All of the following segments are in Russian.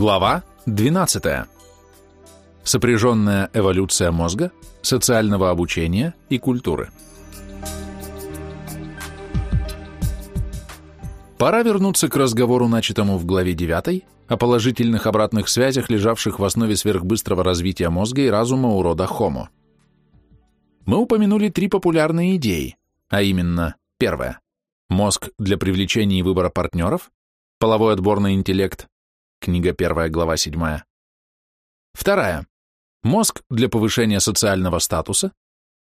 Глава 12. Сопряженная эволюция мозга, социального обучения и культуры. Пора вернуться к разговору, начатому в главе 9, о положительных обратных связях, лежавших в основе сверхбыстрого развития мозга и разума у рода Homo. Мы упомянули три популярные идеи, а именно, первое – мозг для привлечения и выбора партнеров, половой отбор на интеллект, Книга 1, глава 7. Вторая. Мозг для повышения социального статуса.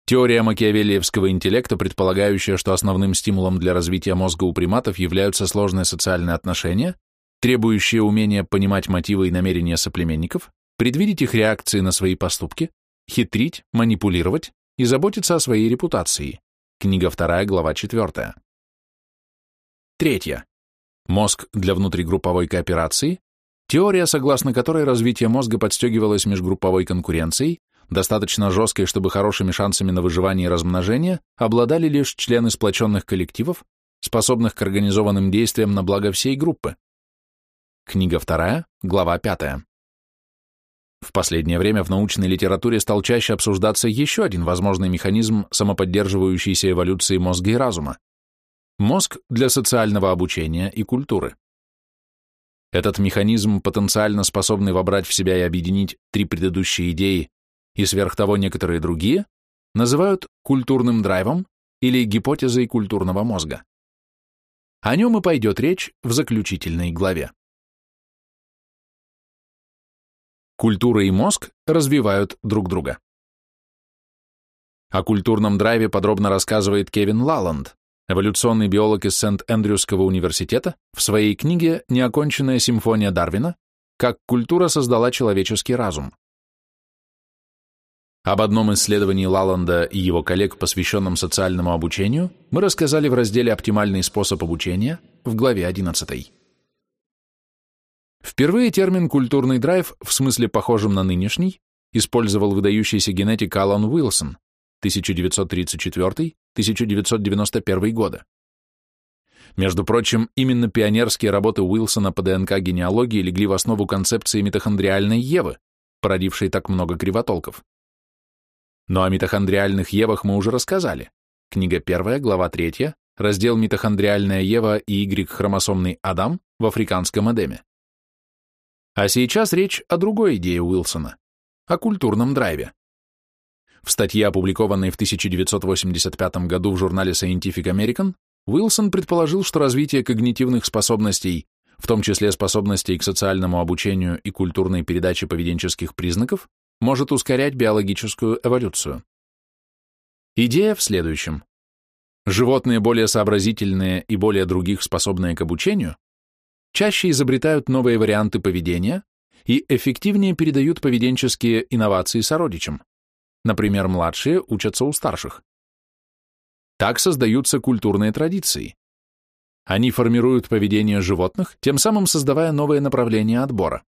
Теория макиавеллиевского интеллекта, предполагающая, что основным стимулом для развития мозга у приматов являются сложные социальные отношения, требующие умения понимать мотивы и намерения соплеменников, предвидеть их реакции на свои поступки, хитрить, манипулировать и заботиться о своей репутации. Книга 2, глава 4. Третье. Мозг для внутригрупповой кооперации, Теория, согласно которой развитие мозга подстегивалось межгрупповой конкуренцией, достаточно жесткой, чтобы хорошими шансами на выживание и размножение обладали лишь члены сплоченных коллективов, способных к организованным действиям на благо всей группы. Книга 2, глава 5. В последнее время в научной литературе стал чаще обсуждаться еще один возможный механизм самоподдерживающейся эволюции мозга и разума – мозг для социального обучения и культуры. Этот механизм, потенциально способный вобрать в себя и объединить три предыдущие идеи и сверх того некоторые другие, называют культурным драйвом или гипотезой культурного мозга. О нем и пойдет речь в заключительной главе. Культура и мозг развивают друг друга. О культурном драйве подробно рассказывает Кевин Лаланд, эволюционный биолог из Сент-Эндрюсского университета, в своей книге «Неоконченная симфония Дарвина. Как культура создала человеческий разум». Об одном исследовании Лаланда и его коллег, посвященном социальному обучению, мы рассказали в разделе «Оптимальный способ обучения» в главе 11. Впервые термин «культурный драйв» в смысле похожем на нынешний использовал выдающийся генетик Алан Уилсон, 1934-1991 годы. Между прочим, именно пионерские работы Уилсона по ДНК-генеалогии легли в основу концепции митохондриальной Евы, породившей так много кривотолков. Но о митохондриальных Евах мы уже рассказали. Книга 1, глава 3, раздел «Митохондриальная Ева и Y-хромосомный Адам» в африканском Эдеме. А сейчас речь о другой идее Уилсона, о культурном драйве. В статье, опубликованной в 1985 году в журнале Scientific American, Уилсон предположил, что развитие когнитивных способностей, в том числе способностей к социальному обучению и культурной передаче поведенческих признаков, может ускорять биологическую эволюцию. Идея в следующем. Животные более сообразительные и более других способные к обучению чаще изобретают новые варианты поведения и эффективнее передают поведенческие инновации сородичам. Например, младшие учатся у старших. Так создаются культурные традиции. Они формируют поведение животных, тем самым создавая новые направления отбора.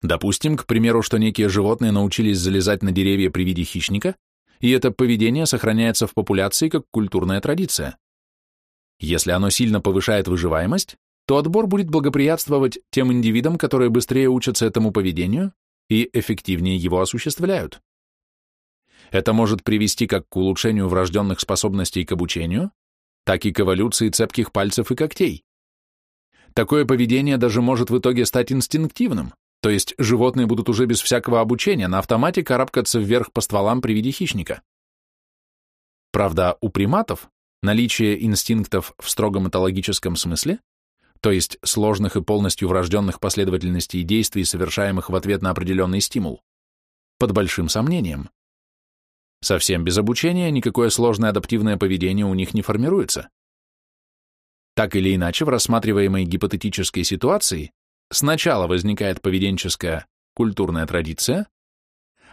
Допустим, к примеру, что некие животные научились залезать на деревья при виде хищника, и это поведение сохраняется в популяции как культурная традиция. Если оно сильно повышает выживаемость, то отбор будет благоприятствовать тем индивидам, которые быстрее учатся этому поведению и эффективнее его осуществляют. Это может привести как к улучшению врожденных способностей к обучению, так и к эволюции цепких пальцев и когтей. Такое поведение даже может в итоге стать инстинктивным, то есть животные будут уже без всякого обучения на автомате карабкаться вверх по стволам при виде хищника. Правда, у приматов наличие инстинктов в строгом этологическом смысле то есть сложных и полностью врожденных последовательностей действий, совершаемых в ответ на определенный стимул, под большим сомнением. Совсем без обучения никакое сложное адаптивное поведение у них не формируется. Так или иначе, в рассматриваемой гипотетической ситуации сначала возникает поведенческая культурная традиция,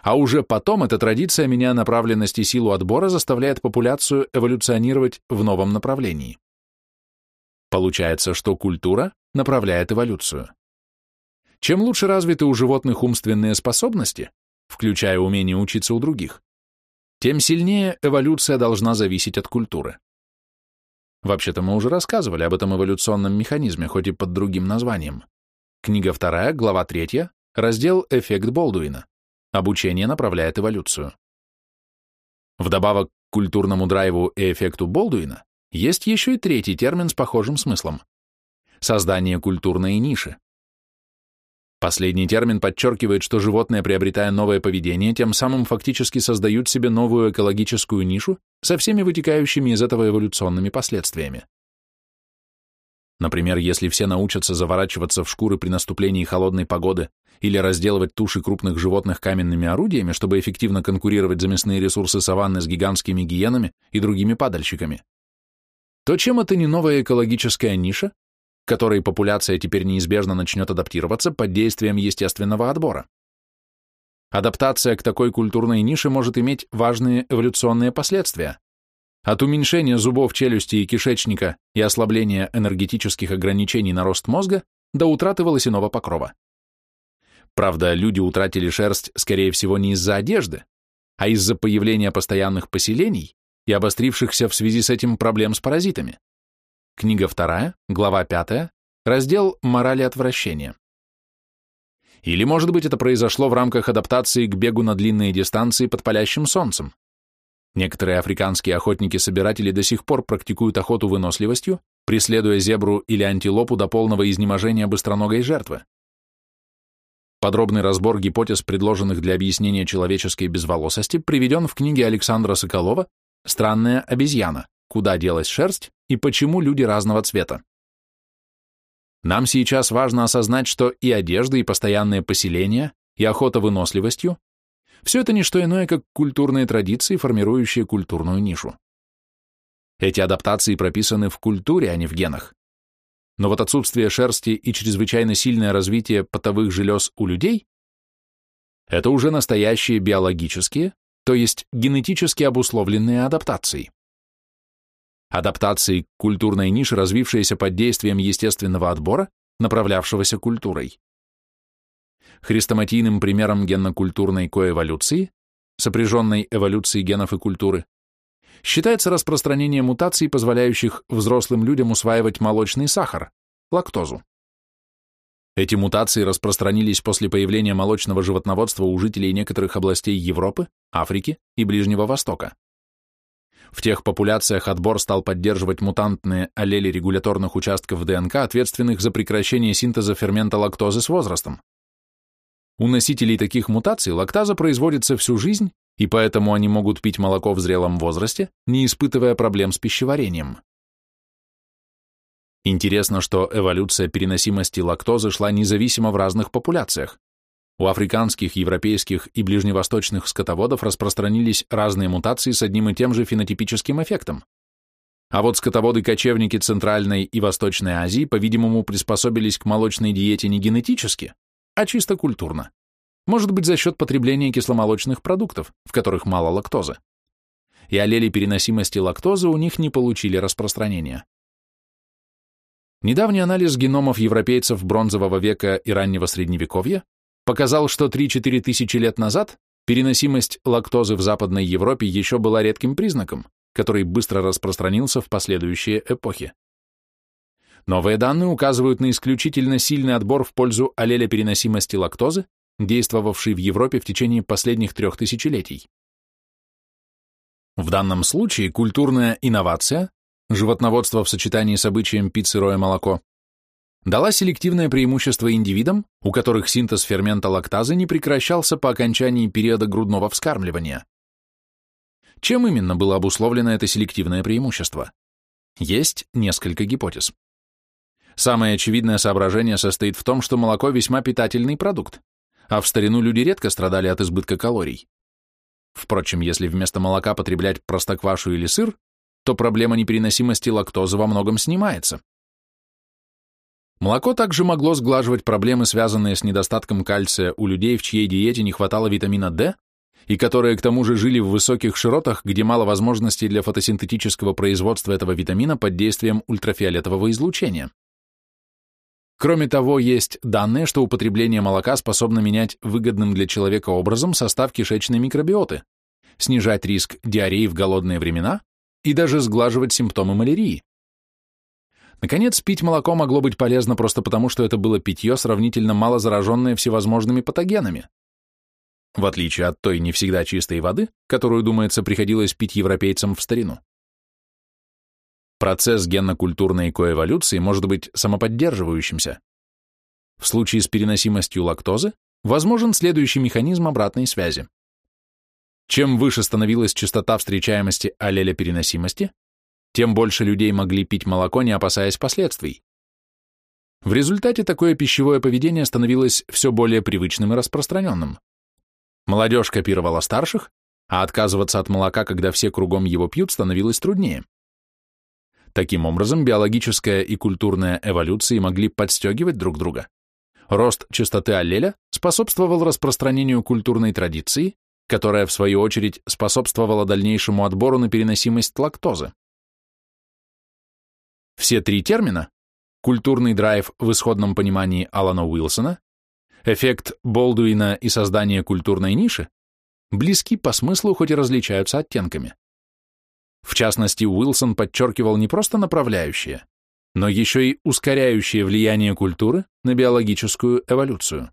а уже потом эта традиция, направленность и силу отбора, заставляет популяцию эволюционировать в новом направлении. Получается, что культура направляет эволюцию. Чем лучше развиты у животных умственные способности, включая умение учиться у других, тем сильнее эволюция должна зависеть от культуры. Вообще-то мы уже рассказывали об этом эволюционном механизме, хоть и под другим названием. Книга 2, глава 3, раздел «Эффект Болдуина». Обучение направляет эволюцию. Вдобавок к культурному драйву и эффекту Болдуина есть еще и третий термин с похожим смыслом – создание культурной ниши. Последний термин подчеркивает, что животные, приобретая новое поведение, тем самым фактически создают себе новую экологическую нишу со всеми вытекающими из этого эволюционными последствиями. Например, если все научатся заворачиваться в шкуры при наступлении холодной погоды или разделывать туши крупных животных каменными орудиями, чтобы эффективно конкурировать за мясные ресурсы саванны с гигантскими гиенами и другими падальщиками, то чем это не новая экологическая ниша, которой популяция теперь неизбежно начнет адаптироваться под действием естественного отбора? Адаптация к такой культурной нише может иметь важные эволюционные последствия, от уменьшения зубов челюсти и кишечника и ослабления энергетических ограничений на рост мозга до утраты волосяного покрова. Правда, люди утратили шерсть, скорее всего, не из-за одежды, а из-за появления постоянных поселений и обострившихся в связи с этим проблем с паразитами. Книга 2, глава 5, раздел «Морали отвращения». Или, может быть, это произошло в рамках адаптации к бегу на длинные дистанции под палящим солнцем. Некоторые африканские охотники-собиратели до сих пор практикуют охоту выносливостью, преследуя зебру или антилопу до полного изнеможения быстроногой жертвы. Подробный разбор гипотез, предложенных для объяснения человеческой безволосости, приведен в книге Александра Соколова «Странная обезьяна. Куда делась шерсть и почему люди разного цвета». Нам сейчас важно осознать, что и одежда, и постоянные поселения, и охота выносливостью все это не что иное, как культурные традиции, формирующие культурную нишу. Эти адаптации прописаны в культуре, а не в генах. Но вот отсутствие шерсти и чрезвычайно сильное развитие потовых желез у людей – это уже настоящие биологические, то есть генетически обусловленные адаптации. Адаптации к культурной нише, развившиеся под действием естественного отбора, направлявшегося культурой. Хрестоматийным примером генно-культурной коэволюции, сопряженной эволюции генов и культуры, считается распространение мутаций, позволяющих взрослым людям усваивать молочный сахар, лактозу. Эти мутации распространились после появления молочного животноводства у жителей некоторых областей Европы, Африки и Ближнего Востока. В тех популяциях отбор стал поддерживать мутантные аллели регуляторных участков ДНК, ответственных за прекращение синтеза фермента лактозы с возрастом. У носителей таких мутаций лактаза производится всю жизнь, и поэтому они могут пить молоко в зрелом возрасте, не испытывая проблем с пищеварением. Интересно, что эволюция переносимости лактозы шла независимо в разных популяциях. У африканских, европейских и ближневосточных скотоводов распространились разные мутации с одним и тем же фенотипическим эффектом. А вот скотоводы-кочевники Центральной и Восточной Азии, по-видимому, приспособились к молочной диете не генетически, а чисто культурно. Может быть, за счет потребления кисломолочных продуктов, в которых мало лактозы. И аллели переносимости лактозы у них не получили распространения. Недавний анализ геномов европейцев бронзового века и раннего средневековья показал, что 3-4 тысячи лет назад переносимость лактозы в Западной Европе еще была редким признаком, который быстро распространился в последующие эпохи. Новые данные указывают на исключительно сильный отбор в пользу аллеля переносимости лактозы, действовавший в Европе в течение последних трех тысячелетий. В данном случае культурная инновация, животноводство в сочетании с обычаем пить сырое молоко, дала селективное преимущество индивидам, у которых синтез фермента лактазы не прекращался по окончании периода грудного вскармливания. Чем именно было обусловлено это селективное преимущество? Есть несколько гипотез. Самое очевидное соображение состоит в том, что молоко весьма питательный продукт, а в старину люди редко страдали от избытка калорий. Впрочем, если вместо молока потреблять простоквашу или сыр, то проблема непереносимости лактозы во многом снимается. Молоко также могло сглаживать проблемы, связанные с недостатком кальция у людей, в чьей диете не хватало витамина D, и которые к тому же жили в высоких широтах, где мало возможностей для фотосинтетического производства этого витамина под действием ультрафиолетового излучения. Кроме того, есть данные, что употребление молока способно менять выгодным для человека образом состав кишечной микробиоты, снижать риск диареи в голодные времена и даже сглаживать симптомы малярии. Наконец, пить молоко могло быть полезно просто потому, что это было питье, сравнительно мало зараженное всевозможными патогенами. В отличие от той не всегда чистой воды, которую, думается, приходилось пить европейцам в старину. Процесс генно-культурной коэволюции может быть самоподдерживающимся. В случае с переносимостью лактозы возможен следующий механизм обратной связи. Чем выше становилась частота встречаемости аллеля переносимости, тем больше людей могли пить молоко, не опасаясь последствий. В результате такое пищевое поведение становилось все более привычным и распространенным. Молодежь копировала старших, а отказываться от молока, когда все кругом его пьют, становилось труднее. Таким образом, биологическая и культурная эволюции могли подстегивать друг друга. Рост частоты аллеля способствовал распространению культурной традиции, которая, в свою очередь, способствовала дальнейшему отбору на переносимость лактозы. Все три термина – культурный драйв в исходном понимании Алана Уилсона, эффект Болдуина и создание культурной ниши – близки по смыслу, хоть и различаются оттенками. В частности, Уилсон подчеркивал не просто направляющее, но еще и ускоряющее влияние культуры на биологическую эволюцию.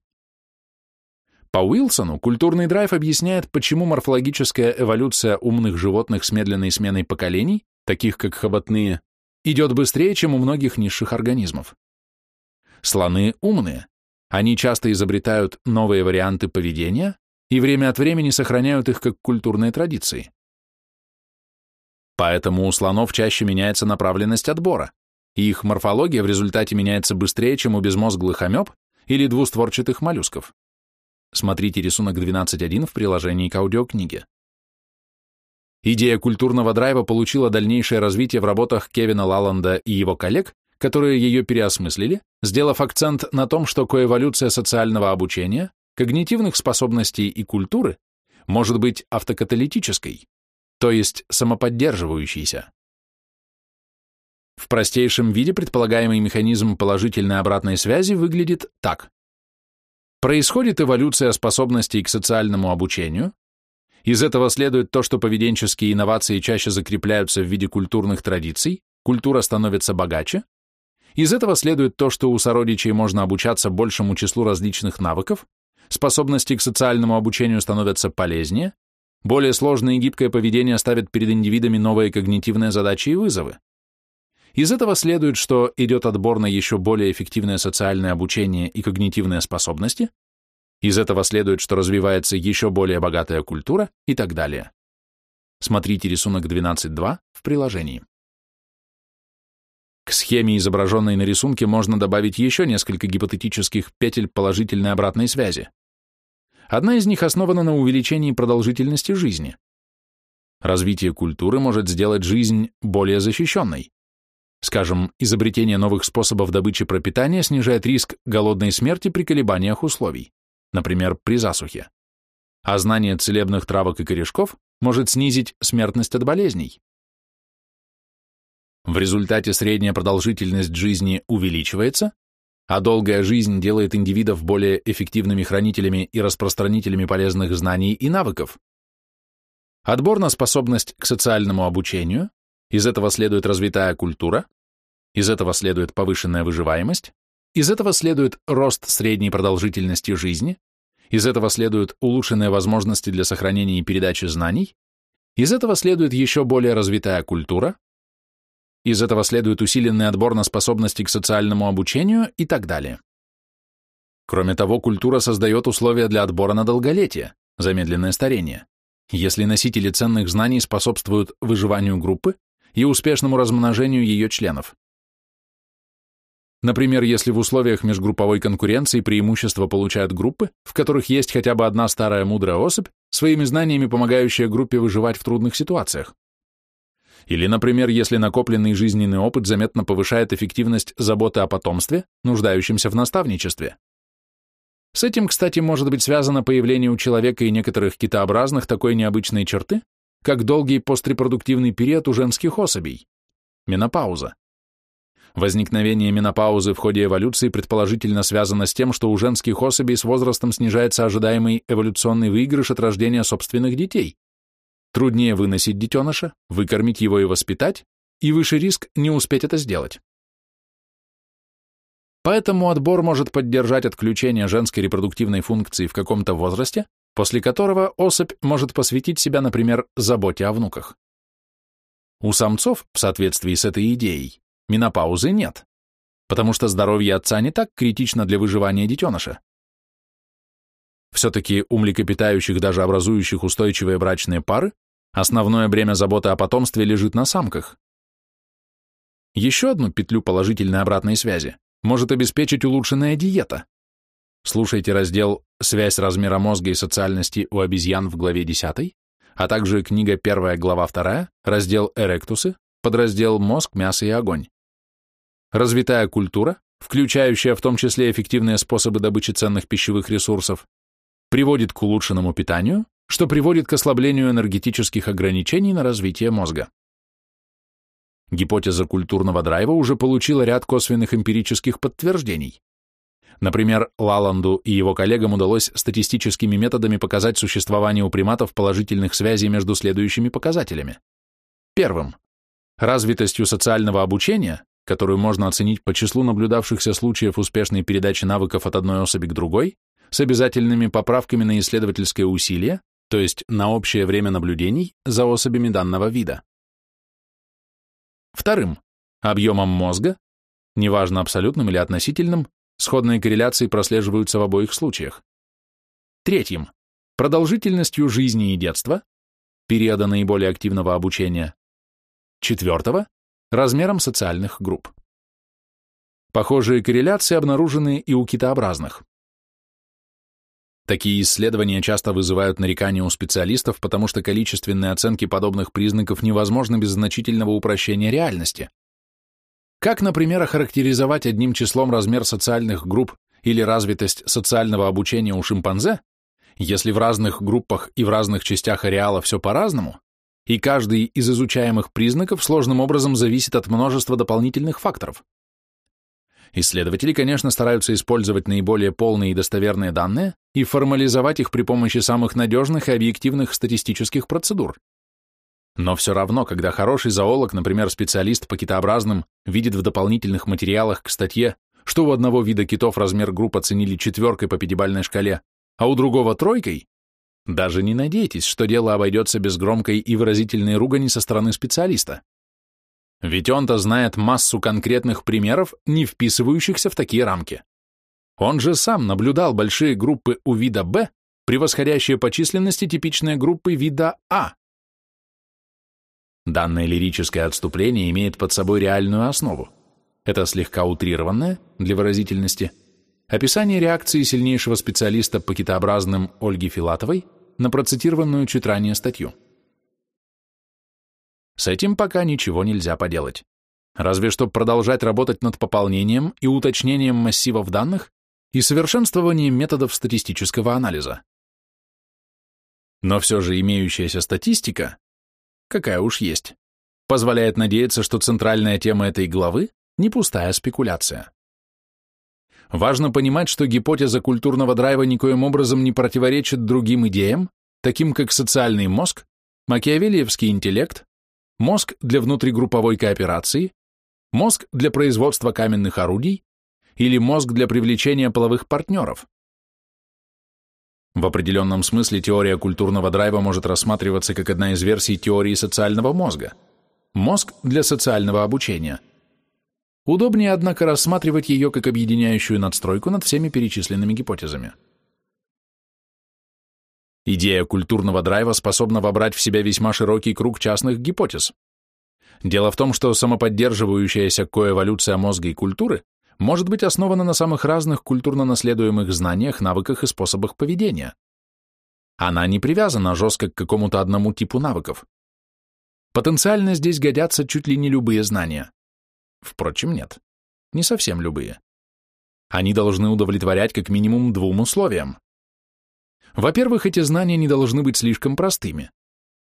По Уилсону культурный драйв объясняет, почему морфологическая эволюция умных животных с медленной сменой поколений, таких как хоботные, идет быстрее, чем у многих низших организмов. Слоны умные. Они часто изобретают новые варианты поведения и время от времени сохраняют их как культурные традиции. Поэтому у слонов чаще меняется направленность отбора, и их морфология в результате меняется быстрее, чем у безмозглых амеб или двустворчатых моллюсков. Смотрите рисунок 12.1 в приложении к аудиокниге. Идея культурного драйва получила дальнейшее развитие в работах Кевина Лаланда и его коллег, которые ее переосмыслили, сделав акцент на том, что коэволюция социального обучения, когнитивных способностей и культуры может быть автокаталитической, то есть самоподдерживающейся. В простейшем виде предполагаемый механизм положительной обратной связи выглядит так. Происходит эволюция способностей к социальному обучению, из этого следует то, что поведенческие инновации чаще закрепляются в виде культурных традиций, культура становится богаче. Из этого следует то, что у сородичей можно обучаться большему числу различных навыков, способности к социальному обучению становятся полезнее, более сложное и гибкое поведение ставит перед индивидами новые когнитивные задачи и вызовы. Из этого следует, что идет отбор на еще более эффективное социальное обучение и когнитивные способности, из этого следует, что развивается еще более богатая культура и так далее. Смотрите рисунок 12.2 в приложении. К схеме, изображенной на рисунке, можно добавить еще несколько гипотетических петель положительной обратной связи. Одна из них основана на увеличении продолжительности жизни. Развитие культуры может сделать жизнь более защищенной. Скажем, изобретение новых способов добычи пропитания снижает риск голодной смерти при колебаниях условий например, при засухе. А знание целебных травок и корешков может снизить смертность от болезней. В результате средняя продолжительность жизни увеличивается, а долгая жизнь делает индивидов более эффективными хранителями и распространителями полезных знаний и навыков. Отбор на способность к социальному обучению, из этого следует развитая культура, из этого следует повышенная выживаемость, из этого следует рост средней продолжительности жизни, из этого следуют улучшенные возможности для сохранения и передачи знаний, из этого следует еще более развитая культура, из этого следует усиленный отбор на способности к социальному обучению и так далее. Кроме того, культура создает условия для отбора на долголетие, замедленное старение, если носители ценных знаний способствуют выживанию группы и успешному размножению ее членов. Например, если в условиях межгрупповой конкуренции преимущество получают группы, в которых есть хотя бы одна старая мудрая особь, своими знаниями помогающая группе выживать в трудных ситуациях. Или, например, если накопленный жизненный опыт заметно повышает эффективность заботы о потомстве, нуждающемся в наставничестве. С этим, кстати, может быть связано появление у человека и некоторых китообразных такой необычной черты, как долгий пострепродуктивный период у женских особей – менопауза. Возникновение менопаузы в ходе эволюции предположительно связано с тем, что у женских особей с возрастом снижается ожидаемый эволюционный выигрыш от рождения собственных детей. Труднее выносить детеныша, выкормить его и воспитать, и выше риск не успеть это сделать. Поэтому отбор может поддержать отключение женской репродуктивной функции в каком-то возрасте, после которого особь может посвятить себя, например, заботе о внуках. У самцов, в соответствии с этой идеей, менопаузы нет, потому что здоровье отца не так критично для выживания детеныша. Все-таки у млекопитающих, даже образующих устойчивые брачные пары, основное бремя заботы о потомстве лежит на самках. Еще одну петлю положительной обратной связи может обеспечить улучшенная диета. Слушайте раздел «Связь размера мозга и социальности у обезьян» в главе 10, а также книга 1, глава 2, раздел «Эректусы», подраздел «Мозг, мясо и огонь». Развитая культура, включающая в том числе эффективные способы добычи ценных пищевых ресурсов, приводит к улучшенному питанию, что приводит к ослаблению энергетических ограничений на развитие мозга. Гипотеза культурного драйва уже получила ряд косвенных эмпирических подтверждений. Например, Лаланду и его коллегам удалось статистическими методами показать существование у приматов положительных связей между следующими показателями. Первым. Развитостью социального обучения, которую можно оценить по числу наблюдавшихся случаев успешной передачи навыков от одной особи к другой, с обязательными поправками на исследовательское усилие, то есть на общее время наблюдений за особями данного вида. Вторым, объемом мозга, неважно абсолютным или относительным, сходные корреляции прослеживаются в обоих случаях. Третьим, продолжительностью жизни и детства, периода наиболее активного обучения. Четвертого, размером социальных групп. Похожие корреляции обнаружены и у китообразных. Такие исследования часто вызывают нарекания у специалистов, потому что количественные оценки подобных признаков невозможны без значительного упрощения реальности. Как, например, охарактеризовать одним числом размер социальных групп или развитость социального обучения у шимпанзе, если в разных группах и в разных частях ареала все по-разному, и каждый из изучаемых признаков сложным образом зависит от множества дополнительных факторов? Исследователи, конечно, стараются использовать наиболее полные и достоверные данные и формализовать их при помощи самых надежных и объективных статистических процедур. Но все равно, когда хороший зоолог, например, специалист по китообразным, видит в дополнительных материалах к статье, что у одного вида китов размер групп оценили четверкой по пятибалльной шкале, а у другого тройкой, даже не надейтесь, что дело обойдется без громкой и выразительной ругани со стороны специалиста. Ведь он-то знает массу конкретных примеров, не вписывающихся в такие рамки. Он же сам наблюдал большие группы у вида Б, превосходящие по численности типичные группы вида А. Данное лирическое отступление имеет под собой реальную основу. Это слегка утрированное, для выразительности, описание реакции сильнейшего специалиста по китообразным Ольги Филатовой на процитированную чуть ранее статью. С этим пока ничего нельзя поделать. Разве что продолжать работать над пополнением и уточнением массивов данных и совершенствованием методов статистического анализа. Но все же имеющаяся статистика, какая уж есть, позволяет надеяться, что центральная тема этой главы не пустая спекуляция. Важно понимать, что гипотеза культурного драйва никоим образом не противоречит другим идеям, таким как социальный мозг, макиавелиевский интеллект, мозг для внутригрупповой кооперации, мозг для производства каменных орудий или мозг для привлечения половых партнеров. В определенном смысле теория культурного драйва может рассматриваться как одна из версий теории социального мозга. Мозг для социального обучения. Удобнее, однако, рассматривать ее как объединяющую надстройку над всеми перечисленными гипотезами. Идея культурного драйва способна вобрать в себя весьма широкий круг частных гипотез. Дело в том, что самоподдерживающаяся коэволюция мозга и культуры может быть основана на самых разных культурно наследуемых знаниях, навыках и способах поведения. Она не привязана жестко к какому-то одному типу навыков. Потенциально здесь годятся чуть ли не любые знания. Впрочем, нет, не совсем любые. Они должны удовлетворять как минимум двум условиям. Во-первых, эти знания не должны быть слишком простыми.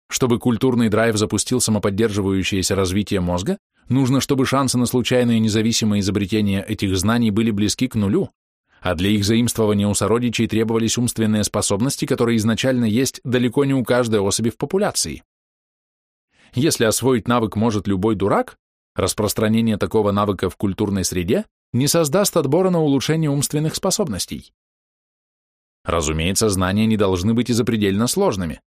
Чтобы культурный драйв запустил самоподдерживающееся развитие мозга, нужно, чтобы шансы на случайное независимое изобретение этих знаний были близки к нулю, а для их заимствования у сородичей требовались умственные способности, которые изначально есть далеко не у каждой особи в популяции. Если освоить навык может любой дурак, распространение такого навыка в культурной среде не создаст отбора на улучшение умственных способностей. Разумеется, знания не должны быть и запредельно сложными.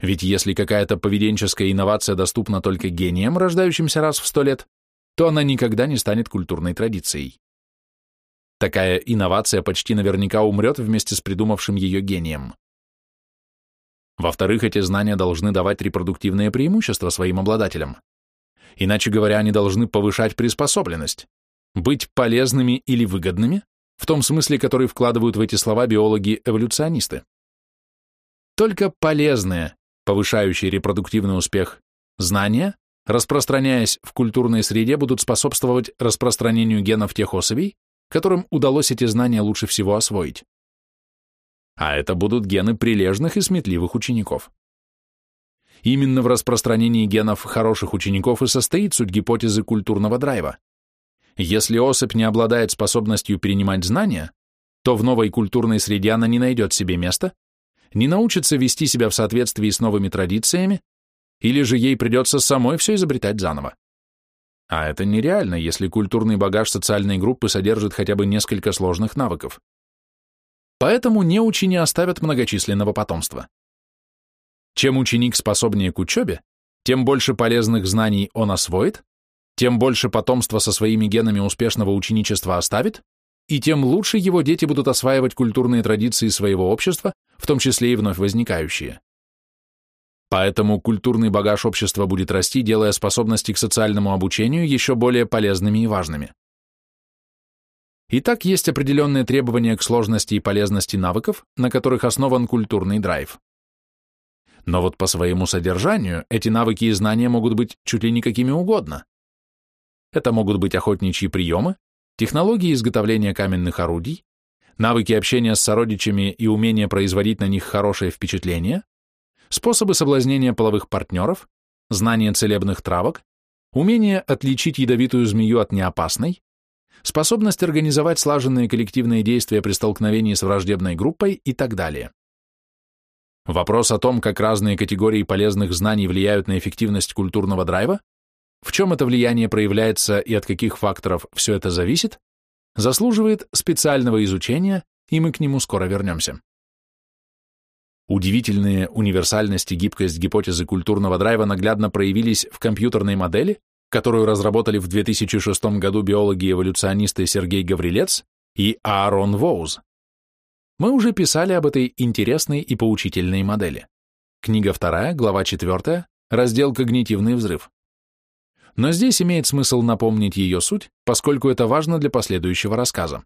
Ведь если какая-то поведенческая инновация доступна только гениям, рождающимся раз в сто лет, то она никогда не станет культурной традицией. Такая инновация почти наверняка умрет вместе с придумавшим ее гением. Во-вторых, эти знания должны давать репродуктивные преимущества своим обладателям. Иначе говоря, они должны повышать приспособленность, быть полезными или выгодными, в том смысле, который вкладывают в эти слова биологи-эволюционисты. Только полезные, повышающие репродуктивный успех, знания, распространяясь в культурной среде, будут способствовать распространению генов тех особей, которым удалось эти знания лучше всего освоить. А это будут гены прилежных и сметливых учеников. Именно в распространении генов хороших учеников и состоит суть гипотезы культурного драйва. Если особь не обладает способностью перенимать знания, то в новой культурной среде она не найдет себе места, не научится вести себя в соответствии с новыми традициями, или же ей придется самой все изобретать заново. А это нереально, если культурный багаж социальной группы содержит хотя бы несколько сложных навыков. Поэтому неучи не оставят многочисленного потомства. Чем ученик способнее к учебе, тем больше полезных знаний он освоит, тем больше потомства со своими генами успешного ученичества оставит, и тем лучше его дети будут осваивать культурные традиции своего общества, в том числе и вновь возникающие. Поэтому культурный багаж общества будет расти, делая способности к социальному обучению еще более полезными и важными. Итак, есть определенные требования к сложности и полезности навыков, на которых основан культурный драйв. Но вот по своему содержанию эти навыки и знания могут быть чуть ли не какими угодно. Это могут быть охотничьи приемы, технологии изготовления каменных орудий, навыки общения с сородичами и умение производить на них хорошее впечатление, способы соблазнения половых партнеров, знание целебных травок, умение отличить ядовитую змею от неопасной, способность организовать слаженные коллективные действия при столкновении с враждебной группой и так далее. Вопрос о том, как разные категории полезных знаний влияют на эффективность культурного драйва, в чем это влияние проявляется и от каких факторов все это зависит, заслуживает специального изучения, и мы к нему скоро вернемся. Удивительные универсальность и гибкость гипотезы культурного драйва наглядно проявились в компьютерной модели, которую разработали в 2006 году биологи-эволюционисты Сергей Гаврилец и Аарон Воуз. Мы уже писали об этой интересной и поучительной модели. Книга 2, глава 4, раздел «Когнитивный взрыв». Но здесь имеет смысл напомнить ее суть, поскольку это важно для последующего рассказа.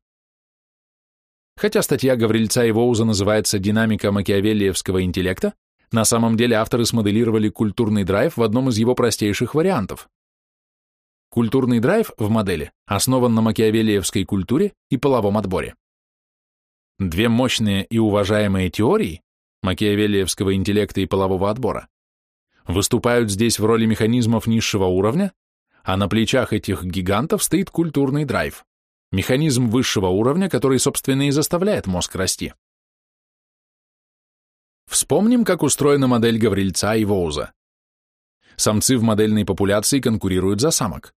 Хотя статья Гаврильца и Воуза называется «Динамика макиавеллиевского интеллекта», на самом деле авторы смоделировали культурный драйв в одном из его простейших вариантов. Культурный драйв в модели основан на макиавеллиевской культуре и половом отборе. Две мощные и уважаемые теории макиавеллиевского интеллекта и полового отбора выступают здесь в роли механизмов низшего уровня, а на плечах этих гигантов стоит культурный драйв, механизм высшего уровня, который, собственно, и заставляет мозг расти. Вспомним, как устроена модель Гаврильца и Воуза. Самцы в модельной популяции конкурируют за самок.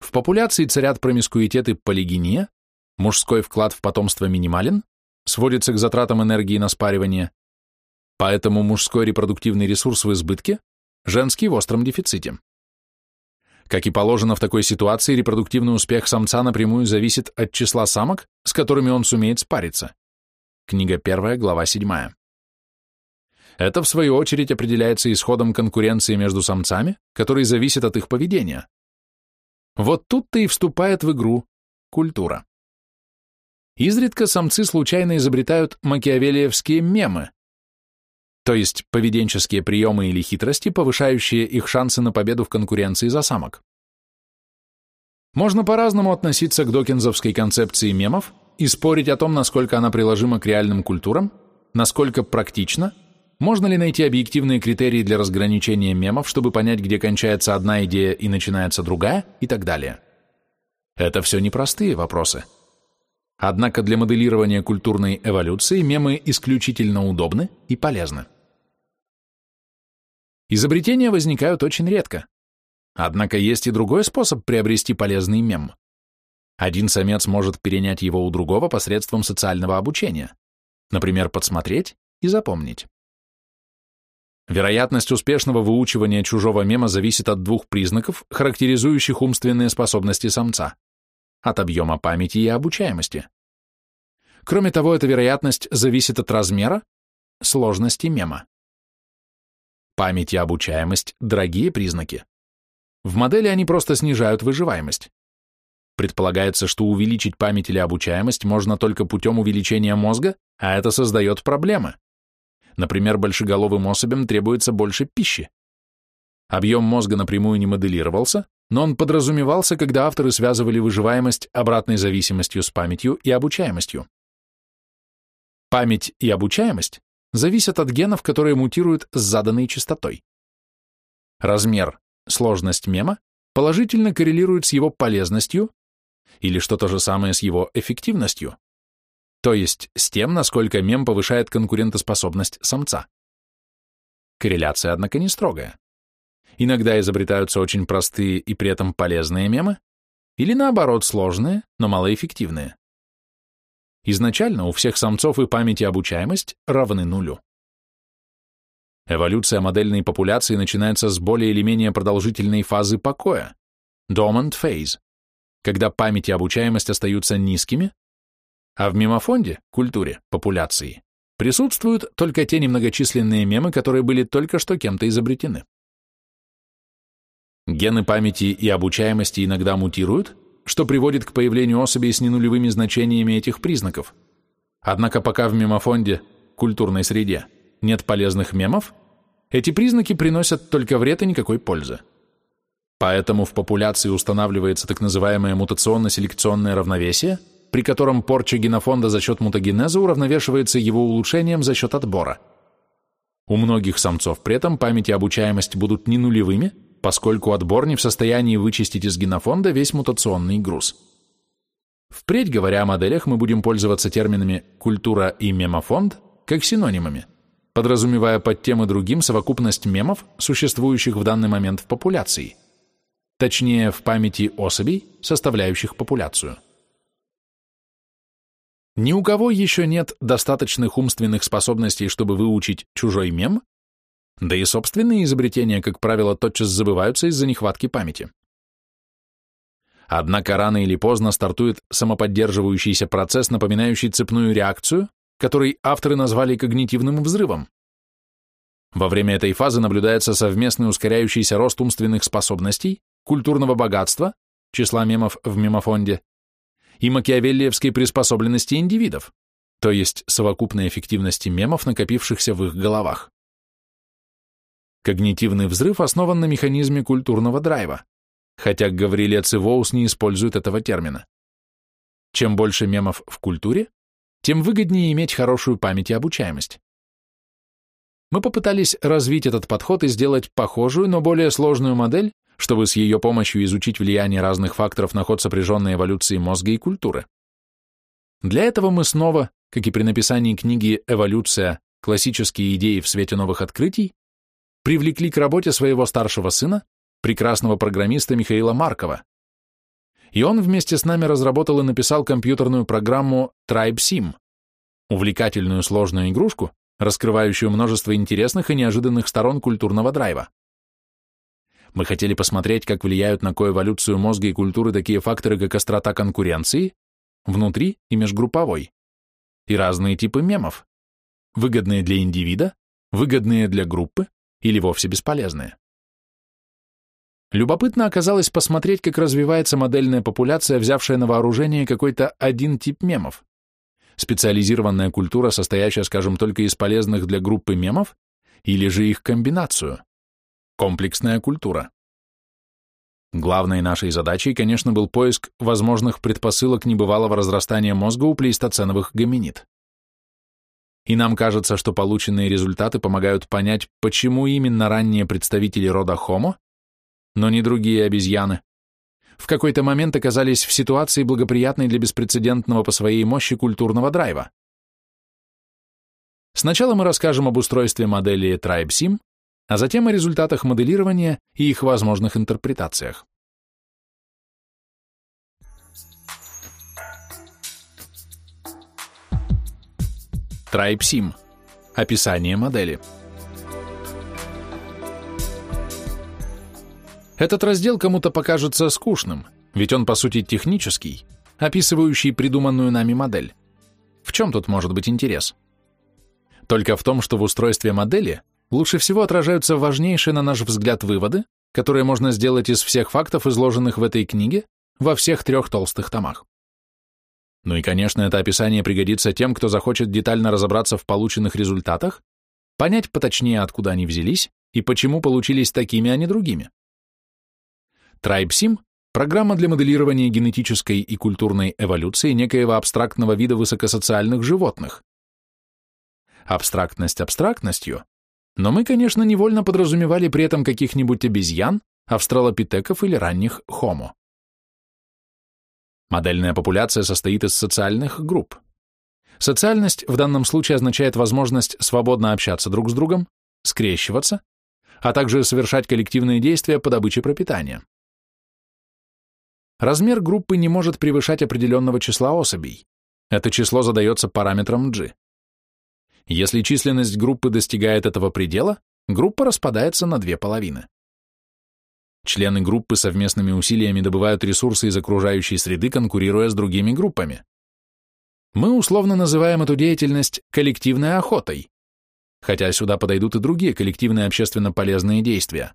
В популяции царят промискуитет и полигения, мужской вклад в потомство минимален, сводится к затратам энергии на спаривание, поэтому мужской репродуктивный ресурс в избытке, женский в остром дефиците. Как и положено в такой ситуации, репродуктивный успех самца напрямую зависит от числа самок, с которыми он сумеет спариться. Книга 1, глава 7. Это, в свою очередь, определяется исходом конкуренции между самцами, который зависит от их поведения. Вот тут-то и вступает в игру культура. Изредка самцы случайно изобретают макиавелиевские мемы, то есть поведенческие приемы или хитрости, повышающие их шансы на победу в конкуренции за самок. Можно по-разному относиться к докинзовской концепции мемов и спорить о том, насколько она приложима к реальным культурам, насколько практична можно ли найти объективные критерии для разграничения мемов, чтобы понять, где кончается одна идея и начинается другая, и так далее? Это все непростые вопросы. Однако для моделирования культурной эволюции мемы исключительно удобны и полезны. Изобретения возникают очень редко. Однако есть и другой способ приобрести полезный мем. Один самец может перенять его у другого посредством социального обучения, например, подсмотреть и запомнить. Вероятность успешного выучивания чужого мема зависит от двух признаков, характеризующих умственные способности самца – от объема памяти и обучаемости. Кроме того, эта вероятность зависит от размера, сложности мема. Память и обучаемость – дорогие признаки. В модели они просто снижают выживаемость. Предполагается, что увеличить память или обучаемость можно только путем увеличения мозга, а это создает проблемы. Например, большеголовым особям требуется больше пищи. Объем мозга напрямую не моделировался, но он подразумевался, когда авторы связывали выживаемость обратной зависимостью с памятью и обучаемостью. Память и обучаемость зависят от генов, которые мутируют с заданной частотой. Размер, сложность мема положительно коррелирует с его полезностью или, что то же самое, с его эффективностью то есть с тем, насколько мем повышает конкурентоспособность самца. Корреляция, однако, не строгая. Иногда изобретаются очень простые и при этом полезные мемы, или наоборот сложные, но малоэффективные. Изначально у всех самцов и память и обучаемость равны нулю. Эволюция модельной популяции начинается с более или менее продолжительной фазы покоя, dormant phase, когда память и обучаемость остаются низкими, а в мемофонде, культуре, популяции, присутствуют только те немногочисленные мемы, которые были только что кем-то изобретены. Гены памяти и обучаемости иногда мутируют, что приводит к появлению особей с ненулевыми значениями этих признаков. Однако пока в мемофонде, культурной среде, нет полезных мемов, эти признаки приносят только вред и никакой пользы. Поэтому в популяции устанавливается так называемое мутационно-селекционное равновесие – при котором порча генофонда за счет мутагенеза уравновешивается его улучшением за счет отбора. У многих самцов при этом память и обучаемость будут не нулевыми, поскольку отбор не в состоянии вычистить из генофонда весь мутационный груз. Впредь, говоря о моделях, мы будем пользоваться терминами «культура» и «мемофонд» как синонимами, подразумевая под тем и другим совокупность мемов, существующих в данный момент в популяции, точнее, в памяти особей, составляющих популяцию. Ни у кого еще нет достаточных умственных способностей, чтобы выучить чужой мем, да и собственные изобретения, как правило, тотчас забываются из-за нехватки памяти. Однако рано или поздно стартует самоподдерживающийся процесс, напоминающий цепную реакцию, который авторы назвали когнитивным взрывом. Во время этой фазы наблюдается совместный ускоряющийся рост умственных способностей, культурного богатства, числа мемов в мемофонде, и макиавеллиевской приспособленности индивидов, то есть совокупной эффективности мемов, накопившихся в их головах. Когнитивный взрыв основан на механизме культурного драйва, хотя Гаврилец и Воус не используют этого термина. Чем больше мемов в культуре, тем выгоднее иметь хорошую память и обучаемость. Мы попытались развить этот подход и сделать похожую, но более сложную модель, чтобы с ее помощью изучить влияние разных факторов на ход сопряженной эволюции мозга и культуры. Для этого мы снова, как и при написании книги «Эволюция. Классические идеи в свете новых открытий», привлекли к работе своего старшего сына, прекрасного программиста Михаила Маркова. И он вместе с нами разработал и написал компьютерную программу TribeSim, увлекательную сложную игрушку, раскрывающую множество интересных и неожиданных сторон культурного драйва. Мы хотели посмотреть, как влияют на коэволюцию мозга и культуры такие факторы, как острота конкуренции, внутри и межгрупповой, и разные типы мемов, выгодные для индивида, выгодные для группы или вовсе бесполезные. Любопытно оказалось посмотреть, как развивается модельная популяция, взявшая на вооружение какой-то один тип мемов. Специализированная культура, состоящая, скажем, только из полезных для группы мемов, или же их комбинацию. Комплексная культура. Главной нашей задачей, конечно, был поиск возможных предпосылок небывалого разрастания мозга у плейстоценовых гоминид. И нам кажется, что полученные результаты помогают понять, почему именно ранние представители рода Homo, но не другие обезьяны, в какой-то момент оказались в ситуации, благоприятной для беспрецедентного по своей мощи культурного драйва. Сначала мы расскажем об устройстве модели TribeSim, а затем о результатах моделирования и их возможных интерпретациях. TribeSim. Описание модели. Этот раздел кому-то покажется скучным, ведь он по сути технический, описывающий придуманную нами модель. В чем тут может быть интерес? Только в том, что в устройстве модели лучше всего отражаются важнейшие, на наш взгляд, выводы, которые можно сделать из всех фактов, изложенных в этой книге, во всех трех толстых томах. Ну и, конечно, это описание пригодится тем, кто захочет детально разобраться в полученных результатах, понять поточнее, откуда они взялись и почему получились такими, а не другими. TribeSim – программа для моделирования генетической и культурной эволюции некоего абстрактного вида высокосоциальных животных. Абстрактность абстрактностью, но мы, конечно, невольно подразумевали при этом каких-нибудь обезьян, австралопитеков или ранних хомо. Модельная популяция состоит из социальных групп. Социальность в данном случае означает возможность свободно общаться друг с другом, скрещиваться, а также совершать коллективные действия по добыче пропитания. Размер группы не может превышать определенного числа особей. Это число задается параметром g. Если численность группы достигает этого предела, группа распадается на две половины. Члены группы совместными усилиями добывают ресурсы из окружающей среды, конкурируя с другими группами. Мы условно называем эту деятельность коллективной охотой, хотя сюда подойдут и другие коллективные общественно полезные действия,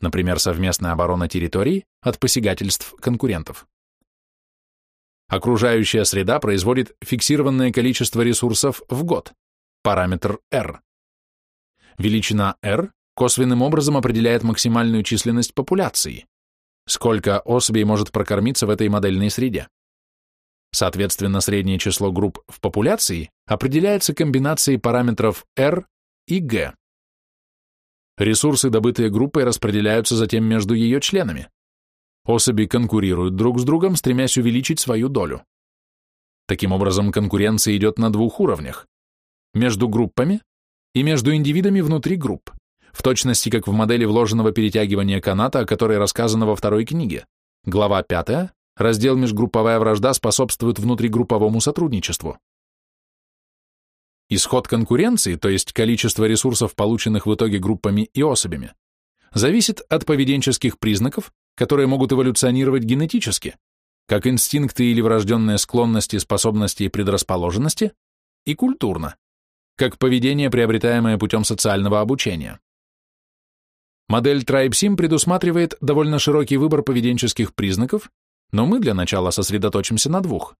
например, совместная оборона территорий от посягательств конкурентов. Окружающая среда производит фиксированное количество ресурсов в год, параметр R. Величина R косвенным образом определяет максимальную численность популяции, сколько особей может прокормиться в этой модельной среде. Соответственно, среднее число групп в популяции определяется комбинацией параметров R и G. Ресурсы, добытые группой, распределяются затем между ее членами. Особи конкурируют друг с другом, стремясь увеличить свою долю. Таким образом, конкуренция идет на двух уровнях – между группами и между индивидами внутри групп в точности как в модели вложенного перетягивания каната, о которой рассказано во второй книге. Глава 5, раздел «Межгрупповая вражда способствует внутригрупповому сотрудничеству». Исход конкуренции, то есть количество ресурсов, полученных в итоге группами и особями, зависит от поведенческих признаков, которые могут эволюционировать генетически, как инстинкты или врожденные склонности, способности и предрасположенности, и культурно, как поведение, приобретаемое путем социального обучения. Модель TribeSim предусматривает довольно широкий выбор поведенческих признаков, но мы для начала сосредоточимся на двух.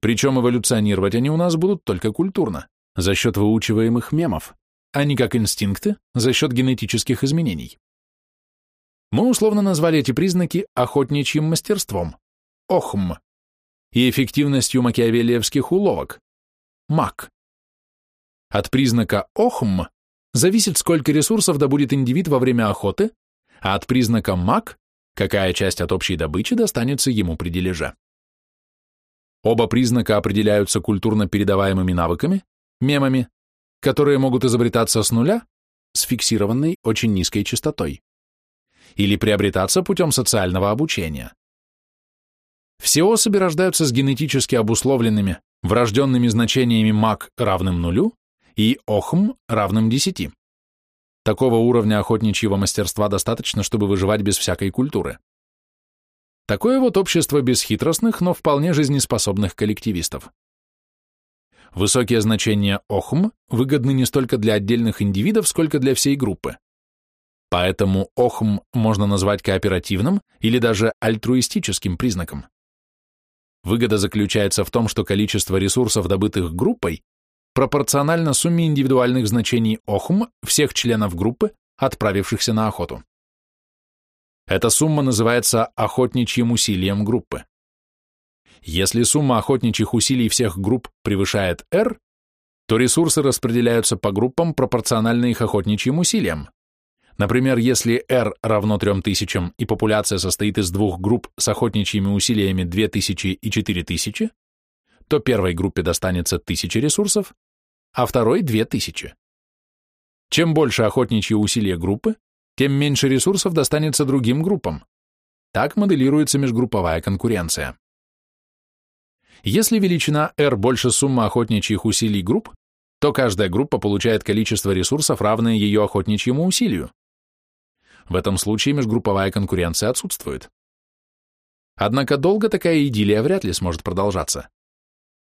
Причем эволюционировать они у нас будут только культурно, за счет выучиваемых мемов, а не как инстинкты, за счет генетических изменений. Мы условно назвали эти признаки охотничьим мастерством, охм, и эффективностью макиавеллиевских уловок, мак. От признака охм зависит, сколько ресурсов добудет индивид во время охоты, а от признака маг, какая часть от общей добычи достанется ему при дележе. Оба признака определяются культурно передаваемыми навыками, мемами, которые могут изобретаться с нуля, с фиксированной очень низкой частотой, или приобретаться путем социального обучения. Все особи рождаются с генетически обусловленными, врожденными значениями маг равным нулю и охм равным 10. Такого уровня охотничьего мастерства достаточно, чтобы выживать без всякой культуры. Такое вот общество бесхитростных, но вполне жизнеспособных коллективистов. Высокие значения охм выгодны не столько для отдельных индивидов, сколько для всей группы. Поэтому охм можно назвать кооперативным или даже альтруистическим признаком. Выгода заключается в том, что количество ресурсов, добытых группой, пропорционально сумме индивидуальных значений ОХМ всех членов группы, отправившихся на охоту. Эта сумма называется охотничьим усилием группы. Если сумма охотничьих усилий всех групп превышает R, то ресурсы распределяются по группам пропорционально их охотничьим усилиям. Например, если R равно 3000 и популяция состоит из двух групп с охотничьими усилиями 2000 и 4000, то первой группе достанется 1000 ресурсов, а второй — две тысячи. Чем больше охотничьи усилия группы, тем меньше ресурсов достанется другим группам. Так моделируется межгрупповая конкуренция. Если величина R больше суммы охотничьих усилий групп, то каждая группа получает количество ресурсов, равное ее охотничьему усилию. В этом случае межгрупповая конкуренция отсутствует. Однако долго такая идиллия вряд ли сможет продолжаться.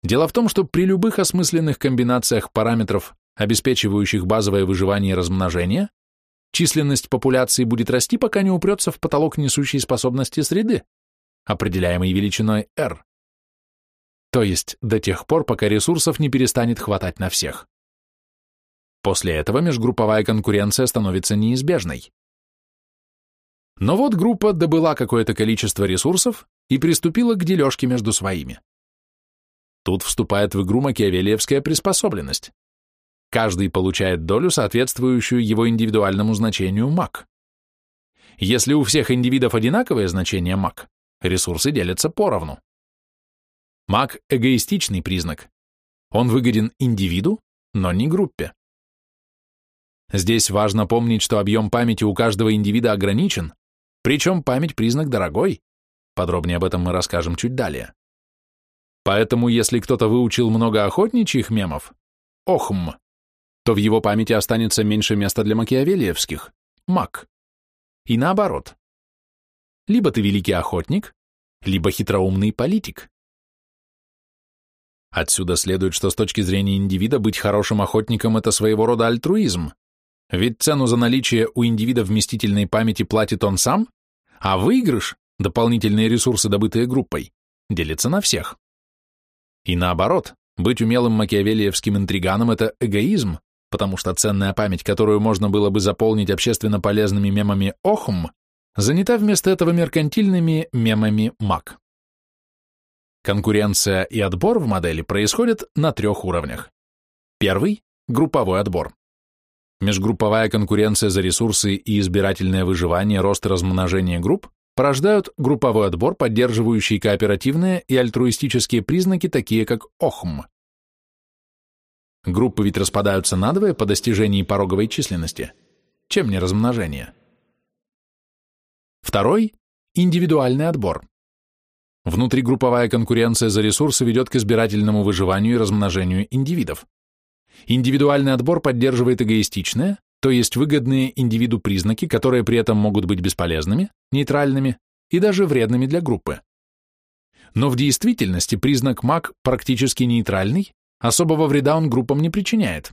Дело в том, что при любых осмысленных комбинациях параметров, обеспечивающих базовое выживание и размножение, численность популяции будет расти, пока не упрется в потолок несущей способности среды, определяемый величиной R. То есть до тех пор, пока ресурсов не перестанет хватать на всех. После этого межгрупповая конкуренция становится неизбежной. Но вот группа добыла какое-то количество ресурсов и приступила к дележке между своими. Тут вступает в игру макиавелиевская приспособленность. Каждый получает долю, соответствующую его индивидуальному значению мак. Если у всех индивидов одинаковое значение мак, ресурсы делятся поровну. Мак – эгоистичный признак. Он выгоден индивиду, но не группе. Здесь важно помнить, что объем памяти у каждого индивида ограничен, причем память – признак дорогой. Подробнее об этом мы расскажем чуть далее. Поэтому, если кто-то выучил много охотничьих мемов, охм, то в его памяти останется меньше места для макиавелиевских, мак. И наоборот. Либо ты великий охотник, либо хитроумный политик. Отсюда следует, что с точки зрения индивида быть хорошим охотником – это своего рода альтруизм, ведь цену за наличие у индивида вместительной памяти платит он сам, а выигрыш, дополнительные ресурсы, добытые группой, делится на всех. И наоборот, быть умелым макиавелиевским интриганом – это эгоизм, потому что ценная память, которую можно было бы заполнить общественно полезными мемами «Охм», занята вместо этого меркантильными мемами «Мак». Конкуренция и отбор в модели происходят на трех уровнях. Первый – групповой отбор. Межгрупповая конкуренция за ресурсы и избирательное выживание, рост и размножение групп порождают групповой отбор, поддерживающий кооперативные и альтруистические признаки, такие как ОХМ. Группы ведь распадаются надвое по достижении пороговой численности. Чем не размножение? Второй – индивидуальный отбор. Внутригрупповая конкуренция за ресурсы ведет к избирательному выживанию и размножению индивидов. Индивидуальный отбор поддерживает эгоистичные, то есть выгодные индивиду признаки, которые при этом могут быть бесполезными, нейтральными и даже вредными для группы. Но в действительности признак МАК практически нейтральный, особого вреда он группам не причиняет.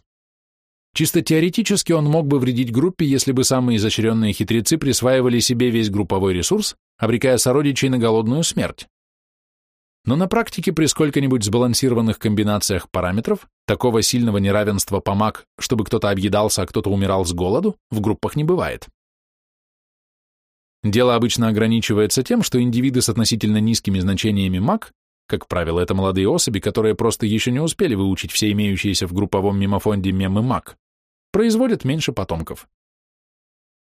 Чисто теоретически он мог бы вредить группе, если бы самые изощренные хитрецы присваивали себе весь групповой ресурс, обрекая сородичей на голодную смерть. Но на практике при сколько-нибудь сбалансированных комбинациях параметров такого сильного неравенства по МАК, чтобы кто-то объедался, а кто-то умирал с голоду, в группах не бывает. Дело обычно ограничивается тем, что индивиды с относительно низкими значениями МАК, как правило, это молодые особи, которые просто еще не успели выучить все имеющиеся в групповом мемофонде мемы МАК, производят меньше потомков.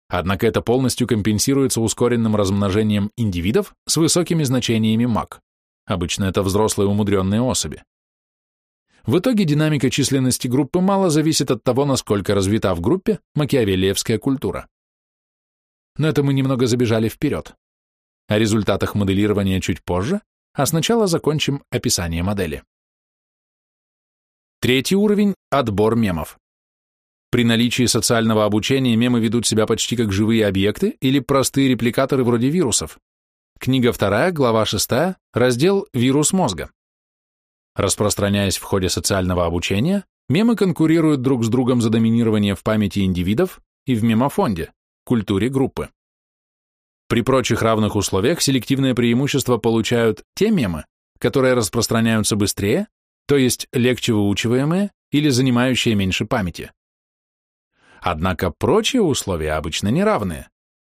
Однако это полностью компенсируется ускоренным размножением индивидов с высокими значениями МАК. Обычно это взрослые умудренные особи. В итоге динамика численности группы мало зависит от того, насколько развита в группе макиавелиевская культура. Но это мы немного забежали вперед. О результатах моделирования чуть позже, а сначала закончим описание модели. Третий уровень – отбор мемов. При наличии социального обучения мемы ведут себя почти как живые объекты или простые репликаторы вроде вирусов. Книга 2, глава 6, раздел «Вирус мозга». Распространяясь в ходе социального обучения, мемы конкурируют друг с другом за доминирование в памяти индивидов и в мемофонде, культуре группы. При прочих равных условиях селективное преимущество получают те мемы, которые распространяются быстрее, то есть легче выучиваемые или занимающие меньше памяти. Однако прочие условия обычно неравные.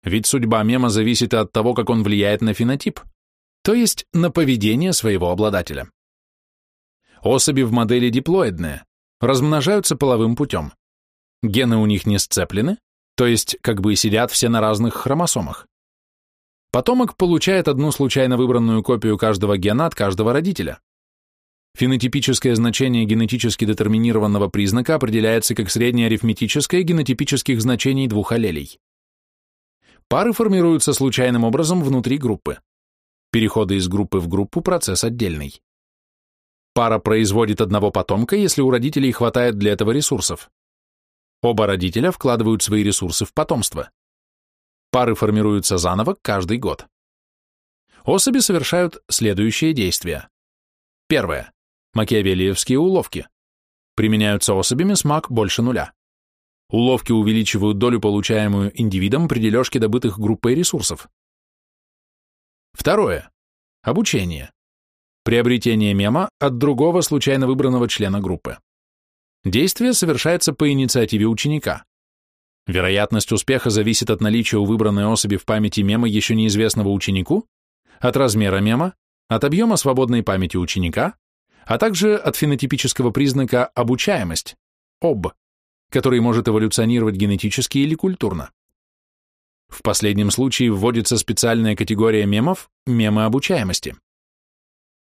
Ведь судьба мема зависит от того, как он влияет на фенотип, то есть на поведение своего обладателя. Особи в модели диплоидные, размножаются половым путем. Гены у них не сцеплены, то есть как бы сидят все на разных хромосомах. Потомок получает одну случайно выбранную копию каждого гена от каждого родителя. Фенотипическое значение генетически детерминированного признака определяется как среднее арифметическое генотипических значений двух аллелей. Пары формируются случайным образом внутри группы. Переходы из группы в группу – процесс отдельный. Пара производит одного потомка, если у родителей хватает для этого ресурсов. Оба родителя вкладывают свои ресурсы в потомство. Пары формируются заново каждый год. Особи совершают следующие действия. Первое. Макиавелиевские уловки. Применяются особями с мак больше нуля. Уловки увеличивают долю, получаемую индивидом при дележке добытых группой ресурсов. Второе. Обучение. Приобретение мема от другого случайно выбранного члена группы. Действие совершается по инициативе ученика. Вероятность успеха зависит от наличия у выбранной особи в памяти мема еще неизвестного ученику, от размера мема, от объема свободной памяти ученика, а также от фенотипического признака обучаемость, об, который может эволюционировать генетически или культурно. В последнем случае вводится специальная категория мемов – мемы обучаемости.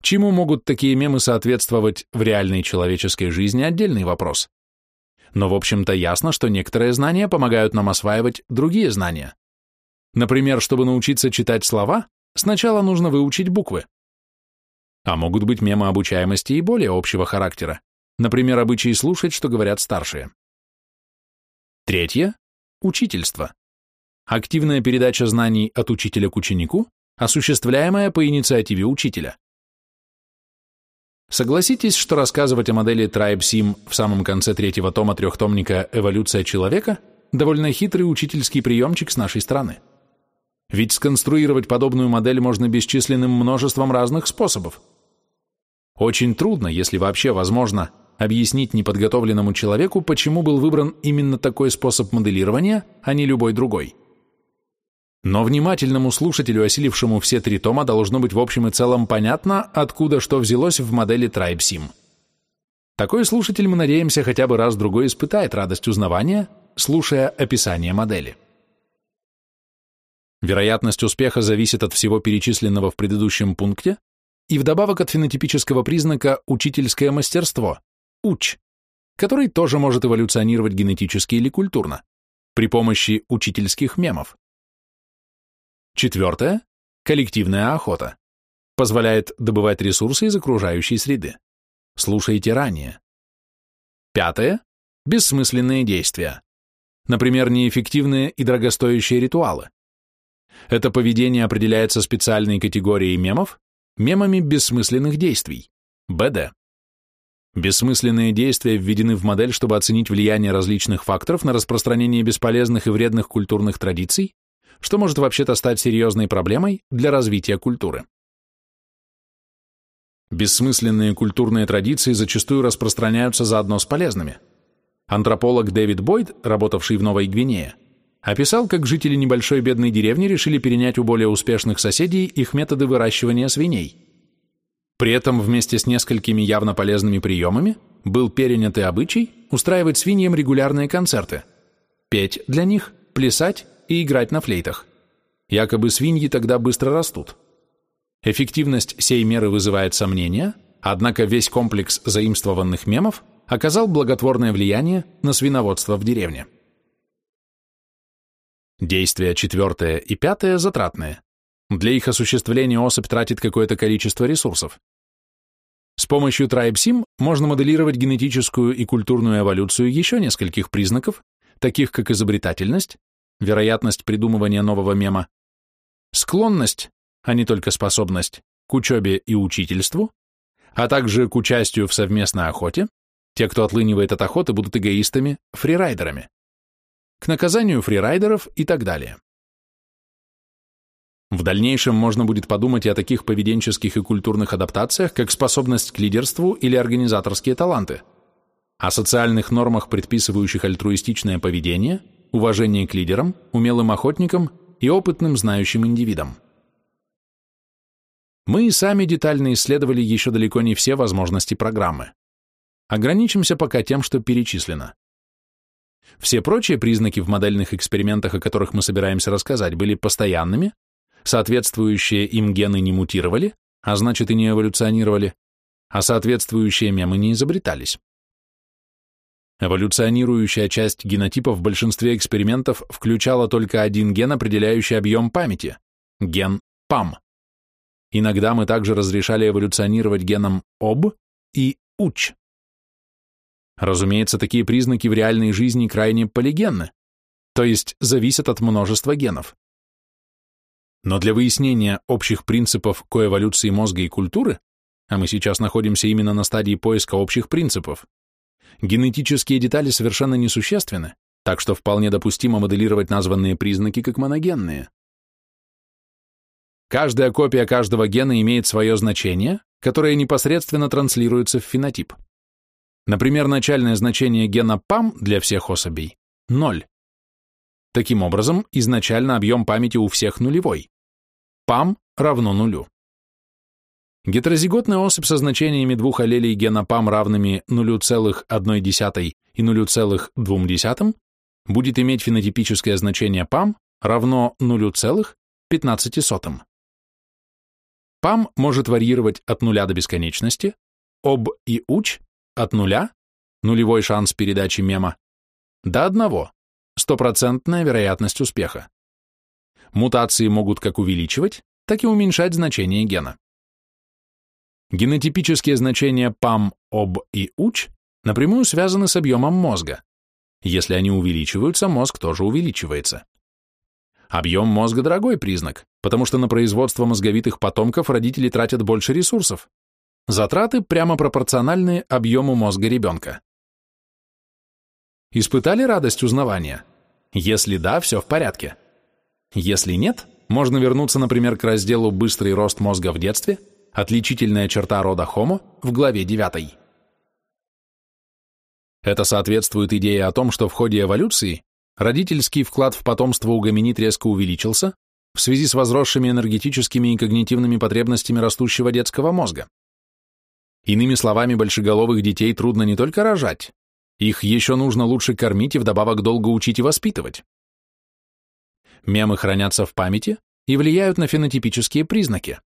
Чему могут такие мемы соответствовать в реальной человеческой жизни – отдельный вопрос. Но, в общем-то, ясно, что некоторые знания помогают нам осваивать другие знания. Например, чтобы научиться читать слова, сначала нужно выучить буквы. А могут быть мемы обучаемости и более общего характера, например, обычаи слушать, что говорят старшие. Третье – учительство. Активная передача знаний от учителя к ученику, осуществляемая по инициативе учителя. Согласитесь, что рассказывать о модели Tribe-Sim в самом конце третьего тома трехтомника «Эволюция человека» довольно хитрый учительский приемчик с нашей стороны. Ведь сконструировать подобную модель можно бесчисленным множеством разных способов. Очень трудно, если вообще возможно, объяснить неподготовленному человеку, почему был выбран именно такой способ моделирования, а не любой другой. Но внимательному слушателю, осилившему все три тома, должно быть в общем и целом понятно, откуда что взялось в модели TribeSim. Такой слушатель, мы надеемся, хотя бы раз-другой испытает радость узнавания, слушая описание модели. Вероятность успеха зависит от всего перечисленного в предыдущем пункте и вдобавок от фенотипического признака «учительское мастерство» – «уч», который тоже может эволюционировать генетически или культурно при помощи учительских мемов. Четвертое – коллективная охота. Позволяет добывать ресурсы из окружающей среды. Слушайте ранее. Пятое – бессмысленные действия. Например, неэффективные и дорогостоящие ритуалы. Это поведение определяется специальной категорией мемов, мемами бессмысленных действий, БД. Бессмысленные действия введены в модель, чтобы оценить влияние различных факторов на распространение бесполезных и вредных культурных традиций что может вообще-то стать серьезной проблемой для развития культуры. Бессмысленные культурные традиции зачастую распространяются заодно с полезными. Антрополог Дэвид Бойд, работавший в Новой Гвинее, описал, как жители небольшой бедной деревни решили перенять у более успешных соседей их методы выращивания свиней. При этом вместе с несколькими явно полезными приемами был перенят и обычай устраивать свиньям регулярные концерты, петь для них, плясать и играть на флейтах. Якобы свиньи тогда быстро растут. Эффективность сей меры вызывает сомнения, однако весь комплекс заимствованных мемов оказал благотворное влияние на свиноводство в деревне. Действия четвертое и пятое затратные. Для их осуществления особь тратит какое-то количество ресурсов. С помощью TribeSim можно моделировать генетическую и культурную эволюцию еще нескольких признаков, таких как изобретательность, вероятность придумывания нового мема, склонность, а не только способность, к учебе и учительству, а также к участию в совместной охоте, те, кто отлынивает от охоты, будут эгоистами, фрирайдерами, к наказанию фрирайдеров и так далее. В дальнейшем можно будет подумать и о таких поведенческих и культурных адаптациях, как способность к лидерству или организаторские таланты, о социальных нормах, предписывающих альтруистичное поведение – уважение к лидерам, умелым охотникам и опытным знающим индивидам. Мы и сами детально исследовали еще далеко не все возможности программы. Ограничимся пока тем, что перечислено. Все прочие признаки в модельных экспериментах, о которых мы собираемся рассказать, были постоянными, соответствующие им гены не мутировали, а значит и не эволюционировали, а соответствующие мемы не изобретались. Эволюционирующая часть генотипа в большинстве экспериментов включала только один ген, определяющий объем памяти – ген ПАМ. Иногда мы также разрешали эволюционировать геном ОБ и уч. Разумеется, такие признаки в реальной жизни крайне полигенны, то есть зависят от множества генов. Но для выяснения общих принципов коэволюции мозга и культуры, а мы сейчас находимся именно на стадии поиска общих принципов, генетические детали совершенно несущественны, так что вполне допустимо моделировать названные признаки как моногенные. Каждая копия каждого гена имеет свое значение, которое непосредственно транслируется в фенотип. Например, начальное значение гена PAM для всех особей – 0. Таким образом, изначально объем памяти у всех нулевой. PAM равно нулю. Гетерозиготная особь со значениями двух аллелей гена PAM равными 0,1 и 0,2 будет иметь фенотипическое значение PAM равно 0,15. PAM может варьировать от нуля до бесконечности, об и уч от нуля, нулевой шанс передачи мема, до одного, стопроцентная вероятность успеха. Мутации могут как увеличивать, так и уменьшать значение гена. Генотипические значения PAM, OB и UCH напрямую связаны с объемом мозга. Если они увеличиваются, мозг тоже увеличивается. Объем мозга – дорогой признак, потому что на производство мозговитых потомков родители тратят больше ресурсов, Затраты прямо пропорциональны объему мозга ребенка. Испытали радость узнавания? Если да, все в порядке. Если нет, можно вернуться, например, к разделу «Быстрый рост мозга в детстве», отличительная черта рода Homo в главе 9. Это соответствует идее о том, что в ходе эволюции родительский вклад в потомство у гоминид резко увеличился в связи с возросшими энергетическими и когнитивными потребностями растущего детского мозга. Иными словами, большеголовых детей трудно не только рожать, их еще нужно лучше кормить и вдобавок долго учить и воспитывать. Мемы хранятся в памяти и влияют на фенотипические признаки,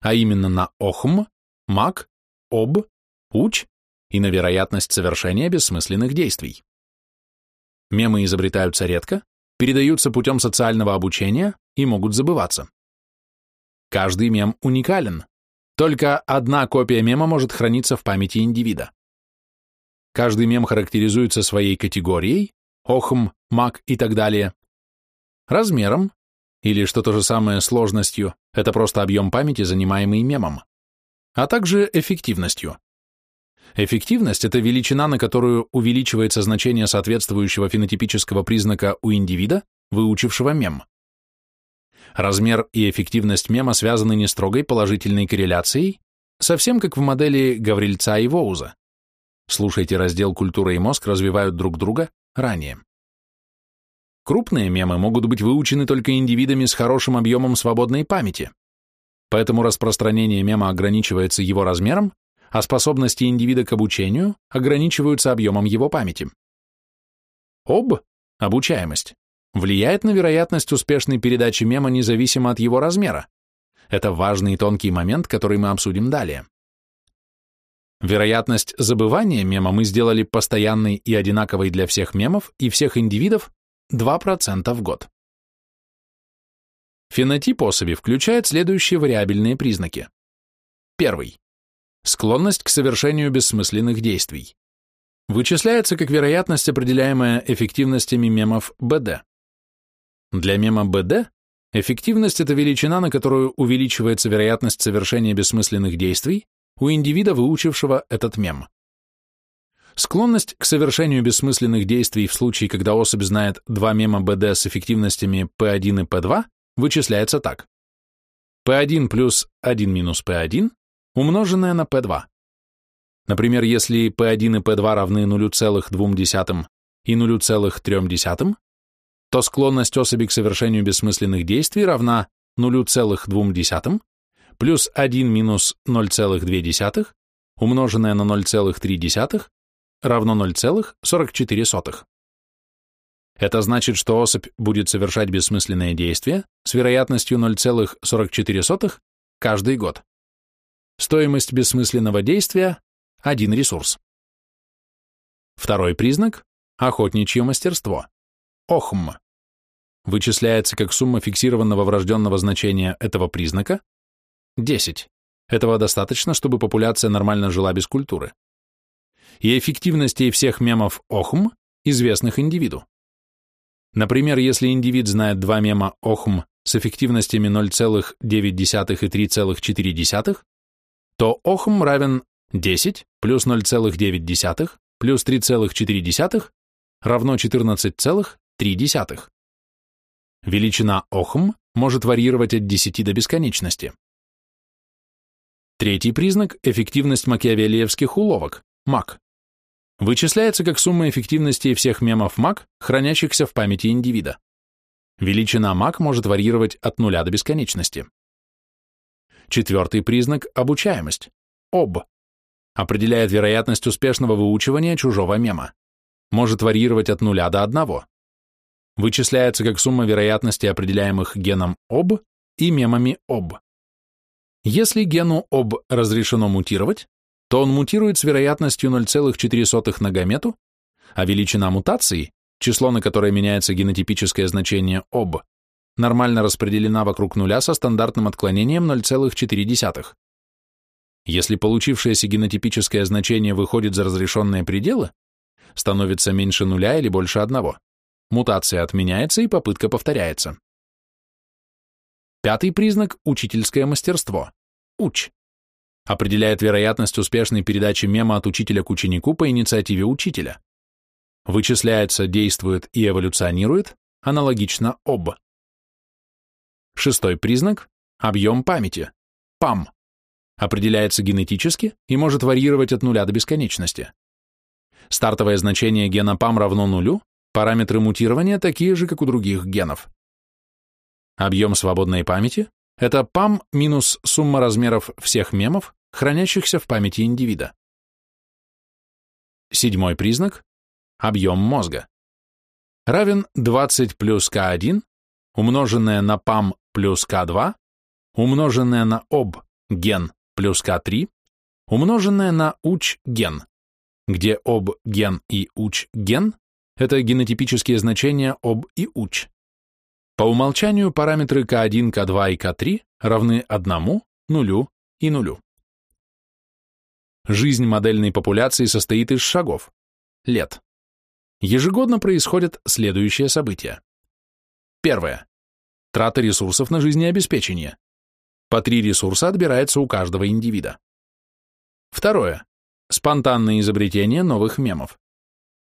а именно на охм, мак, об, уч и на вероятность совершения бессмысленных действий. Мемы изобретаются редко, передаются путем социального обучения и могут забываться. Каждый мем уникален, только одна копия мема может храниться в памяти индивида. Каждый мем характеризуется своей категорией, охм, мак и так далее, размером, или, что то же самое, сложностью, это просто объем памяти, занимаемый мемом, а также эффективностью. Эффективность – это величина, на которую увеличивается значение соответствующего фенотипического признака у индивида, выучившего мем. Размер и эффективность мема связаны не строгой положительной корреляцией, совсем как в модели Гаврильца и Воуза. Слушайте раздел «Культура и мозг развивают друг друга» ранее. Крупные мемы могут быть выучены только индивидами с хорошим объемом свободной памяти, поэтому распространение мема ограничивается его размером, а способности индивида к обучению ограничиваются объемом его памяти. Об – обучаемость влияет на вероятность успешной передачи мема независимо от его размера. Это важный и тонкий момент, который мы обсудим далее. Вероятность забывания мема мы сделали постоянной и одинаковой для всех мемов и всех индивидов 2% в год. Фенотип особи включает следующие вариабельные признаки. Первый. Склонность к совершению бессмысленных действий. Вычисляется как вероятность, определяемая эффективностями мемов БД. Для мема БД эффективность – это величина, на которую увеличивается вероятность совершения бессмысленных действий у индивида, выучившего этот мем. Склонность к совершению бессмысленных действий в случае, когда особь знает два мема БД с эффективностями P1 и P2, вычисляется так. P1 плюс 1 минус P1 умноженное на P2. Например, если P1 и P2 равны 0,2 и 0,3, то склонность особи к совершению бессмысленных действий равна 0,2 плюс 1 минус 0,2 умноженное на 0,3 равно 0,44. Это значит, что особь будет совершать бессмысленные действия с вероятностью 0,44 каждый год. Стоимость бессмысленного действия – один ресурс. Второй признак – охотничье мастерство. ОХМ вычисляется как сумма фиксированного врожденного значения этого признака 10. Этого достаточно, чтобы популяция нормально жила без культуры. И эффективностей всех мемов ОХМ, известных индивиду. Например, если индивид знает два мема ОХМ с эффективностями 0,9 и 3,4, то ОХМ равен 10 плюс 0,9 плюс 3,4 равно 14,3. Величина ОХМ может варьировать от 10 до бесконечности. Третий признак – эффективность макиавеллиевских уловок, МАК. Вычисляется как сумма эффективности всех мемов МАК, хранящихся в памяти индивида. Величина МАК может варьировать от нуля до бесконечности. Четвертый признак – обучаемость, ОБ. Определяет вероятность успешного выучивания чужого мема. Может варьировать от нуля до одного. Вычисляется как сумма вероятности, определяемых геном ОБ и мемами ОБ. Если гену ОБ разрешено мутировать, то он мутирует с вероятностью 0,4 на гамету, а величина мутации, число, на которое меняется генотипическое значение ОБ, нормально распределена вокруг нуля со стандартным отклонением 0,4. Если получившееся генотипическое значение выходит за разрешенные пределы, становится меньше нуля или больше одного, мутация отменяется и попытка повторяется. Пятый признак – учительское мастерство. Уч. Определяет вероятность успешной передачи мема от учителя к ученику по инициативе учителя. Вычисляется, действует и эволюционирует, аналогично об. Шестой признак – объем памяти. ПАМ. Определяется генетически и может варьировать от нуля до бесконечности. Стартовое значение гена ПАМ равно нулю, параметры мутирования такие же, как у других генов. Объем свободной памяти – это ПАМ минус сумма размеров всех мемов, хранящихся в памяти индивида. Седьмой признак – объем мозга. Равен 20 плюс К1, умноженное на ПАМ плюс К2, умноженное на ОБ ген плюс К3, умноженное на УЧ ген, где ОБ ген и УЧ ген – это генотипические значения ОБ и УЧ. По умолчанию параметры К1, К2 и К3 равны 1, нулю и нулю. Жизнь модельной популяции состоит из шагов, лет. Ежегодно происходят следующие события. Первое. Трата ресурсов на жизнеобеспечение. По три ресурса отбирается у каждого индивида. Второе. Спонтанное изобретение новых мемов.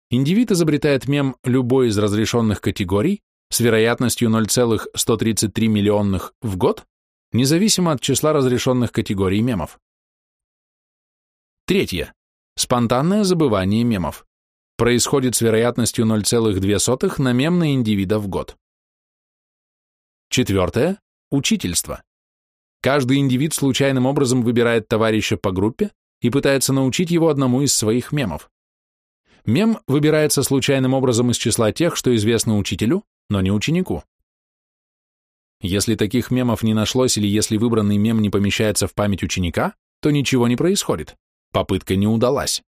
Индивид изобретает мем любой из разрешенных категорий с вероятностью 0,133 миллионных в год, независимо от числа разрешенных категорий мемов. Третье. Спонтанное забывание мемов. Происходит с вероятностью 0,2 на мем на индивида в год. Четвертое. Учительство. Каждый индивид случайным образом выбирает товарища по группе и пытается научить его одному из своих мемов. Мем выбирается случайным образом из числа тех, что известно учителю, но не ученику. Если таких мемов не нашлось или если выбранный мем не помещается в память ученика, то ничего не происходит, попытка не удалась.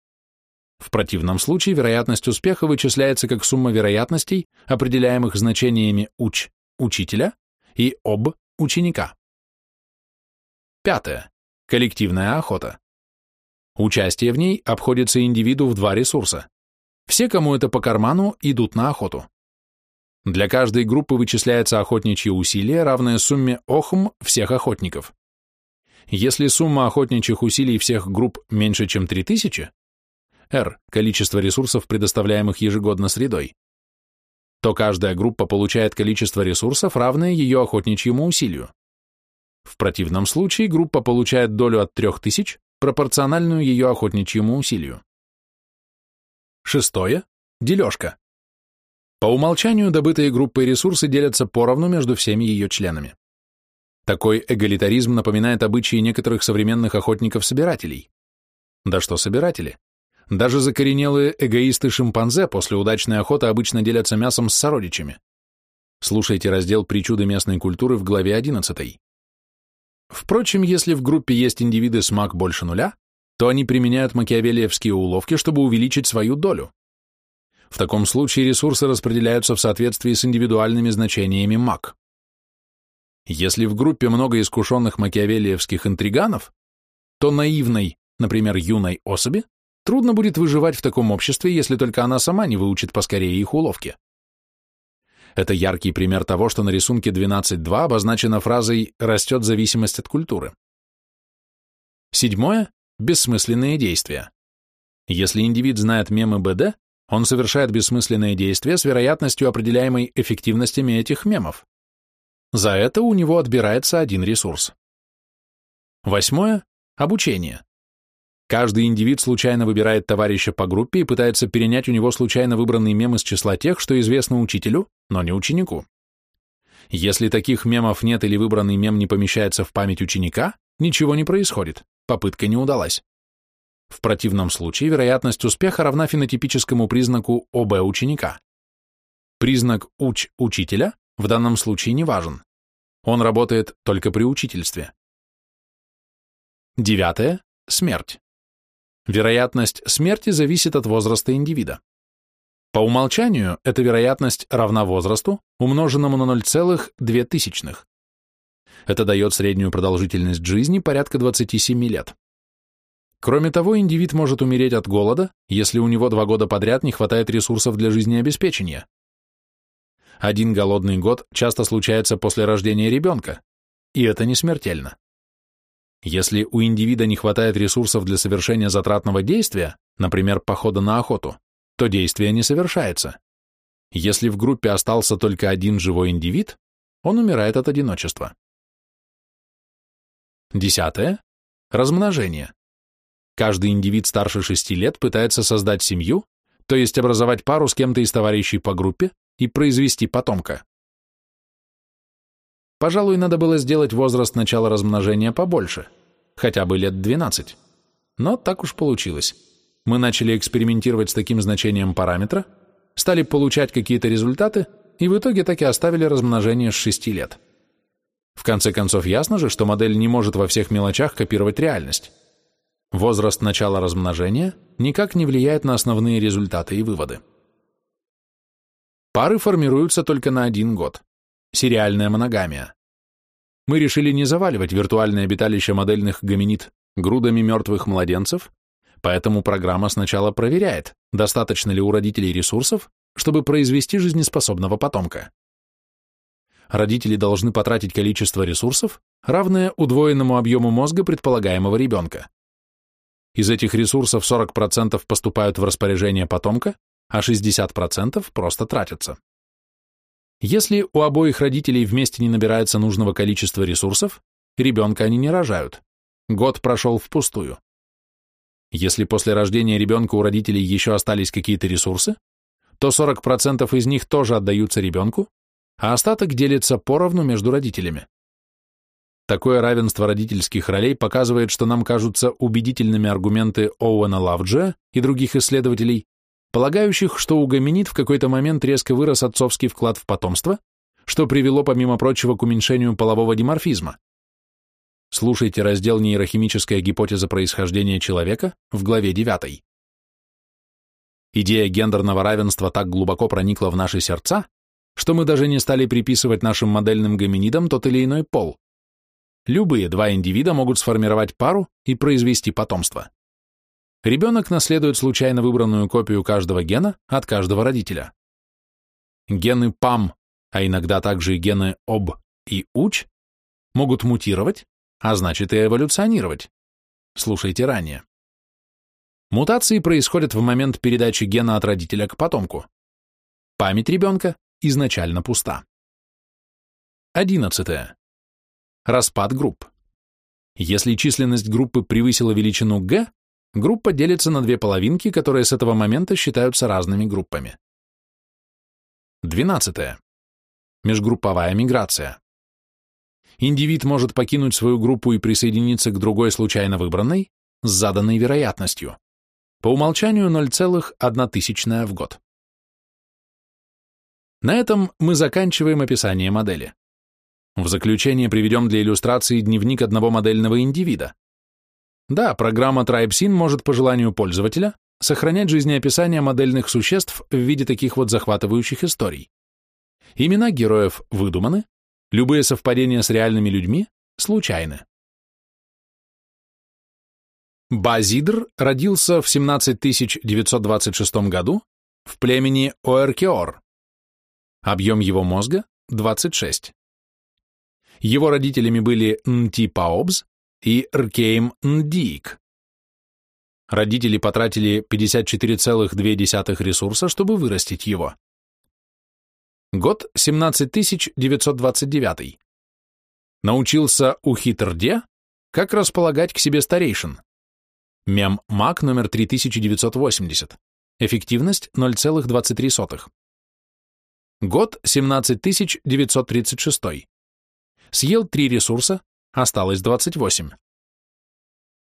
В противном случае вероятность успеха вычисляется как сумма вероятностей, определяемых значениями уч – учителя и об – ученика. Пятое. Коллективная охота. Участие в ней обходится индивиду в два ресурса. Все, кому это по карману, идут на охоту. Для каждой группы вычисляется охотничье усилие, равное сумме ОХМ всех охотников. Если сумма охотничьих усилий всех групп меньше, чем 3000, R – количество ресурсов, предоставляемых ежегодно средой, то каждая группа получает количество ресурсов, равное ее охотничьему усилию. В противном случае группа получает долю от 3000, пропорциональную ее охотничьему усилию. Шестое – дележка. По умолчанию добытые группой ресурсы делятся поровну между всеми ее членами. Такой эгалитаризм напоминает обычаи некоторых современных охотников-собирателей. Да что собиратели? Даже закоренелые эгоисты-шимпанзе после удачной охоты обычно делятся мясом с сородичами. Слушайте раздел «Причуды местной культуры» в главе 11. Впрочем, если в группе есть индивиды с мак больше нуля, то они применяют макиавелиевские уловки, чтобы увеличить свою долю. В таком случае ресурсы распределяются в соответствии с индивидуальными значениями МАК. Если в группе много искушенных макиавелиевских интриганов, то наивной, например, юной особи, трудно будет выживать в таком обществе, если только она сама не выучит поскорее их уловки. Это яркий пример того, что на рисунке 12.2 обозначена фразой «растет зависимость от культуры». Седьмое – бессмысленные действия. Если индивид знает мемы БД, он совершает бессмысленные действия с вероятностью, определяемой эффективностями этих мемов. За это у него отбирается один ресурс. Восьмое – обучение. Каждый индивид случайно выбирает товарища по группе и пытается перенять у него случайно выбранный мем из числа тех, что известно учителю, но не ученику. Если таких мемов нет или выбранный мем не помещается в память ученика, ничего не происходит, попытка не удалась. В противном случае вероятность успеха равна фенотипическому признаку ОБ ученика. Признак УЧ учителя в данном случае не важен. Он работает только при учительстве. Девятое – смерть. Вероятность смерти зависит от возраста индивида. По умолчанию эта вероятность равна возрасту, умноженному на 0,02. Это дает среднюю продолжительность жизни порядка 27 лет. Кроме того, индивид может умереть от голода, если у него два года подряд не хватает ресурсов для жизнеобеспечения. Один голодный год часто случается после рождения ребенка, и это не смертельно. Если у индивида не хватает ресурсов для совершения затратного действия, например, похода на охоту, то действие не совершается. Если в группе остался только один живой индивид, он умирает от одиночества. Десятое. Размножение. Каждый индивид старше 6 лет пытается создать семью, то есть образовать пару с кем-то из товарищей по группе и произвести потомка. Пожалуй, надо было сделать возраст начала размножения побольше, хотя бы лет 12. Но так уж получилось. Мы начали экспериментировать с таким значением параметра, стали получать какие-то результаты и в итоге так и оставили размножение с 6 лет. В конце концов, ясно же, что модель не может во всех мелочах копировать реальность. Возраст начала размножения никак не влияет на основные результаты и выводы. Пары формируются только на один год. Сериальная моногамия. Мы решили не заваливать виртуальное обиталище модельных гоминид грудами мертвых младенцев, поэтому программа сначала проверяет, достаточно ли у родителей ресурсов, чтобы произвести жизнеспособного потомка. Родители должны потратить количество ресурсов, равное удвоенному объему мозга предполагаемого ребенка. Из этих ресурсов 40% поступают в распоряжение потомка, а 60% просто тратятся. Если у обоих родителей вместе не набирается нужного количества ресурсов, ребенка они не рожают. Год прошел впустую. Если после рождения ребенка у родителей еще остались какие-то ресурсы, то 40% из них тоже отдаются ребенку, а остаток делится поровну между родителями. Такое равенство родительских ролей показывает, что нам кажутся убедительными аргументы Оуэна Лавджа и других исследователей, полагающих, что у гоминид в какой-то момент резко вырос отцовский вклад в потомство, что привело, помимо прочего, к уменьшению полового диморфизма. Слушайте раздел «Нейрохимическая гипотеза происхождения человека» в главе 9. Идея гендерного равенства так глубоко проникла в наши сердца, что мы даже не стали приписывать нашим модельным гоминидам тот или иной пол. Любые два индивида могут сформировать пару и произвести потомство ребенок наследует случайно выбранную копию каждого гена от каждого родителя. Гены ПАМ, а иногда также и гены ОБ и УЧ, могут мутировать, а значит и эволюционировать. Слушайте ранее. Мутации происходят в момент передачи гена от родителя к потомку. Память ребенка изначально пуста. Одиннадцатое. Распад групп. Если численность группы превысила величину g, Группа делится на две половинки, которые с этого момента считаются разными группами. 12. Межгрупповая миграция. Индивид может покинуть свою группу и присоединиться к другой случайно выбранной с заданной вероятностью. По умолчанию 0,1 в год. На этом мы заканчиваем описание модели. В заключение приведем для иллюстрации дневник одного модельного индивида. Да, программа TribeSyn может по желанию пользователя сохранять жизнеописания модельных существ в виде таких вот захватывающих историй. Имена героев выдуманы, любые совпадения с реальными людьми случайны. Базидр родился в 17926 году в племени Оэркеор. Объем его мозга – 26. Его родителями были Нти Паобз и Ркейм Ндиик. Родители потратили 54,2 ресурса, чтобы вырастить его. Год 17929. Научился у Хитрде, как располагать к себе старейшин. Мем МАК номер 3980. Эффективность 0,23. Год 17936. Съел 3 ресурса, осталось 28.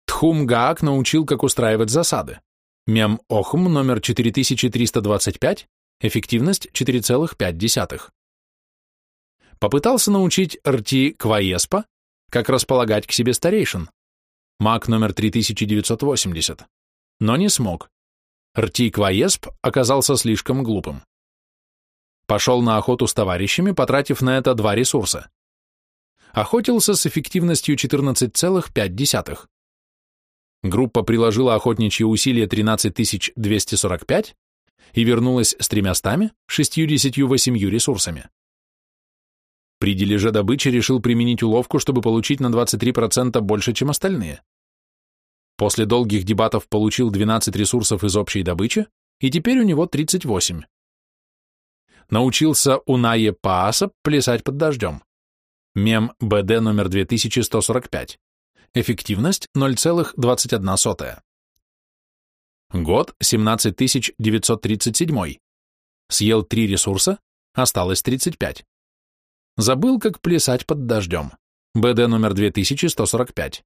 Тхум Гаак научил, как устраивать засады. Мем Охм номер 4325, эффективность 4,5. Попытался научить Рти Кваеспа, как располагать к себе старейшин. Маг номер 3980. Но не смог. Рти Кваесп оказался слишком глупым. Пошел на охоту с товарищами, потратив на это два ресурса. Охотился с эффективностью 14,5. Группа приложила охотничьи усилия 13245 и вернулась с 368 ресурсами. При дележе добычи решил применить уловку, чтобы получить на 23% больше, чем остальные. После долгих дебатов получил 12 ресурсов из общей добычи, и теперь у него 38. Научился у Нае Пааса плясать под дождем. Мем БД номер 2145. Эффективность 0,21. Год 17937. Съел 3 ресурса, осталось 35. Забыл, как плясать под дождем. БД номер 2145.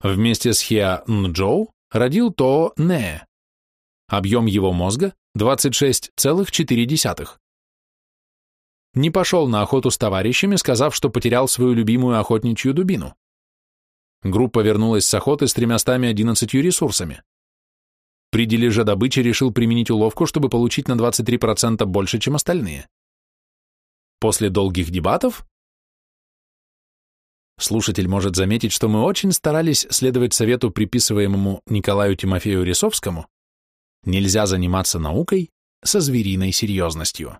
Вместе с Хиа Нджоу родил Тоо Не. Объем его мозга 26,4. Не пошел на охоту с товарищами, сказав, что потерял свою любимую охотничью дубину. Группа вернулась с охоты с 311 ресурсами. При дележе добычи решил применить уловку, чтобы получить на 23% больше, чем остальные. После долгих дебатов слушатель может заметить, что мы очень старались следовать совету, приписываемому Николаю Тимофею Рисовскому, нельзя заниматься наукой со звериной серьезностью.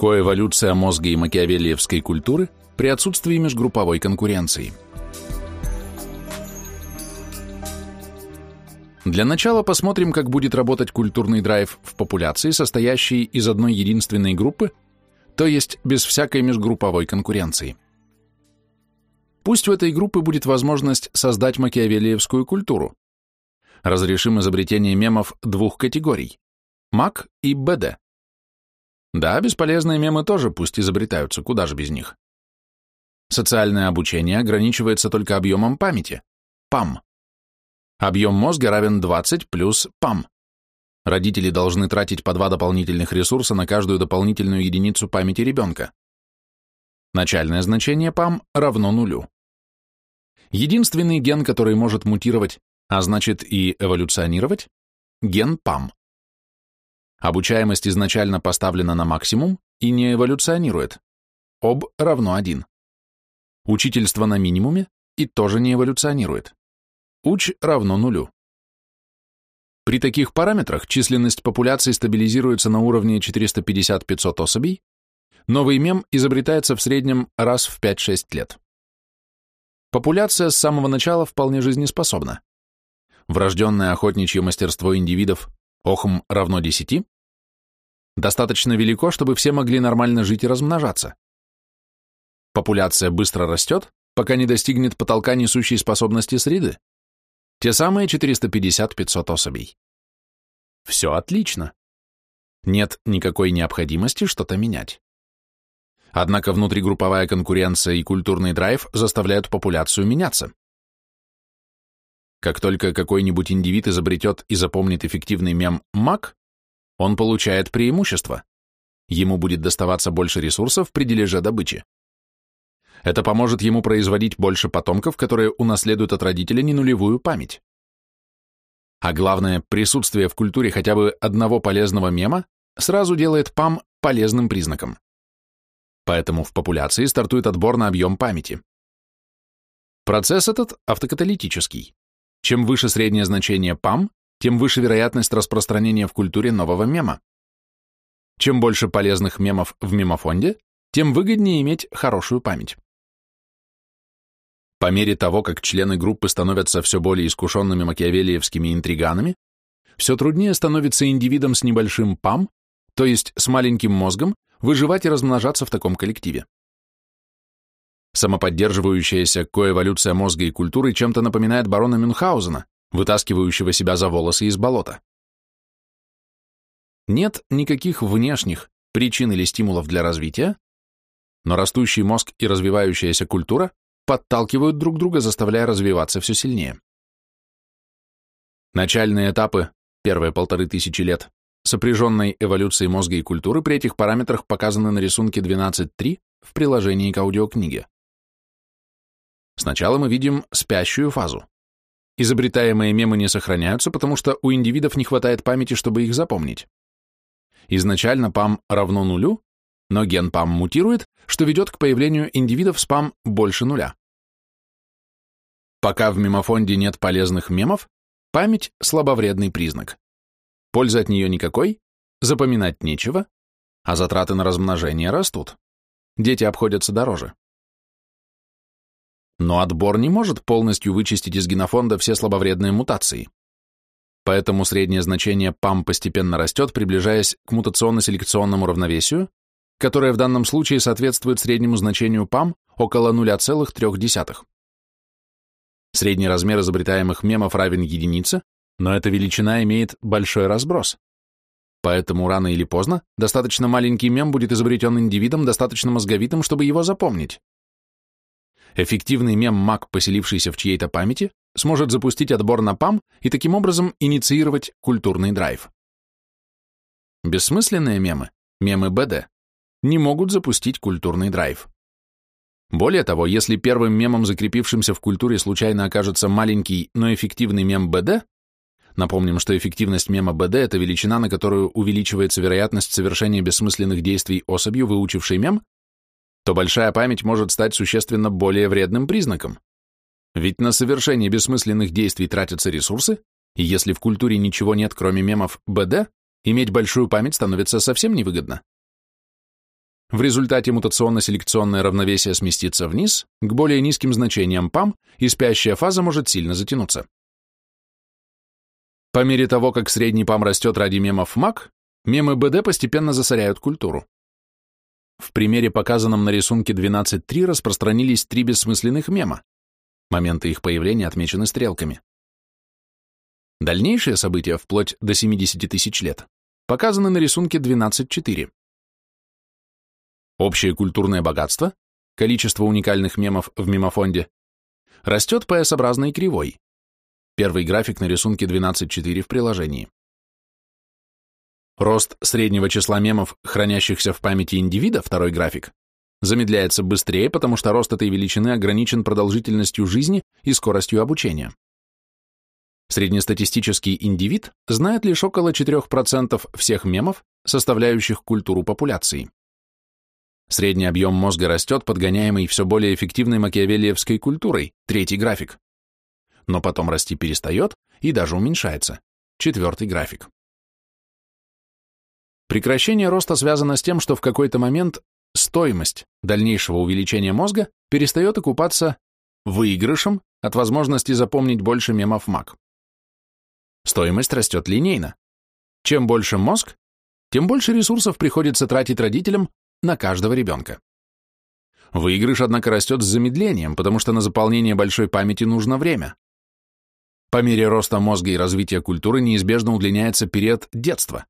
Коэволюция мозга и макиавеллиевской культуры при отсутствии межгрупповой конкуренции – Для начала посмотрим, как будет работать культурный драйв в популяции, состоящей из одной единственной группы, то есть без всякой межгрупповой конкуренции. Пусть у этой группы будет возможность создать макиавелиевскую культуру. Разрешим изобретение мемов двух категорий – МАК и БД. Да, бесполезные мемы тоже пусть изобретаются, куда же без них. Социальное обучение ограничивается только объемом памяти – ПАМ. Объем мозга равен 20 плюс ПАМ. Родители должны тратить по два дополнительных ресурса на каждую дополнительную единицу памяти ребенка. Начальное значение ПАМ равно нулю. Единственный ген, который может мутировать, а значит и эволюционировать, ген ПАМ. Обучаемость изначально поставлена на максимум и не эволюционирует. ОБ равно 1. Учительство на минимуме и тоже не эволюционирует. Уч равно нулю. При таких параметрах численность популяции стабилизируется на уровне 450-500 особей, новый мем изобретается в среднем раз в 5-6 лет. Популяция с самого начала вполне жизнеспособна. Врожденное охотничье мастерство индивидов охм равно 10 достаточно велико, чтобы все могли нормально жить и размножаться. Популяция быстро растет, пока не достигнет потолка несущей способности среды, те самые 450-500 особей. Все отлично. Нет никакой необходимости что-то менять. Однако внутригрупповая конкуренция и культурный драйв заставляют популяцию меняться. Как только какой-нибудь индивид изобретет и запомнит эффективный мем «маг», он получает преимущество. Ему будет доставаться больше ресурсов при дележе добычи. Это поможет ему производить больше потомков, которые унаследуют от родителя не нулевую память. А главное, присутствие в культуре хотя бы одного полезного мема сразу делает ПАМ полезным признаком. Поэтому в популяции стартует отбор на объем памяти. Процесс этот автокаталитический. Чем выше среднее значение ПАМ, тем выше вероятность распространения в культуре нового мема. Чем больше полезных мемов в мемофонде, тем выгоднее иметь хорошую память. По мере того, как члены группы становятся все более искушенными макиавелиевскими интриганами, все труднее становится индивидам с небольшим ПАМ, то есть с маленьким мозгом, выживать и размножаться в таком коллективе. Самоподдерживающаяся коэволюция мозга и культуры чем-то напоминает барона Мюнхгаузена, вытаскивающего себя за волосы из болота. Нет никаких внешних причин или стимулов для развития, но растущий мозг и развивающаяся культура подталкивают друг друга, заставляя развиваться все сильнее. Начальные этапы, первые полторы тысячи лет, сопряженной эволюции мозга и культуры при этих параметрах показаны на рисунке 12.3 в приложении к аудиокниге. Сначала мы видим спящую фазу. Изобретаемые мемы не сохраняются, потому что у индивидов не хватает памяти, чтобы их запомнить. Изначально ПАМ равно нулю, но ген ПАМ мутирует, что ведет к появлению индивидов с ПАМ больше нуля. Пока в мемофонде нет полезных мемов, память – слабовредный признак. Пользы от нее никакой, запоминать нечего, а затраты на размножение растут. Дети обходятся дороже. Но отбор не может полностью вычистить из генофонда все слабовредные мутации. Поэтому среднее значение ПАМ постепенно растет, приближаясь к мутационно-селекционному равновесию, которое в данном случае соответствует среднему значению ПАМ около 0,3. Средний размер изобретаемых мемов равен единице, но эта величина имеет большой разброс. Поэтому рано или поздно достаточно маленький мем будет изобретен индивидом, достаточно мозговитым, чтобы его запомнить. Эффективный мем-маг, поселившийся в чьей-то памяти, сможет запустить отбор на ПАМ и таким образом инициировать культурный драйв. Бессмысленные мемы, мемы БД, не могут запустить культурный драйв. Более того, если первым мемом, закрепившимся в культуре, случайно окажется маленький, но эффективный мем БД, напомним, что эффективность мема БД – это величина, на которую увеличивается вероятность совершения бессмысленных действий особью, выучившей мем, то большая память может стать существенно более вредным признаком. Ведь на совершение бессмысленных действий тратятся ресурсы, и если в культуре ничего нет, кроме мемов БД, иметь большую память становится совсем невыгодно. В результате мутационно-селекционное равновесие сместится вниз, к более низким значениям ПАМ, и спящая фаза может сильно затянуться. По мере того, как средний ПАМ растет ради мемов МАК, мемы БД постепенно засоряют культуру. В примере, показанном на рисунке 12.3, распространились три бессмысленных мема. Моменты их появления отмечены стрелками. Дальнейшие события, вплоть до 70 тысяч лет, показаны на рисунке 12.4. Общее культурное богатство, количество уникальных мемов в мемофонде, растет по S-образной кривой. Первый график на рисунке 12.4 в приложении. Рост среднего числа мемов, хранящихся в памяти индивида, второй график, замедляется быстрее, потому что рост этой величины ограничен продолжительностью жизни и скоростью обучения. Среднестатистический индивид знает лишь около 4% всех мемов, составляющих культуру популяции. Средний объем мозга растет, подгоняемый все более эффективной макиавелиевской культурой, третий график. Но потом расти перестает и даже уменьшается, четвертый график. Прекращение роста связано с тем, что в какой-то момент стоимость дальнейшего увеличения мозга перестает окупаться выигрышем от возможности запомнить больше мемов маг. Стоимость растет линейно. Чем больше мозг, тем больше ресурсов приходится тратить родителям на каждого ребенка. Выигрыш, однако, растет с замедлением, потому что на заполнение большой памяти нужно время. По мере роста мозга и развития культуры неизбежно удлиняется период детства,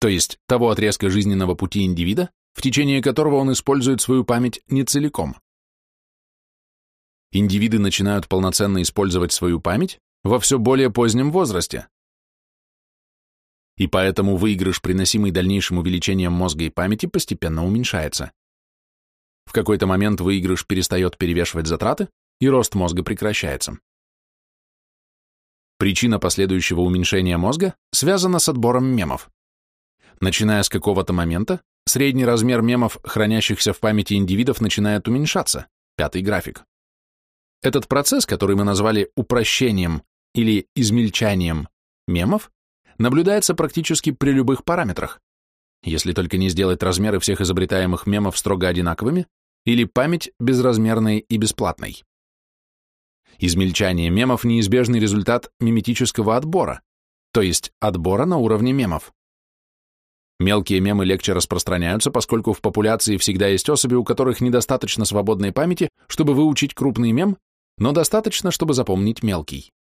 то есть того отрезка жизненного пути индивида, в течение которого он использует свою память не целиком. Индивиды начинают полноценно использовать свою память во все более позднем возрасте. И поэтому выигрыш, приносимый дальнейшим увеличением мозга и памяти, постепенно уменьшается. В какой-то момент выигрыш перестает перевешивать затраты, и рост мозга прекращается. Причина последующего уменьшения мозга связана с отбором мемов. Начиная с какого-то момента, средний размер мемов, хранящихся в памяти индивидов, начинает уменьшаться, пятый график. Этот процесс, который мы назвали упрощением или измельчанием мемов, наблюдается практически при любых параметрах, если только не сделать размеры всех изобретаемых мемов строго одинаковыми или память безразмерной и бесплатной. Измельчание мемов – неизбежный результат миметического отбора, то есть отбора на уровне мемов. Мелкие мемы легче распространяются, поскольку в популяции всегда есть особи, у которых недостаточно свободной памяти, чтобы выучить крупный мем, но достаточно, чтобы запомнить мелкий.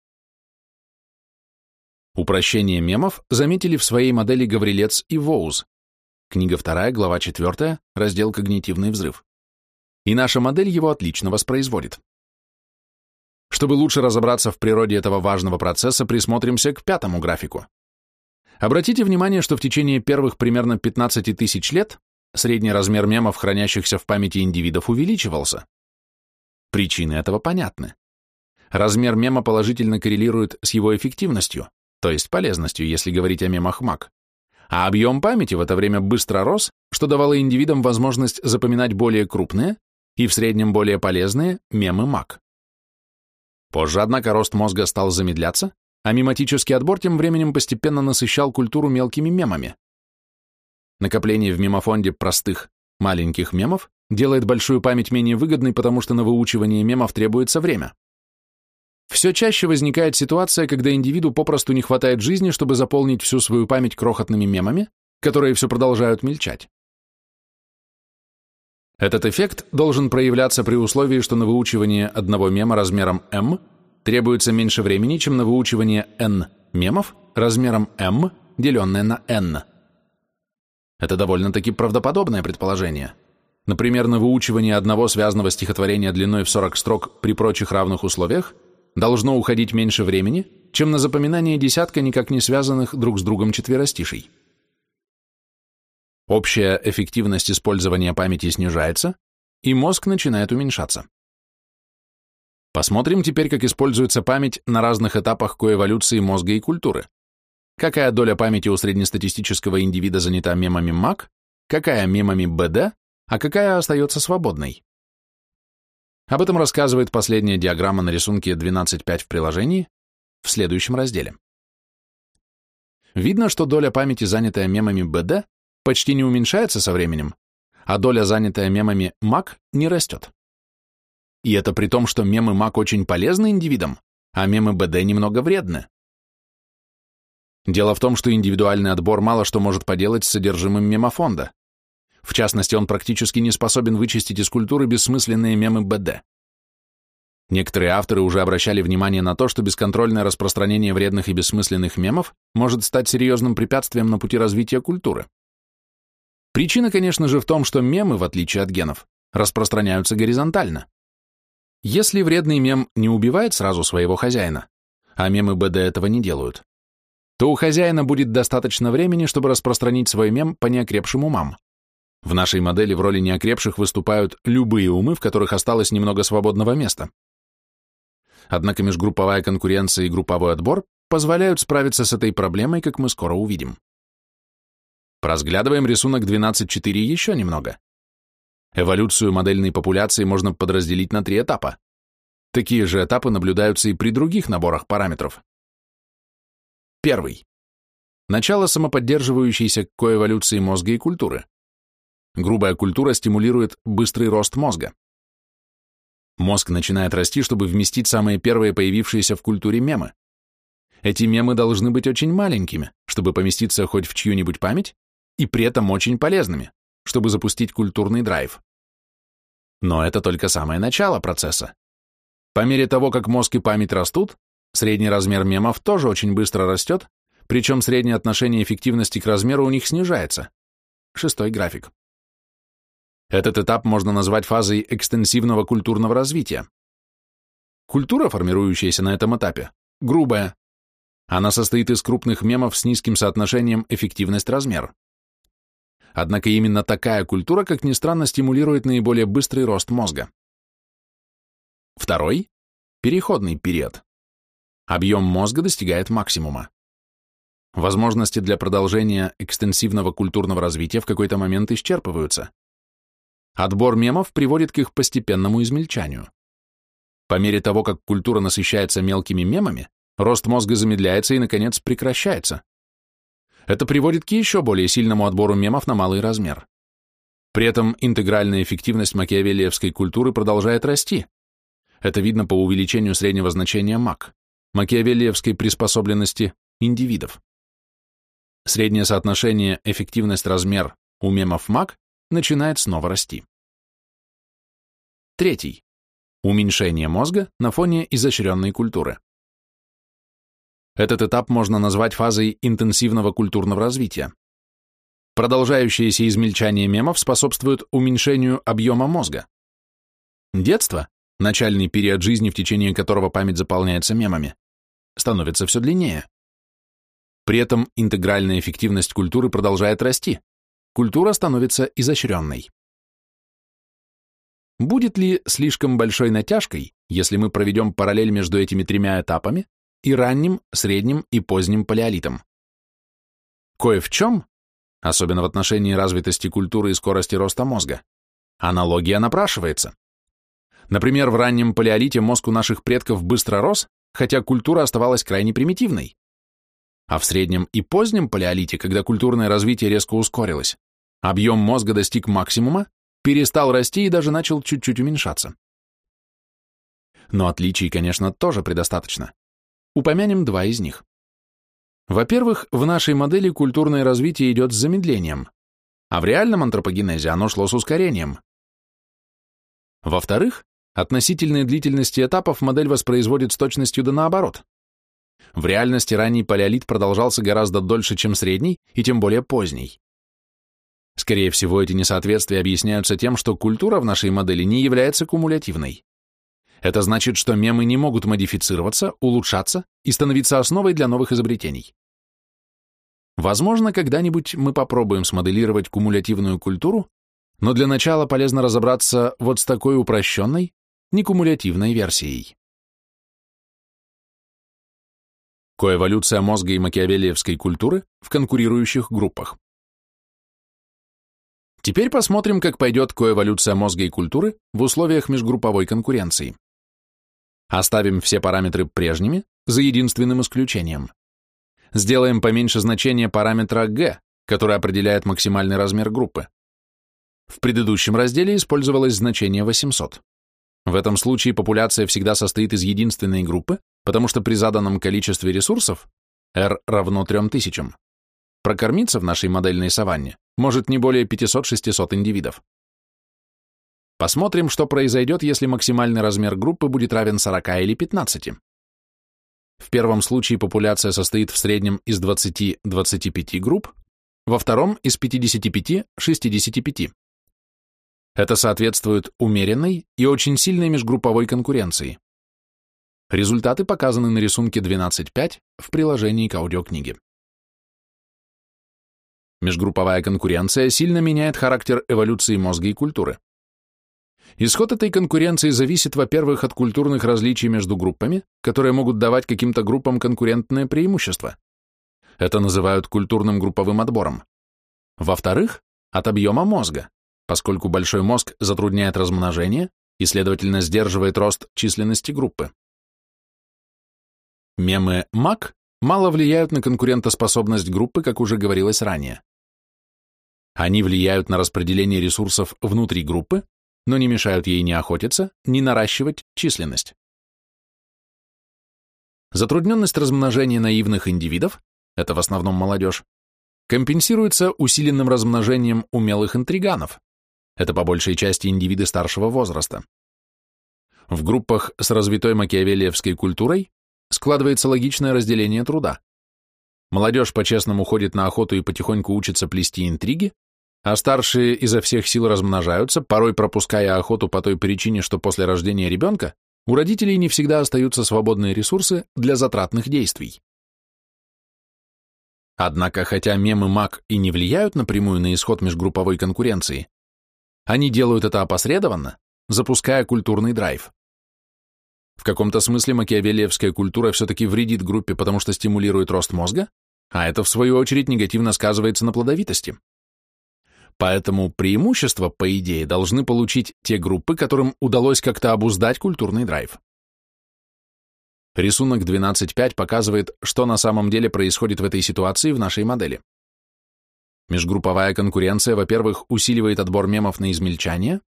Упрощение мемов заметили в своей модели Гаврилец и Воуз. Книга 2, глава 4, раздел «Когнитивный взрыв». И наша модель его отлично воспроизводит. Чтобы лучше разобраться в природе этого важного процесса, присмотримся к пятому графику. Обратите внимание, что в течение первых примерно 15 тысяч лет средний размер мемов, хранящихся в памяти индивидов, увеличивался. Причины этого понятны. Размер мема положительно коррелирует с его эффективностью, то есть полезностью, если говорить о мемах МАК. А объем памяти в это время быстро рос, что давало индивидам возможность запоминать более крупные и в среднем более полезные мемы МАК. Позже, однако, рост мозга стал замедляться, а мематический отбор тем временем постепенно насыщал культуру мелкими мемами. Накопление в мемофонде простых, маленьких мемов делает большую память менее выгодной, потому что на выучивание мемов требуется время. Все чаще возникает ситуация, когда индивиду попросту не хватает жизни, чтобы заполнить всю свою память крохотными мемами, которые все продолжают мельчать. Этот эффект должен проявляться при условии, что на выучивание одного мема размером m требуется меньше времени, чем на выучивание n мемов размером m, деленное на n. Это довольно-таки правдоподобное предположение. Например, на выучивание одного связанного стихотворения длиной в 40 строк при прочих равных условиях должно уходить меньше времени, чем на запоминание десятка никак не связанных друг с другом четверостишей. Общая эффективность использования памяти снижается, и мозг начинает уменьшаться. Посмотрим теперь, как используется память на разных этапах коэволюции мозга и культуры. Какая доля памяти у среднестатистического индивида занята мемами МАК, какая мемами БД, а какая остается свободной. Об этом рассказывает последняя диаграмма на рисунке 12.5 в приложении в следующем разделе. Видно, что доля памяти, занятая мемами БД, почти не уменьшается со временем, а доля, занятая мемами МАК, не растет. И это при том, что мемы МАК очень полезны индивидам, а мемы БД немного вредны. Дело в том, что индивидуальный отбор мало что может поделать с содержимым мемофонда. В частности, он практически не способен вычистить из культуры бессмысленные мемы БД. Некоторые авторы уже обращали внимание на то, что бесконтрольное распространение вредных и бессмысленных мемов может стать серьезным препятствием на пути развития культуры. Причина, конечно же, в том, что мемы, в отличие от генов, распространяются горизонтально. Если вредный мем не убивает сразу своего хозяина, а мемы БД этого не делают, то у хозяина будет достаточно времени, чтобы распространить свой мем по неокрепшим умам. В нашей модели в роли неокрепших выступают любые умы, в которых осталось немного свободного места. Однако межгрупповая конкуренция и групповой отбор позволяют справиться с этой проблемой, как мы скоро увидим. Поразглядываем рисунок 12.4 еще немного. Эволюцию модельной популяции можно подразделить на три этапа. Такие же этапы наблюдаются и при других наборах параметров. Первый. Начало самоподдерживающейся коэволюции мозга и культуры. Грубая культура стимулирует быстрый рост мозга. Мозг начинает расти, чтобы вместить самые первые появившиеся в культуре мемы. Эти мемы должны быть очень маленькими, чтобы поместиться хоть в чью-нибудь память, и при этом очень полезными, чтобы запустить культурный драйв. Но это только самое начало процесса. По мере того, как мозг и память растут, средний размер мемов тоже очень быстро растет, причем среднее отношение эффективности к размеру у них снижается. Шестой график. Этот этап можно назвать фазой экстенсивного культурного развития. Культура, формирующаяся на этом этапе, грубая. Она состоит из крупных мемов с низким соотношением эффективность-размер. Однако именно такая культура, как ни странно, стимулирует наиболее быстрый рост мозга. Второй – переходный период. Объем мозга достигает максимума. Возможности для продолжения экстенсивного культурного развития в какой-то момент исчерпываются. Отбор мемов приводит к их постепенному измельчанию. По мере того, как культура насыщается мелкими мемами, рост мозга замедляется и, наконец, прекращается. Это приводит к еще более сильному отбору мемов на малый размер. При этом интегральная эффективность макиавеллиевской культуры продолжает расти. Это видно по увеличению среднего значения МАК, макиавеллиевской приспособленности индивидов. Среднее соотношение эффективность-размер у мемов МАК начинает снова расти. Третий. Уменьшение мозга на фоне изощренной культуры. Этот этап можно назвать фазой интенсивного культурного развития. Продолжающееся измельчание мемов способствует уменьшению объема мозга. Детство, начальный период жизни, в течение которого память заполняется мемами, становится все длиннее. При этом интегральная эффективность культуры продолжает расти. Культура становится изощренной. Будет ли слишком большой натяжкой, если мы проведем параллель между этими тремя этапами и ранним, средним и поздним палеолитом? Кое в чем, особенно в отношении развитости культуры и скорости роста мозга, аналогия напрашивается. Например, в раннем палеолите мозг у наших предков быстро рос, хотя культура оставалась крайне примитивной. А в среднем и позднем палеолите, когда культурное развитие резко ускорилось, объем мозга достиг максимума, перестал расти и даже начал чуть-чуть уменьшаться. Но отличий, конечно, тоже предостаточно. Упомянем два из них. Во-первых, в нашей модели культурное развитие идет с замедлением, а в реальном антропогенезе оно шло с ускорением. Во-вторых, относительные длительности этапов модель воспроизводит с точностью да наоборот. В реальности ранний палеолит продолжался гораздо дольше, чем средний и тем более поздний. Скорее всего, эти несоответствия объясняются тем, что культура в нашей модели не является кумулятивной. Это значит, что мемы не могут модифицироваться, улучшаться и становиться основой для новых изобретений. Возможно, когда-нибудь мы попробуем смоделировать кумулятивную культуру, но для начала полезно разобраться вот с такой упрощенной, некумулятивной версией. Коэволюция мозга и макиавеллиевской культуры в конкурирующих группах. Теперь посмотрим, как пойдет коэволюция мозга и культуры в условиях межгрупповой конкуренции. Оставим все параметры прежними, за единственным исключением. Сделаем поменьше значение параметра g, который определяет максимальный размер группы. В предыдущем разделе использовалось значение 800. В этом случае популяция всегда состоит из единственной группы, потому что при заданном количестве ресурсов, R равно 3000, прокормиться в нашей модельной саванне может не более 500-600 индивидов. Посмотрим, что произойдет, если максимальный размер группы будет равен 40 или 15. В первом случае популяция состоит в среднем из 20-25 групп, во втором – из 55-65. Это соответствует умеренной и очень сильной межгрупповой конкуренции. Результаты показаны на рисунке 12.5 в приложении к аудиокниге. Межгрупповая конкуренция сильно меняет характер эволюции мозга и культуры. Исход этой конкуренции зависит, во-первых, от культурных различий между группами, которые могут давать каким-то группам конкурентное преимущество. Это называют культурным групповым отбором. Во-вторых, от объема мозга, поскольку большой мозг затрудняет размножение и, следовательно, сдерживает рост численности группы. Мемы МАК мало влияют на конкурентоспособность группы, как уже говорилось ранее. Они влияют на распределение ресурсов внутри группы, но не мешают ей ни охотиться, ни наращивать численность. Затрудненность размножения наивных индивидов, это в основном молодежь, компенсируется усиленным размножением умелых интриганов, это по большей части индивиды старшего возраста. В группах с развитой макиавеллиевской культурой складывается логичное разделение труда. Молодежь по-честному ходит на охоту и потихоньку учится плести интриги, а старшие изо всех сил размножаются, порой пропуская охоту по той причине, что после рождения ребенка у родителей не всегда остаются свободные ресурсы для затратных действий. Однако, хотя мемы МАК и не влияют напрямую на исход межгрупповой конкуренции, они делают это опосредованно, запуская культурный драйв. В каком-то смысле макиавеллиевская культура все-таки вредит группе, потому что стимулирует рост мозга, а это, в свою очередь, негативно сказывается на плодовитости. Поэтому преимущество, по идее, должны получить те группы, которым удалось как-то обуздать культурный драйв. Рисунок 12.5 показывает, что на самом деле происходит в этой ситуации в нашей модели. Межгрупповая конкуренция, во-первых, усиливает отбор мемов на измельчание,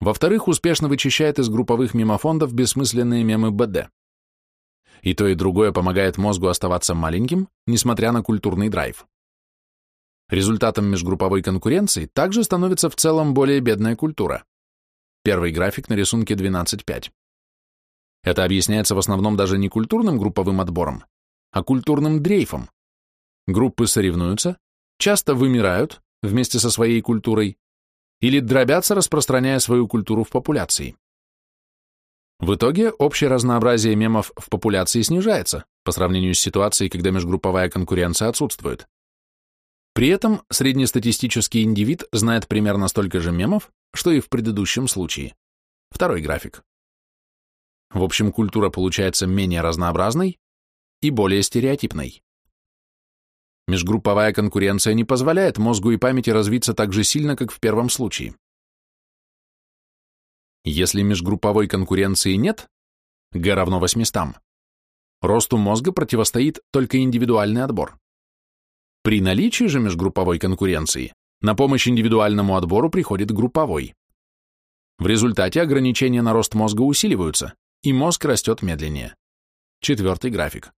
во-вторых, успешно вычищает из групповых мемофондов бессмысленные мемы БД. И то, и другое помогает мозгу оставаться маленьким, несмотря на культурный драйв. Результатом межгрупповой конкуренции также становится в целом более бедная культура. Первый график на рисунке 12.5. Это объясняется в основном даже не культурным групповым отбором, а культурным дрейфом. Группы соревнуются, часто вымирают вместе со своей культурой или дробятся, распространяя свою культуру в популяции. В итоге общее разнообразие мемов в популяции снижается по сравнению с ситуацией, когда межгрупповая конкуренция отсутствует. При этом среднестатистический индивид знает примерно столько же мемов, что и в предыдущем случае. Второй график. В общем, культура получается менее разнообразной и более стереотипной. Межгрупповая конкуренция не позволяет мозгу и памяти развиться так же сильно, как в первом случае. Если межгрупповой конкуренции нет, Г равно 800, росту мозга противостоит только индивидуальный отбор. При наличии же межгрупповой конкуренции на помощь индивидуальному отбору приходит групповой. В результате ограничения на рост мозга усиливаются, и мозг растет медленнее. Четвертый график.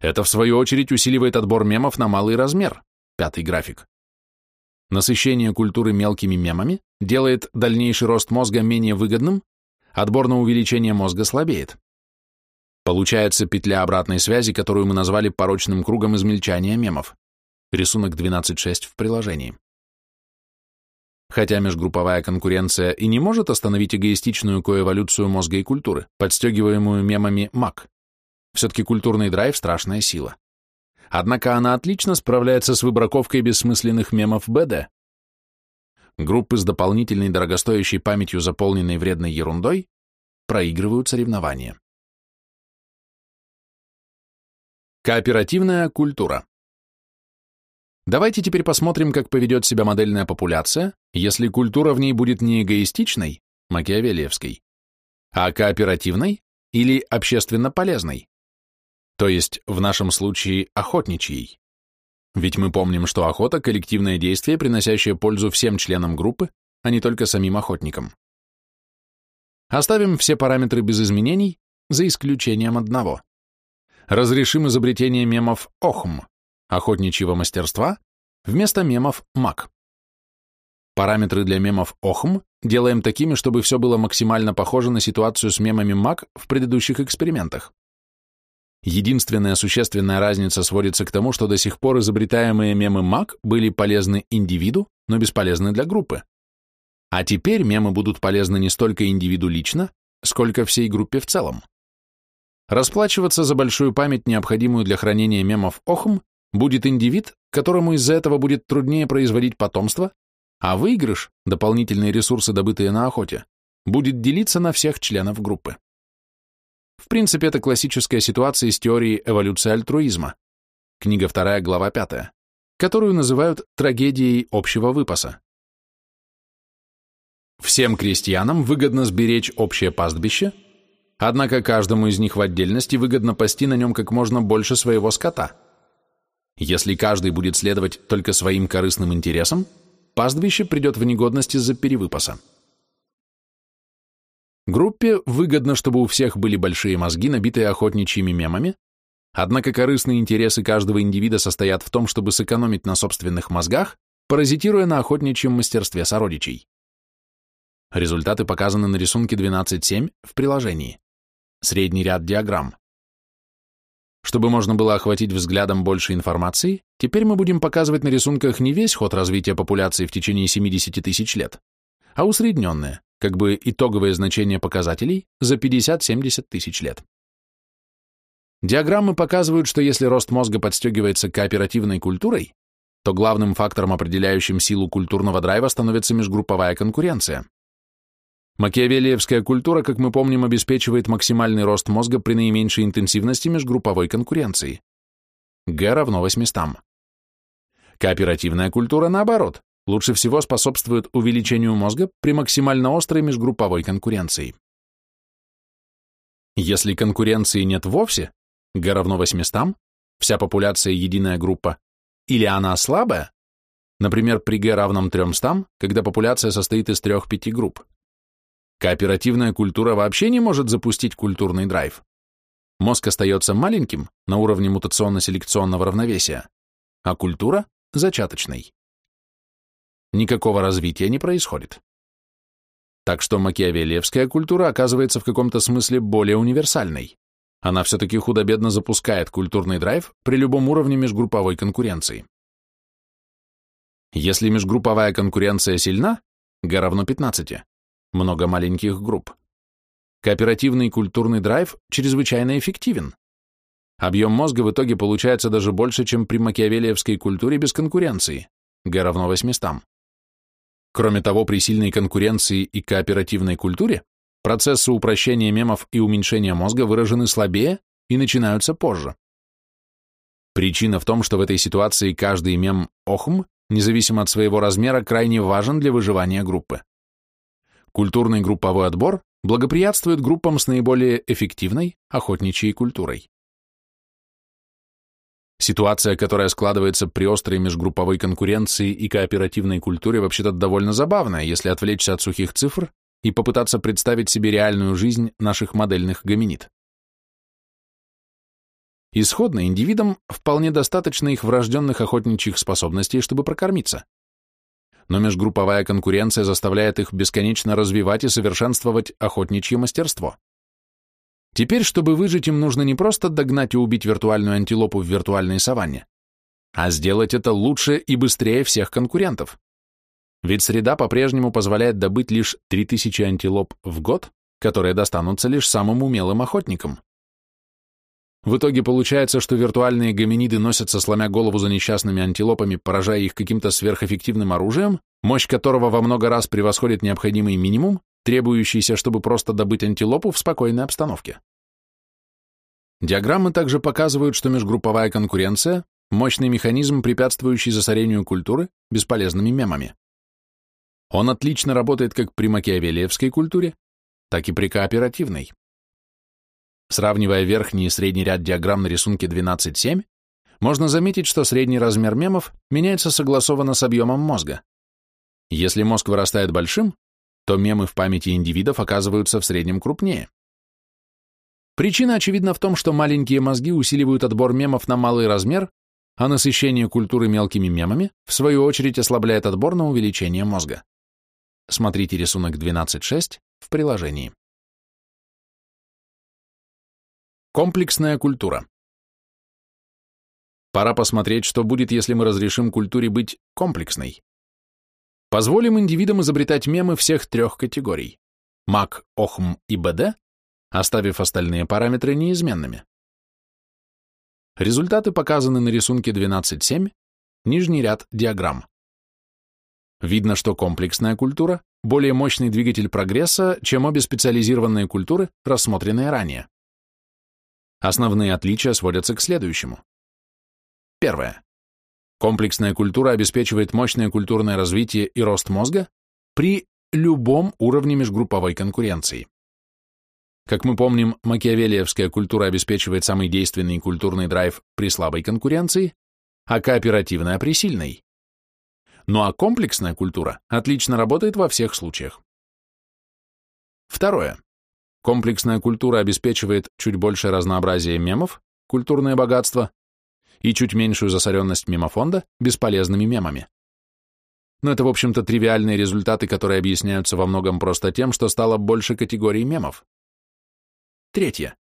Это, в свою очередь, усиливает отбор мемов на малый размер. Пятый график. Насыщение культуры мелкими мемами делает дальнейший рост мозга менее выгодным, отбор на увеличение мозга слабеет. Получается петля обратной связи, которую мы назвали порочным кругом измельчания мемов. Рисунок 12.6 в приложении. Хотя межгрупповая конкуренция и не может остановить эгоистичную коэволюцию мозга и культуры, подстегиваемую мемами МАК, все-таки культурный драйв – страшная сила. Однако она отлично справляется с выбраковкой бессмысленных мемов БД. Группы с дополнительной дорогостоящей памятью, заполненной вредной ерундой, проигрывают соревнования. Кооперативная культура. Давайте теперь посмотрим, как поведет себя модельная популяция, если культура в ней будет не эгоистичной, макиавелиевской, а кооперативной или общественно полезной, то есть в нашем случае охотничьей. Ведь мы помним, что охота – коллективное действие, приносящее пользу всем членам группы, а не только самим охотникам. Оставим все параметры без изменений, за исключением одного разрешим изобретение мемов ОХМ, охотничьего мастерства, вместо мемов МАК. Параметры для мемов ОХМ делаем такими, чтобы все было максимально похоже на ситуацию с мемами МАК в предыдущих экспериментах. Единственная существенная разница сводится к тому, что до сих пор изобретаемые мемы МАК были полезны индивиду, но бесполезны для группы. А теперь мемы будут полезны не столько индивиду лично, сколько всей группе в целом. Расплачиваться за большую память, необходимую для хранения мемов ОХМ, будет индивид, которому из-за этого будет труднее производить потомство, а выигрыш, дополнительные ресурсы, добытые на охоте, будет делиться на всех членов группы. В принципе, это классическая ситуация из теории эволюции альтруизма, книга 2, глава 5, которую называют трагедией общего выпаса. Всем крестьянам выгодно сберечь общее пастбище – Однако каждому из них в отдельности выгодно пасти на нем как можно больше своего скота. Если каждый будет следовать только своим корыстным интересам, пастбище придет в негодность из-за перевыпаса. Группе выгодно, чтобы у всех были большие мозги, набитые охотничьими мемами, однако корыстные интересы каждого индивида состоят в том, чтобы сэкономить на собственных мозгах, паразитируя на охотничьем мастерстве сородичей. Результаты показаны на рисунке 12.7 в приложении средний ряд диаграмм. Чтобы можно было охватить взглядом больше информации, теперь мы будем показывать на рисунках не весь ход развития популяции в течение 70 тысяч лет, а усредненное, как бы итоговое значение показателей за 50-70 тысяч лет. Диаграммы показывают, что если рост мозга подстегивается кооперативной культурой, то главным фактором, определяющим силу культурного драйва, становится межгрупповая конкуренция. Макиавелиевская культура, как мы помним, обеспечивает максимальный рост мозга при наименьшей интенсивности межгрупповой конкуренции. Г равно 800. Кооперативная культура, наоборот, лучше всего способствует увеличению мозга при максимально острой межгрупповой конкуренции. Если конкуренции нет вовсе, Г равно 800, вся популяция единая группа, или она слабая, например, при Г равном 300, когда популяция состоит из 3-5 групп, кооперативная культура вообще не может запустить культурный драйв. Мозг остается маленьким на уровне мутационно-селекционного равновесия, а культура – зачаточной. Никакого развития не происходит. Так что макиавеллиевская культура оказывается в каком-то смысле более универсальной. Она все-таки худо-бедно запускает культурный драйв при любом уровне межгрупповой конкуренции. Если межгрупповая конкуренция сильна, Г равно 15, много маленьких групп, кооперативный культурный драйв чрезвычайно эффективен. Объем мозга в итоге получается даже больше, чем при макиавеллиевской культуре без конкуренции, Г равно 800. Кроме того, при сильной конкуренции и кооперативной культуре процессы упрощения мемов и уменьшения мозга выражены слабее и начинаются позже. Причина в том, что в этой ситуации каждый мем охм, независимо от своего размера, крайне важен для выживания группы. Культурный групповой отбор благоприятствует группам с наиболее эффективной охотничьей культурой. Ситуация, которая складывается при острой межгрупповой конкуренции и кооперативной культуре, вообще-то довольно забавная, если отвлечься от сухих цифр и попытаться представить себе реальную жизнь наших модельных гоминид. Исходно индивидам вполне достаточно их врожденных охотничьих способностей, чтобы прокормиться. Но межгрупповая конкуренция заставляет их бесконечно развивать и совершенствовать охотничье мастерство. Теперь, чтобы выжить, им нужно не просто догнать и убить виртуальную антилопу в виртуальной саванне, а сделать это лучше и быстрее всех конкурентов. Ведь среда по-прежнему позволяет добыть лишь 3000 антилоп в год, которые достанутся лишь самым умелым охотникам. В итоге получается, что виртуальные гоминиды носятся, сломя голову за несчастными антилопами, поражая их каким-то сверхэффективным оружием, мощь которого во много раз превосходит необходимый минимум, требующийся, чтобы просто добыть антилопу в спокойной обстановке. Диаграммы также показывают, что межгрупповая конкуренция – мощный механизм, препятствующий засорению культуры бесполезными мемами. Он отлично работает как при макиавеллиевской культуре, так и при кооперативной. Сравнивая верхний и средний ряд диаграмм на рисунке 12.7, можно заметить, что средний размер мемов меняется согласованно с объемом мозга. Если мозг вырастает большим, то мемы в памяти индивидов оказываются в среднем крупнее. Причина очевидна в том, что маленькие мозги усиливают отбор мемов на малый размер, а насыщение культуры мелкими мемами, в свою очередь, ослабляет отбор на увеличение мозга. Смотрите рисунок 12.6 в приложении. Комплексная культура. Пора посмотреть, что будет, если мы разрешим культуре быть комплексной. Позволим индивидам изобретать мемы всех трех категорий – МАК, ОХМ и БД, оставив остальные параметры неизменными. Результаты показаны на рисунке 12.7, нижний ряд диаграмм. Видно, что комплексная культура – более мощный двигатель прогресса, чем обе специализированные культуры, рассмотренные ранее. Основные отличия сводятся к следующему. Первое. Комплексная культура обеспечивает мощное культурное развитие и рост мозга при любом уровне межгрупповой конкуренции. Как мы помним, макиавеллиевская культура обеспечивает самый действенный культурный драйв при слабой конкуренции, а кооперативная при сильной. Ну а комплексная культура отлично работает во всех случаях. Второе. Комплексная культура обеспечивает чуть большее разнообразие мемов, культурное богатство и чуть меньшую засоренность мемофонда бесполезными мемами. Но это, в общем-то, тривиальные результаты, которые объясняются во многом просто тем, что стало больше категорий мемов. Третье.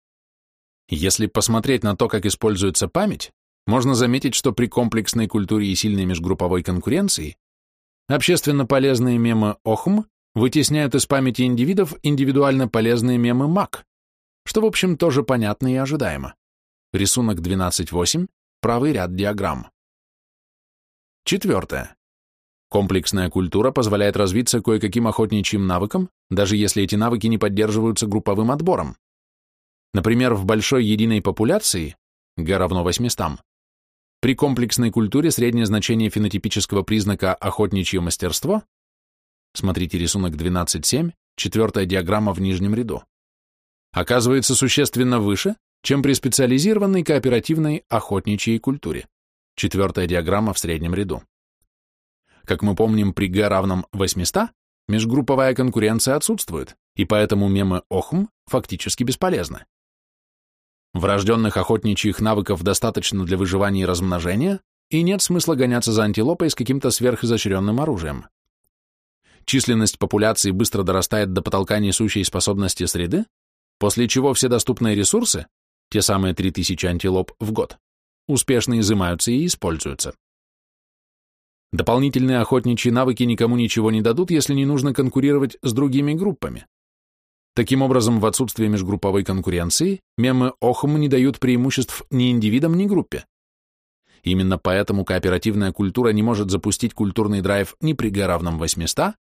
Если посмотреть на то, как используется память, можно заметить, что при комплексной культуре и сильной межгрупповой конкуренции общественно полезные мемы ОХМ вытесняют из памяти индивидов индивидуально полезные мемы МАК, что, в общем, тоже понятно и ожидаемо. Рисунок 12.8, правый ряд диаграмм. Четвертое. Комплексная культура позволяет развиться кое-каким охотничьим навыкам, даже если эти навыки не поддерживаются групповым отбором. Например, в большой единой популяции, Г равно 800, при комплексной культуре среднее значение фенотипического признака охотничье мастерство, смотрите рисунок 12.7, четвертая диаграмма в нижнем ряду, оказывается существенно выше, чем при специализированной кооперативной охотничьей культуре, четвертая диаграмма в среднем ряду. Как мы помним, при Г равном 800 межгрупповая конкуренция отсутствует, и поэтому мемы ОХМ фактически бесполезны. Врожденных охотничьих навыков достаточно для выживания и размножения, и нет смысла гоняться за антилопой с каким-то сверхизощренным оружием. Численность популяции быстро дорастает до потолка несущей способности среды, после чего все доступные ресурсы, те самые 3000 антилоп в год, успешно изымаются и используются. Дополнительные охотничьи навыки никому ничего не дадут, если не нужно конкурировать с другими группами. Таким образом, в отсутствие межгрупповой конкуренции, мемы ОХМ не дают преимуществ ни индивидам, ни группе. Именно поэтому кооперативная культура не может запустить культурный драйв ни при Г равном 800,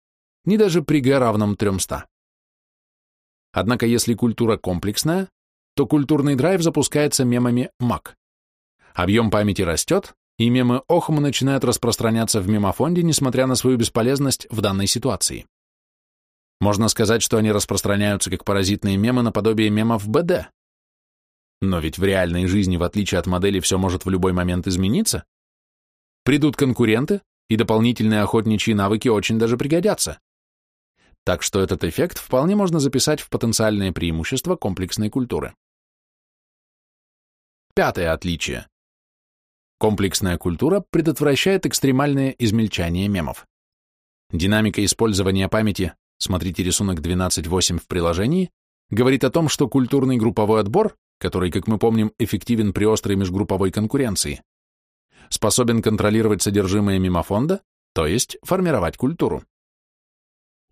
ни даже при Г равном 300. Однако если культура комплексная, то культурный драйв запускается мемами МАК. Объем памяти растет, и мемы ОХМ начинают распространяться в мемофонде, несмотря на свою бесполезность в данной ситуации. Можно сказать, что они распространяются как паразитные мемы наподобие мемов БД. Но ведь в реальной жизни, в отличие от модели, все может в любой момент измениться. Придут конкуренты, и дополнительные охотничьи навыки очень даже пригодятся. Так что этот эффект вполне можно записать в потенциальное преимущество комплексной культуры. Пятое отличие. Комплексная культура предотвращает экстремальное измельчание мемов. Динамика использования памяти смотрите рисунок 12.8 в приложении, говорит о том, что культурный групповой отбор, который, как мы помним, эффективен при острой межгрупповой конкуренции, способен контролировать содержимое мимофонда, то есть формировать культуру.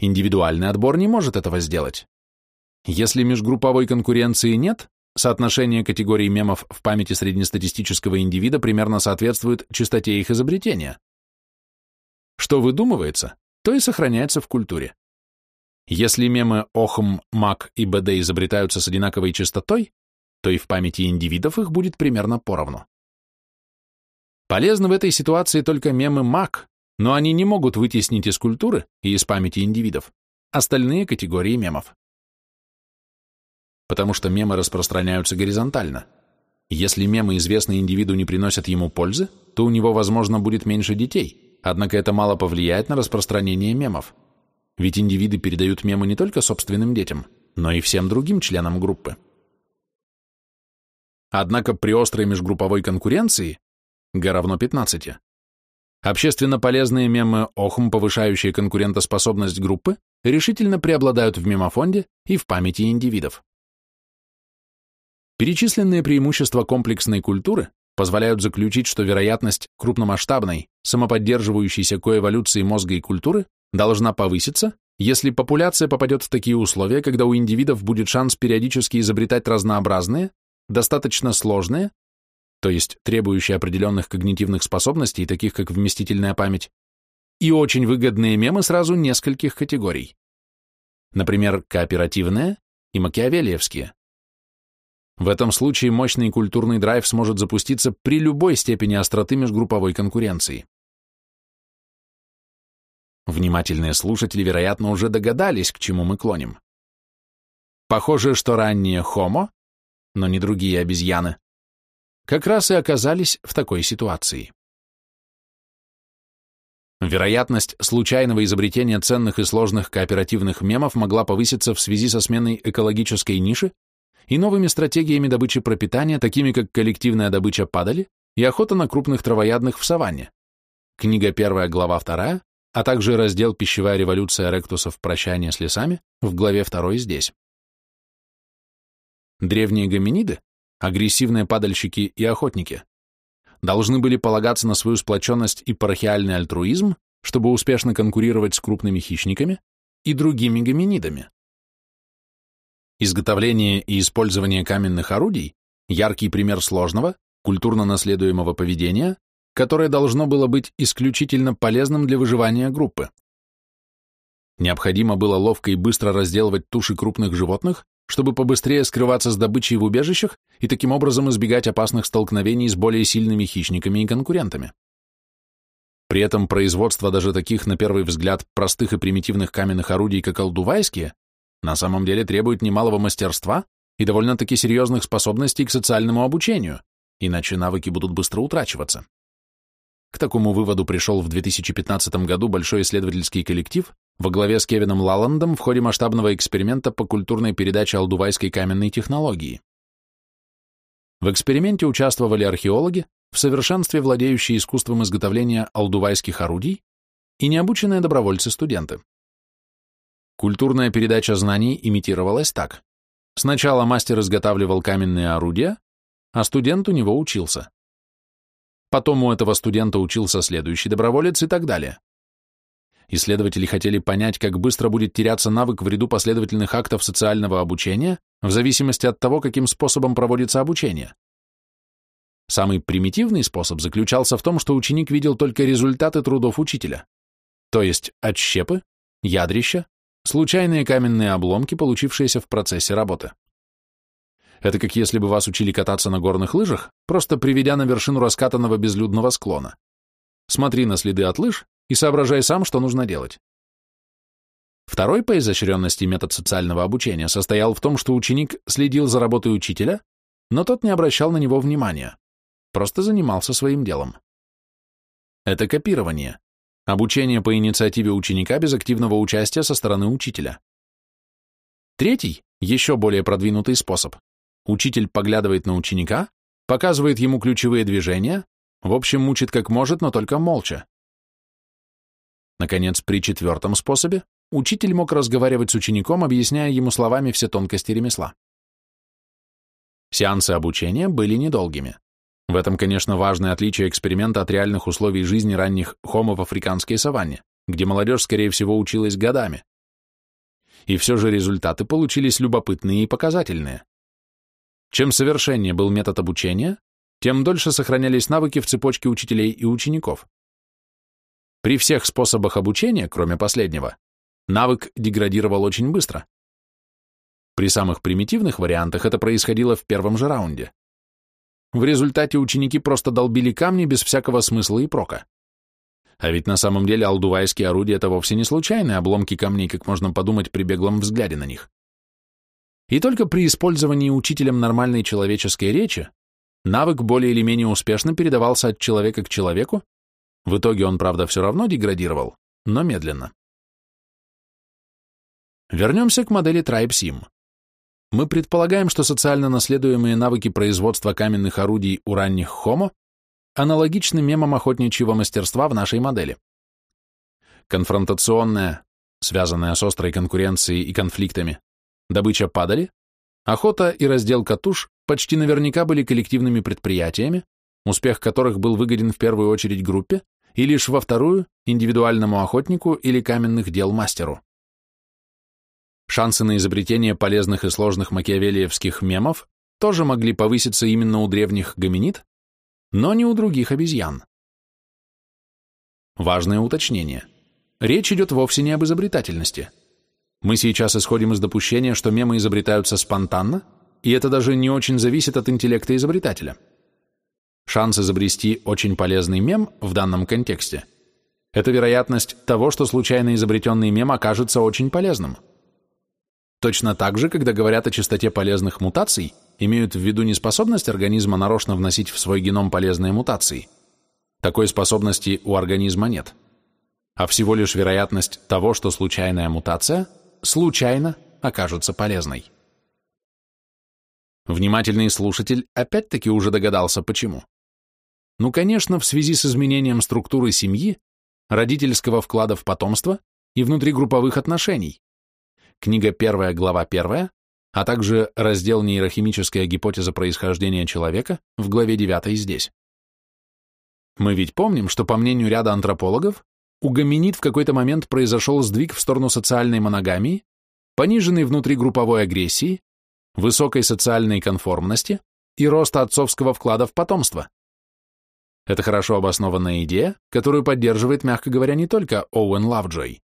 Индивидуальный отбор не может этого сделать. Если межгрупповой конкуренции нет, соотношение категорий мемов в памяти среднестатистического индивида примерно соответствует частоте их изобретения. Что выдумывается, то и сохраняется в культуре. Если мемы ОХМ, МАК и БД изобретаются с одинаковой частотой, то и в памяти индивидов их будет примерно поровну. Полезны в этой ситуации только мемы МАК, но они не могут вытеснить из культуры и из памяти индивидов остальные категории мемов. Потому что мемы распространяются горизонтально. Если мемы, известные индивиду, не приносят ему пользы, то у него, возможно, будет меньше детей, однако это мало повлияет на распространение мемов. Ведь индивиды передают мемы не только собственным детям, но и всем другим членам группы. Однако при острой межгрупповой конкуренции Г равно 15, общественно полезные мемы ОХМ, повышающие конкурентоспособность группы, решительно преобладают в мемофонде и в памяти индивидов. Перечисленные преимущества комплексной культуры позволяют заключить, что вероятность крупномасштабной, самоподдерживающейся коэволюции мозга и культуры должна повыситься, если популяция попадет в такие условия, когда у индивидов будет шанс периодически изобретать разнообразные, достаточно сложные, то есть требующие определенных когнитивных способностей, таких как вместительная память, и очень выгодные мемы сразу нескольких категорий. Например, кооперативные и макиавелиевские. В этом случае мощный культурный драйв сможет запуститься при любой степени остроты межгрупповой конкуренции. Внимательные слушатели, вероятно, уже догадались, к чему мы клоним. Похоже, что ранние хомо, но не другие обезьяны, как раз и оказались в такой ситуации. Вероятность случайного изобретения ценных и сложных кооперативных мемов могла повыситься в связи со сменой экологической ниши и новыми стратегиями добычи пропитания, такими как коллективная добыча падали и охота на крупных травоядных в саванне. Книга 1, глава 2, а также раздел «Пищевая революция ректусов. Прощание с лесами» в главе 2 здесь. Древние гоминиды, агрессивные падальщики и охотники, должны были полагаться на свою сплоченность и парахиальный альтруизм, чтобы успешно конкурировать с крупными хищниками и другими гоминидами. Изготовление и использование каменных орудий – яркий пример сложного, культурно наследуемого поведения, которое должно было быть исключительно полезным для выживания группы. Необходимо было ловко и быстро разделывать туши крупных животных, чтобы побыстрее скрываться с добычей в убежищах и таким образом избегать опасных столкновений с более сильными хищниками и конкурентами. При этом производство даже таких, на первый взгляд, простых и примитивных каменных орудий, как алдувайские, на самом деле требует немалого мастерства и довольно-таки серьезных способностей к социальному обучению, иначе навыки будут быстро утрачиваться. К такому выводу пришел в 2015 году большой исследовательский коллектив во главе с Кевином Лаландом в ходе масштабного эксперимента по культурной передаче алдувайской каменной технологии. В эксперименте участвовали археологи, в совершенстве владеющие искусством изготовления алдувайских орудий и необученные добровольцы-студенты. Культурная передача знаний имитировалась так. Сначала мастер изготавливал каменные орудия, а студент у него учился. Потом у этого студента учился следующий доброволец и так далее. Исследователи хотели понять, как быстро будет теряться навык в ряду последовательных актов социального обучения в зависимости от того, каким способом проводится обучение. Самый примитивный способ заключался в том, что ученик видел только результаты трудов учителя, то есть отщепы, ядрища, случайные каменные обломки, получившиеся в процессе работы. Это как если бы вас учили кататься на горных лыжах, просто приведя на вершину раскатанного безлюдного склона. Смотри на следы от лыж и соображай сам, что нужно делать. Второй по изощренности метод социального обучения состоял в том, что ученик следил за работой учителя, но тот не обращал на него внимания, просто занимался своим делом. Это копирование, обучение по инициативе ученика без активного участия со стороны учителя. Третий, еще более продвинутый способ. Учитель поглядывает на ученика, показывает ему ключевые движения, в общем, мучит как может, но только молча. Наконец, при четвертом способе учитель мог разговаривать с учеником, объясняя ему словами все тонкости ремесла. Сеансы обучения были недолгими. В этом, конечно, важное отличие эксперимента от реальных условий жизни ранних хомо в африканской саванне, где молодежь, скорее всего, училась годами. И все же результаты получились любопытные и показательные. Чем совершеннее был метод обучения, тем дольше сохранялись навыки в цепочке учителей и учеников. При всех способах обучения, кроме последнего, навык деградировал очень быстро. При самых примитивных вариантах это происходило в первом же раунде. В результате ученики просто долбили камни без всякого смысла и прока. А ведь на самом деле алдувайские орудия — это вовсе не случайные обломки камней, как можно подумать при беглом взгляде на них. И только при использовании учителем нормальной человеческой речи навык более или менее успешно передавался от человека к человеку, в итоге он, правда, все равно деградировал, но медленно. Вернемся к модели TribeSim. Мы предполагаем, что социально наследуемые навыки производства каменных орудий у ранних Homo аналогичны мемам охотничьего мастерства в нашей модели. Конфронтационная, связанная с острой конкуренцией и конфликтами, добыча падали, охота и разделка туш почти наверняка были коллективными предприятиями, успех которых был выгоден в первую очередь группе и лишь во вторую – индивидуальному охотнику или каменных дел мастеру. Шансы на изобретение полезных и сложных макиавелиевских мемов тоже могли повыситься именно у древних гоминид, но не у других обезьян. Важное уточнение. Речь идет вовсе не об изобретательности – мы сейчас исходим из допущения, что мемы изобретаются спонтанно, и это даже не очень зависит от интеллекта изобретателя. Шанс изобрести очень полезный мем в данном контексте – это вероятность того, что случайно изобретенный мем окажется очень полезным. Точно так же, когда говорят о частоте полезных мутаций, имеют в виду не способность организма нарочно вносить в свой геном полезные мутации. Такой способности у организма нет. А всего лишь вероятность того, что случайная мутация случайно окажутся полезной. Внимательный слушатель опять-таки уже догадался, почему. Ну, конечно, в связи с изменением структуры семьи, родительского вклада в потомство и внутригрупповых отношений. Книга первая, глава первая, а также раздел «Нейрохимическая гипотеза происхождения человека» в главе 9 здесь. Мы ведь помним, что, по мнению ряда антропологов, у гоминид в какой-то момент произошел сдвиг в сторону социальной моногамии, пониженной внутригрупповой агрессии, высокой социальной конформности и роста отцовского вклада в потомство. Это хорошо обоснованная идея, которую поддерживает, мягко говоря, не только Оуэн Лавджой.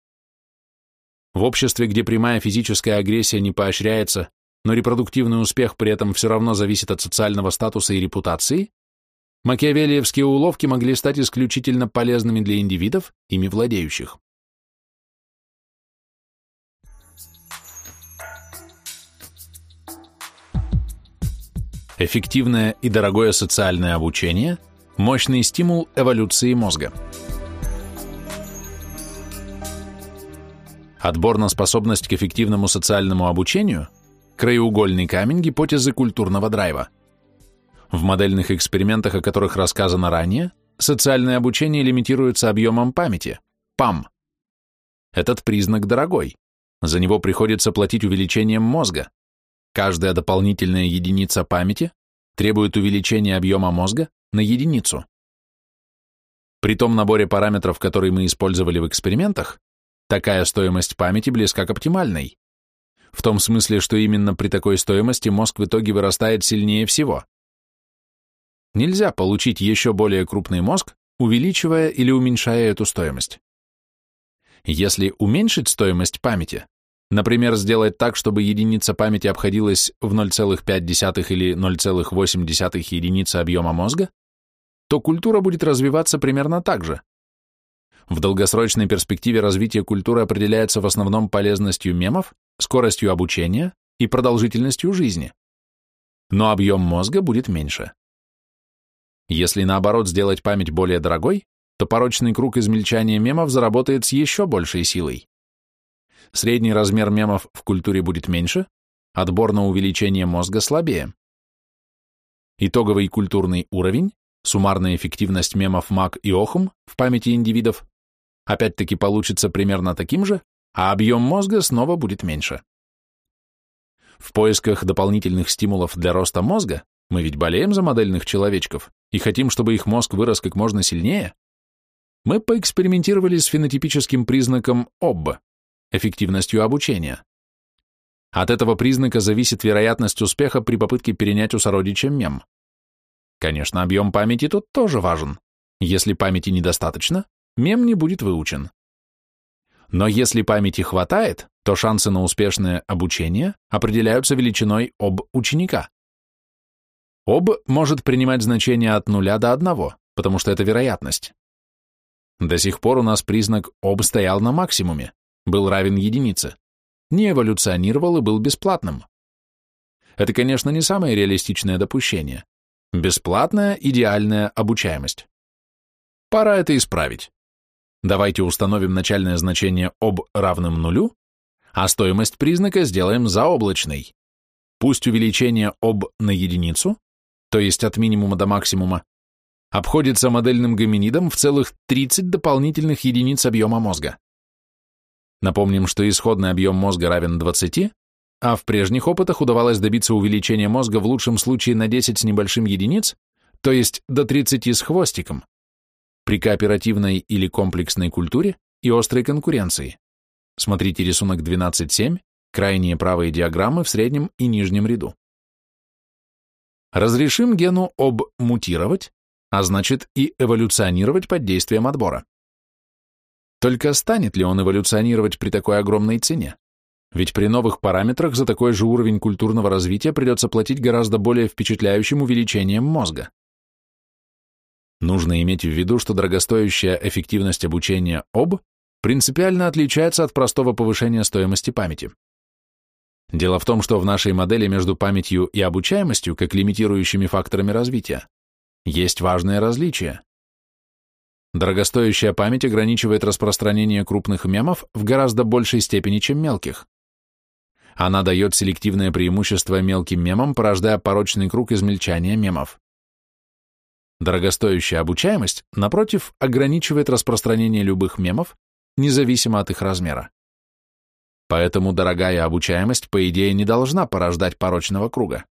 В обществе, где прямая физическая агрессия не поощряется но репродуктивный успех при этом все равно зависит от социального статуса и репутации, макиавелиевские уловки могли стать исключительно полезными для индивидов, ими владеющих. Эффективное и дорогое социальное обучение – мощный стимул эволюции мозга. Отбор на способность к эффективному социальному обучению – краеугольный камень гипотезы культурного драйва. В модельных экспериментах, о которых рассказано ранее, социальное обучение лимитируется объемом памяти – ПАМ. Этот признак дорогой. За него приходится платить увеличением мозга. Каждая дополнительная единица памяти требует увеличения объема мозга на единицу. При том наборе параметров, которые мы использовали в экспериментах, Такая стоимость памяти близка к оптимальной. В том смысле, что именно при такой стоимости мозг в итоге вырастает сильнее всего. Нельзя получить еще более крупный мозг, увеличивая или уменьшая эту стоимость. Если уменьшить стоимость памяти, например, сделать так, чтобы единица памяти обходилась в 0,5 или 0,8 единицы объема мозга, то культура будет развиваться примерно так же. В долгосрочной перспективе развитие культуры определяется в основном полезностью мемов, скоростью обучения и продолжительностью жизни. Но объем мозга будет меньше. Если наоборот сделать память более дорогой, то порочный круг измельчания мемов заработает с еще большей силой. Средний размер мемов в культуре будет меньше, отбор на увеличение мозга слабее. Итоговый культурный уровень, суммарная эффективность мемов МАК и ОХУМ в памяти индивидов опять-таки получится примерно таким же, а объем мозга снова будет меньше. В поисках дополнительных стимулов для роста мозга мы ведь болеем за модельных человечков и хотим, чтобы их мозг вырос как можно сильнее. Мы поэкспериментировали с фенотипическим признаком ОБ – эффективностью обучения. От этого признака зависит вероятность успеха при попытке перенять у сородича мем. Конечно, объем памяти тут тоже важен. Если памяти недостаточно, мем не будет выучен. Но если памяти хватает, то шансы на успешное обучение определяются величиной об ученика. Об может принимать значение от нуля до одного, потому что это вероятность. До сих пор у нас признак об стоял на максимуме, был равен единице, не эволюционировал и был бесплатным. Это, конечно, не самое реалистичное допущение. Бесплатная идеальная обучаемость. Пора это исправить. Давайте установим начальное значение об равным нулю, а стоимость признака сделаем заоблачной. Пусть увеличение об на единицу, то есть от минимума до максимума, обходится модельным гоминидом в целых 30 дополнительных единиц объема мозга. Напомним, что исходный объем мозга равен 20, а в прежних опытах удавалось добиться увеличения мозга в лучшем случае на 10 с небольшим единиц, то есть до 30 с хвостиком при кооперативной или комплексной культуре и острой конкуренции. Смотрите рисунок 12.7, крайние правые диаграммы в среднем и нижнем ряду. Разрешим гену об мутировать, а значит и эволюционировать под действием отбора. Только станет ли он эволюционировать при такой огромной цене? Ведь при новых параметрах за такой же уровень культурного развития придется платить гораздо более впечатляющим увеличением мозга. Нужно иметь в виду, что дорогостоящая эффективность обучения ОБ принципиально отличается от простого повышения стоимости памяти. Дело в том, что в нашей модели между памятью и обучаемостью, как лимитирующими факторами развития, есть важное различие. Дорогостоящая память ограничивает распространение крупных мемов в гораздо большей степени, чем мелких. Она дает селективное преимущество мелким мемам, порождая порочный круг измельчания мемов. Дорогостоящая обучаемость, напротив, ограничивает распространение любых мемов, независимо от их размера. Поэтому дорогая обучаемость, по идее, не должна порождать порочного круга.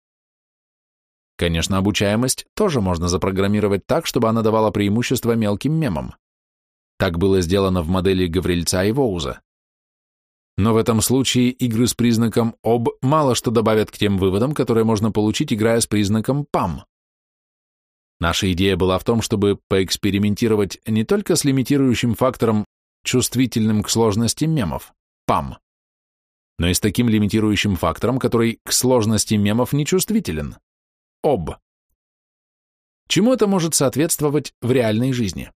Конечно, обучаемость тоже можно запрограммировать так, чтобы она давала преимущество мелким мемам. Так было сделано в модели Гаврильца и Воуза. Но в этом случае игры с признаком об мало что добавят к тем выводам, которые можно получить, играя с признаком пам. Наша идея была в том, чтобы поэкспериментировать не только с лимитирующим фактором, чувствительным к сложности мемов, ПАМ, но и с таким лимитирующим фактором, который к сложности мемов не чувствителен – об. Чему это может соответствовать в реальной жизни?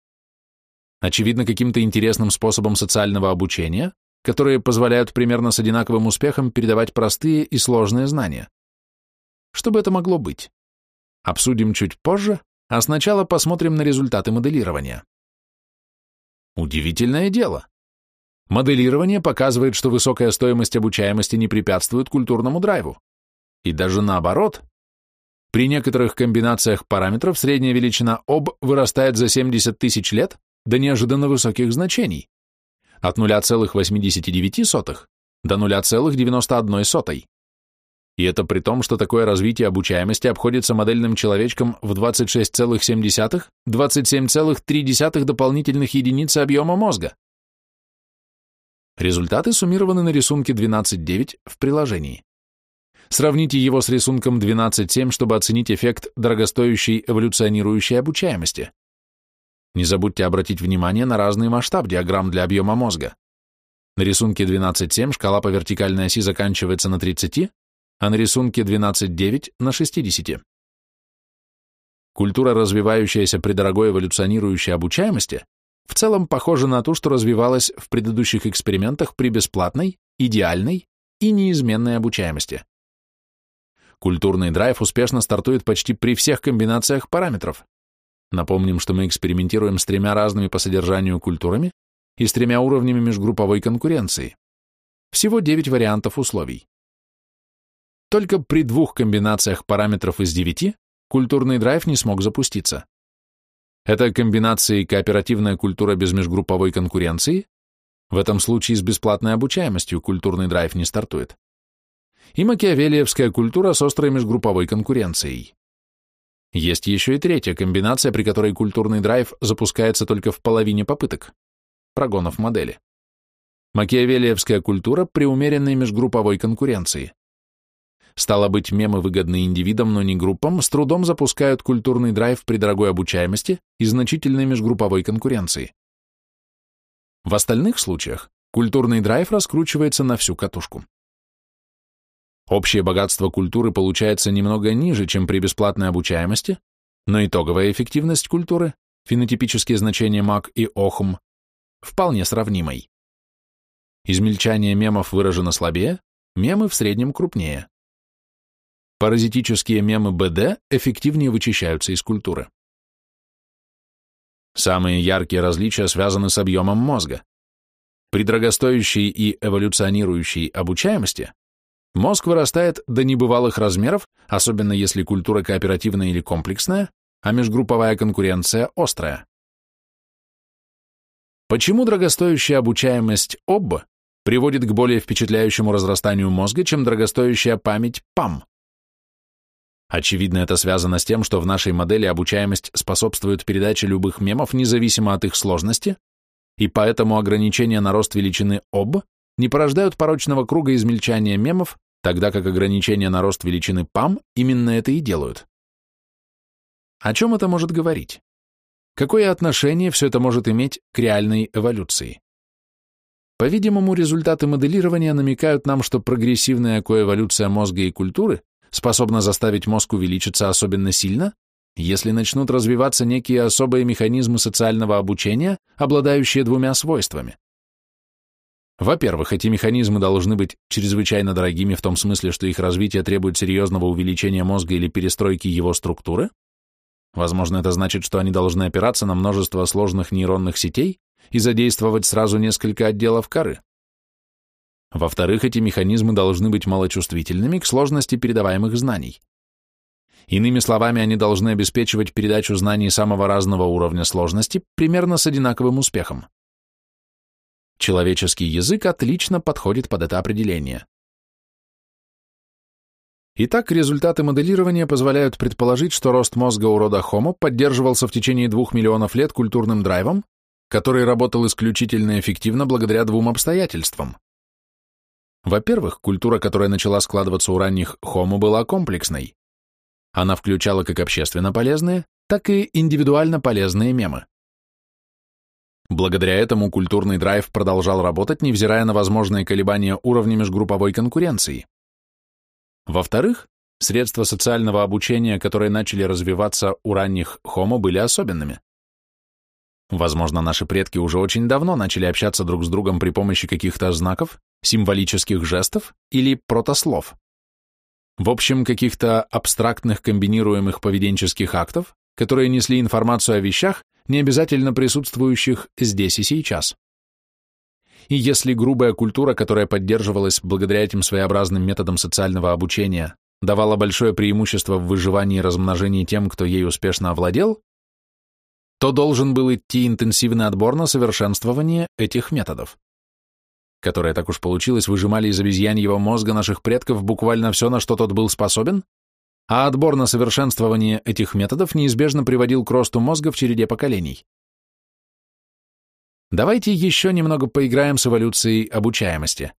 Очевидно, каким-то интересным способом социального обучения, которые позволяют примерно с одинаковым успехом передавать простые и сложные знания. Что бы это могло быть? Обсудим чуть позже, а сначала посмотрим на результаты моделирования. Удивительное дело. Моделирование показывает, что высокая стоимость обучаемости не препятствует культурному драйву. И даже наоборот. При некоторых комбинациях параметров средняя величина об вырастает за 70 тысяч лет до неожиданно высоких значений. От 0,89 до 0,91. И это при том, что такое развитие обучаемости обходится модельным человечком в 26,7, 27,3 дополнительных единицы объема мозга. Результаты суммированы на рисунке 12.9 в приложении. Сравните его с рисунком 12.7, чтобы оценить эффект дорогостоящей эволюционирующей обучаемости. Не забудьте обратить внимание на разный масштаб диаграмм для объема мозга. На рисунке 12.7 шкала по вертикальной оси заканчивается на 30, а на рисунке 12.9 на 60. Культура, развивающаяся при дорогой эволюционирующей обучаемости, в целом похожа на ту, что развивалась в предыдущих экспериментах при бесплатной, идеальной и неизменной обучаемости. Культурный драйв успешно стартует почти при всех комбинациях параметров. Напомним, что мы экспериментируем с тремя разными по содержанию культурами и с тремя уровнями межгрупповой конкуренции. Всего 9 вариантов условий. Только при двух комбинациях параметров из девяти культурный драйв не смог запуститься. Это комбинации кооперативная культура без межгрупповой конкуренции, в этом случае с бесплатной обучаемостью культурный драйв не стартует, и макиавелиевская культура с острой межгрупповой конкуренцией. Есть еще и третья комбинация, при которой культурный драйв запускается только в половине попыток, прогонов модели. Макиавелиевская культура при умеренной межгрупповой конкуренции. Стало быть, мемы, выгодные индивидам, но не группам, с трудом запускают культурный драйв при дорогой обучаемости и значительной межгрупповой конкуренции. В остальных случаях культурный драйв раскручивается на всю катушку. Общее богатство культуры получается немного ниже, чем при бесплатной обучаемости, но итоговая эффективность культуры, фенотипические значения МАК и ОХМ, вполне сравнимой. Измельчание мемов выражено слабее, мемы в среднем крупнее. Паразитические мемы БД эффективнее вычищаются из культуры. Самые яркие различия связаны с объемом мозга. При дорогостоящей и эволюционирующей обучаемости мозг вырастает до небывалых размеров, особенно если культура кооперативная или комплексная, а межгрупповая конкуренция острая. Почему дорогостоящая обучаемость ОБ приводит к более впечатляющему разрастанию мозга, чем дорогостоящая память ПАМ? Очевидно, это связано с тем, что в нашей модели обучаемость способствует передаче любых мемов независимо от их сложности, и поэтому ограничения на рост величины об не порождают порочного круга измельчания мемов, тогда как ограничения на рост величины пам именно это и делают. О чем это может говорить? Какое отношение все это может иметь к реальной эволюции? По-видимому, результаты моделирования намекают нам, что прогрессивная коэволюция мозга и культуры способна заставить мозг увеличиться особенно сильно, если начнут развиваться некие особые механизмы социального обучения, обладающие двумя свойствами. Во-первых, эти механизмы должны быть чрезвычайно дорогими в том смысле, что их развитие требует серьезного увеличения мозга или перестройки его структуры. Возможно, это значит, что они должны опираться на множество сложных нейронных сетей и задействовать сразу несколько отделов коры. Во-вторых, эти механизмы должны быть малочувствительными к сложности передаваемых знаний. Иными словами, они должны обеспечивать передачу знаний самого разного уровня сложности примерно с одинаковым успехом. Человеческий язык отлично подходит под это определение. Итак, результаты моделирования позволяют предположить, что рост мозга у рода Homo поддерживался в течение двух миллионов лет культурным драйвом, который работал исключительно эффективно благодаря двум обстоятельствам. Во-первых, культура, которая начала складываться у ранних Homo, была комплексной. Она включала как общественно полезные, так и индивидуально полезные мемы. Благодаря этому культурный драйв продолжал работать, невзирая на возможные колебания уровня межгрупповой конкуренции. Во-вторых, средства социального обучения, которые начали развиваться у ранних хомо, были особенными. Возможно, наши предки уже очень давно начали общаться друг с другом при помощи каких-то знаков, символических жестов или протослов. В общем, каких-то абстрактных комбинируемых поведенческих актов, которые несли информацию о вещах, не обязательно присутствующих здесь и сейчас. И если грубая культура, которая поддерживалась благодаря этим своеобразным методам социального обучения, давала большое преимущество в выживании и размножении тем, кто ей успешно овладел, то должен был идти интенсивный отбор на совершенствование этих методов, которые, так уж получилось, выжимали из обезьяньего мозга наших предков буквально все, на что тот был способен, а отбор на совершенствование этих методов неизбежно приводил к росту мозга в череде поколений. Давайте еще немного поиграем с эволюцией обучаемости.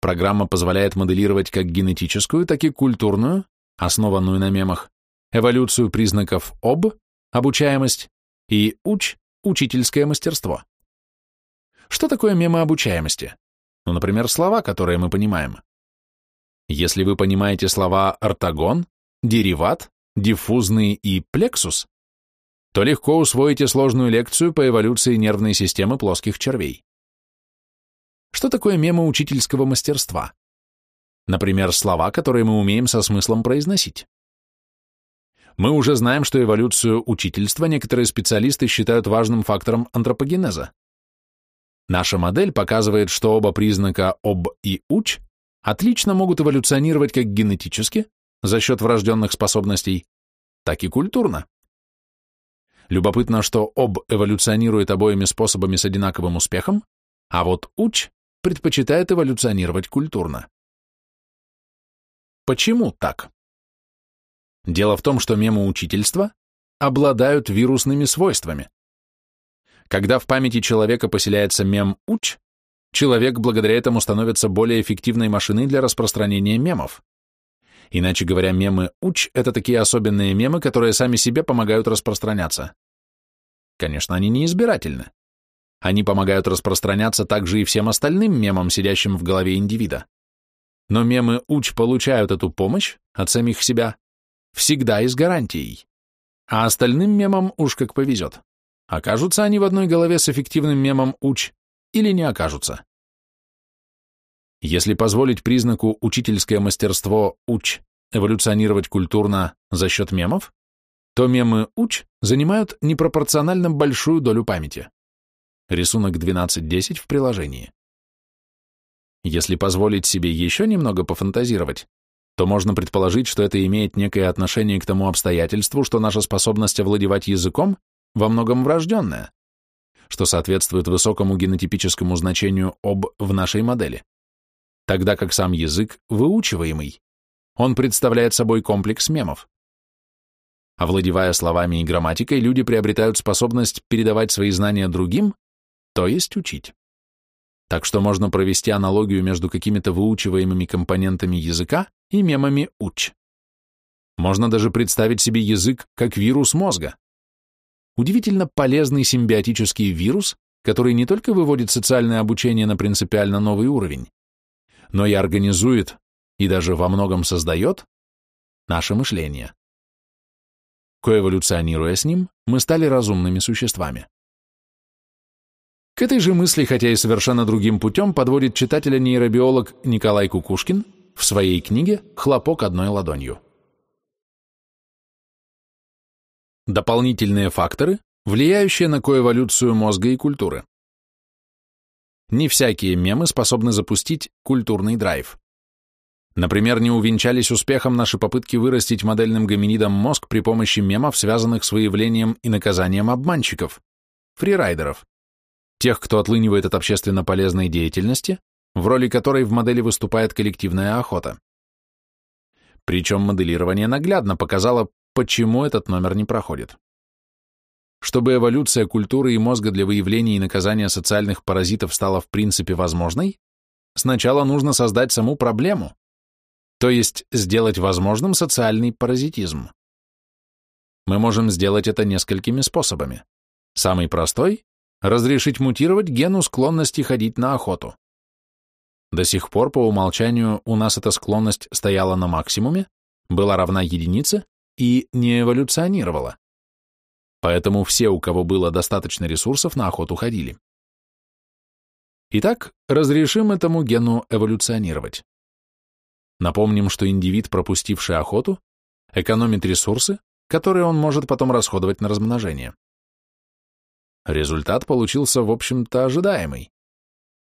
Программа позволяет моделировать как генетическую, так и культурную, основанную на мемах, эволюцию признаков об, обучаемость, и уч, учительское мастерство. Что такое мемы обучаемости? Ну, например, слова, которые мы понимаем. Если вы понимаете слова ортогон, дериват, диффузный и плексус, то легко усвоите сложную лекцию по эволюции нервной системы плоских червей. Что такое мемы учительского мастерства? Например, слова, которые мы умеем со смыслом произносить. Мы уже знаем, что эволюцию учительства некоторые специалисты считают важным фактором антропогенеза. Наша модель показывает, что оба признака «об» и «уч» отлично могут эволюционировать как генетически, за счет врожденных способностей, так и культурно. Любопытно, что об эволюционирует обоими способами с одинаковым успехом, а вот уч предпочитает эволюционировать культурно. Почему так? Дело в том, что мемоучительства обладают вирусными свойствами. Когда в памяти человека поселяется мем-уч, человек благодаря этому становится более эффективной машиной для распространения мемов. Иначе говоря, мемы-уч — это такие особенные мемы, которые сами себе помогают распространяться. Конечно, они не избирательны. Они помогают распространяться также и всем остальным мемам, сидящим в голове индивида. Но мемы-уч получают эту помощь от самих себя всегда и с гарантией. А остальным мемам уж как повезет. Окажутся они в одной голове с эффективным мемом «уч» или не окажутся. Если позволить признаку учительское мастерство «уч» эволюционировать культурно за счет мемов, то мемы «уч» занимают непропорционально большую долю памяти. Рисунок 12.10 в приложении. Если позволить себе еще немного пофантазировать, то можно предположить, что это имеет некое отношение к тому обстоятельству, что наша способность овладевать языком во многом врожденная, что соответствует высокому генотипическому значению об в нашей модели, тогда как сам язык выучиваемый. Он представляет собой комплекс мемов. Овладевая словами и грамматикой, люди приобретают способность передавать свои знания другим, то есть учить. Так что можно провести аналогию между какими-то выучиваемыми компонентами языка и мемами «уч». Можно даже представить себе язык как вирус мозга. Удивительно полезный симбиотический вирус, который не только выводит социальное обучение на принципиально новый уровень, но и организует и даже во многом создает наше мышление. Коэволюционируя с ним, мы стали разумными существами. К этой же мысли, хотя и совершенно другим путем, подводит читателя нейробиолог Николай Кукушкин в своей книге «Хлопок одной ладонью». Дополнительные факторы, влияющие на коэволюцию мозга и культуры. Не всякие мемы способны запустить культурный драйв. Например, не увенчались успехом наши попытки вырастить модельным гоминидом мозг при помощи мемов, связанных с выявлением и наказанием обманщиков, фрирайдеров, тех, кто отлынивает от общественно полезной деятельности, в роли которой в модели выступает коллективная охота. Причем моделирование наглядно показало, почему этот номер не проходит. Чтобы эволюция культуры и мозга для выявления и наказания социальных паразитов стала в принципе возможной, сначала нужно создать саму проблему, то есть сделать возможным социальный паразитизм. Мы можем сделать это несколькими способами. Самый простой разрешить мутировать гену склонности ходить на охоту. До сих пор по умолчанию у нас эта склонность стояла на максимуме, была равна единице и не эволюционировала. Поэтому все, у кого было достаточно ресурсов, на охоту ходили. Итак, разрешим этому гену эволюционировать. Напомним, что индивид, пропустивший охоту, экономит ресурсы, которые он может потом расходовать на размножение. Результат получился, в общем-то, ожидаемый.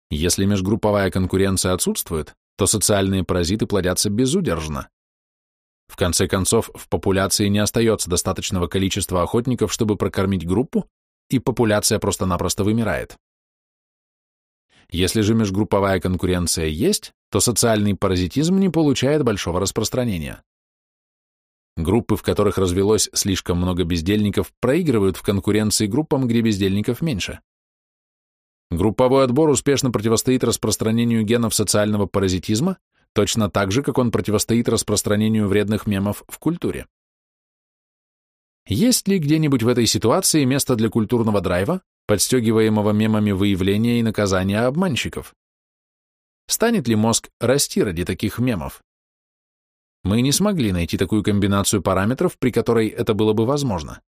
Если межгрупповая конкуренция отсутствует, то социальные паразиты плодятся безудержно. В конце концов, в популяции не остается достаточного количества охотников, чтобы прокормить группу, и популяция просто-напросто вымирает. Если же межгрупповая конкуренция есть, то социальный паразитизм не получает большого распространения. Группы, в которых развелось слишком много бездельников, проигрывают в конкуренции группам, где бездельников меньше. Групповой отбор успешно противостоит распространению генов социального паразитизма, точно так же, как он противостоит распространению вредных мемов в культуре. Есть ли где-нибудь в этой ситуации место для культурного драйва, подстегиваемого мемами выявления и наказания обманщиков? Станет ли мозг расти ради таких мемов? Мы не смогли найти такую комбинацию параметров, при которой это было бы возможно.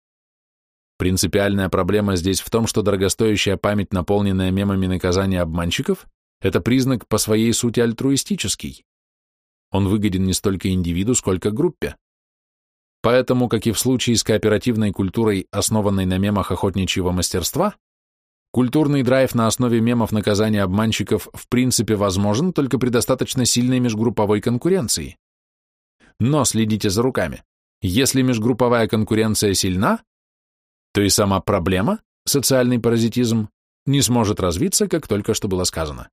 Принципиальная проблема здесь в том, что дорогостоящая память, наполненная мемами наказания обманщиков, это признак по своей сути альтруистический. Он выгоден не столько индивиду, сколько группе. Поэтому, как и в случае с кооперативной культурой, основанной на мемах охотничьего мастерства, культурный драйв на основе мемов наказания обманщиков в принципе возможен только при достаточно сильной межгрупповой конкуренции. Но следите за руками. Если межгрупповая конкуренция сильна, то и сама проблема, социальный паразитизм, не сможет развиться, как только что было сказано.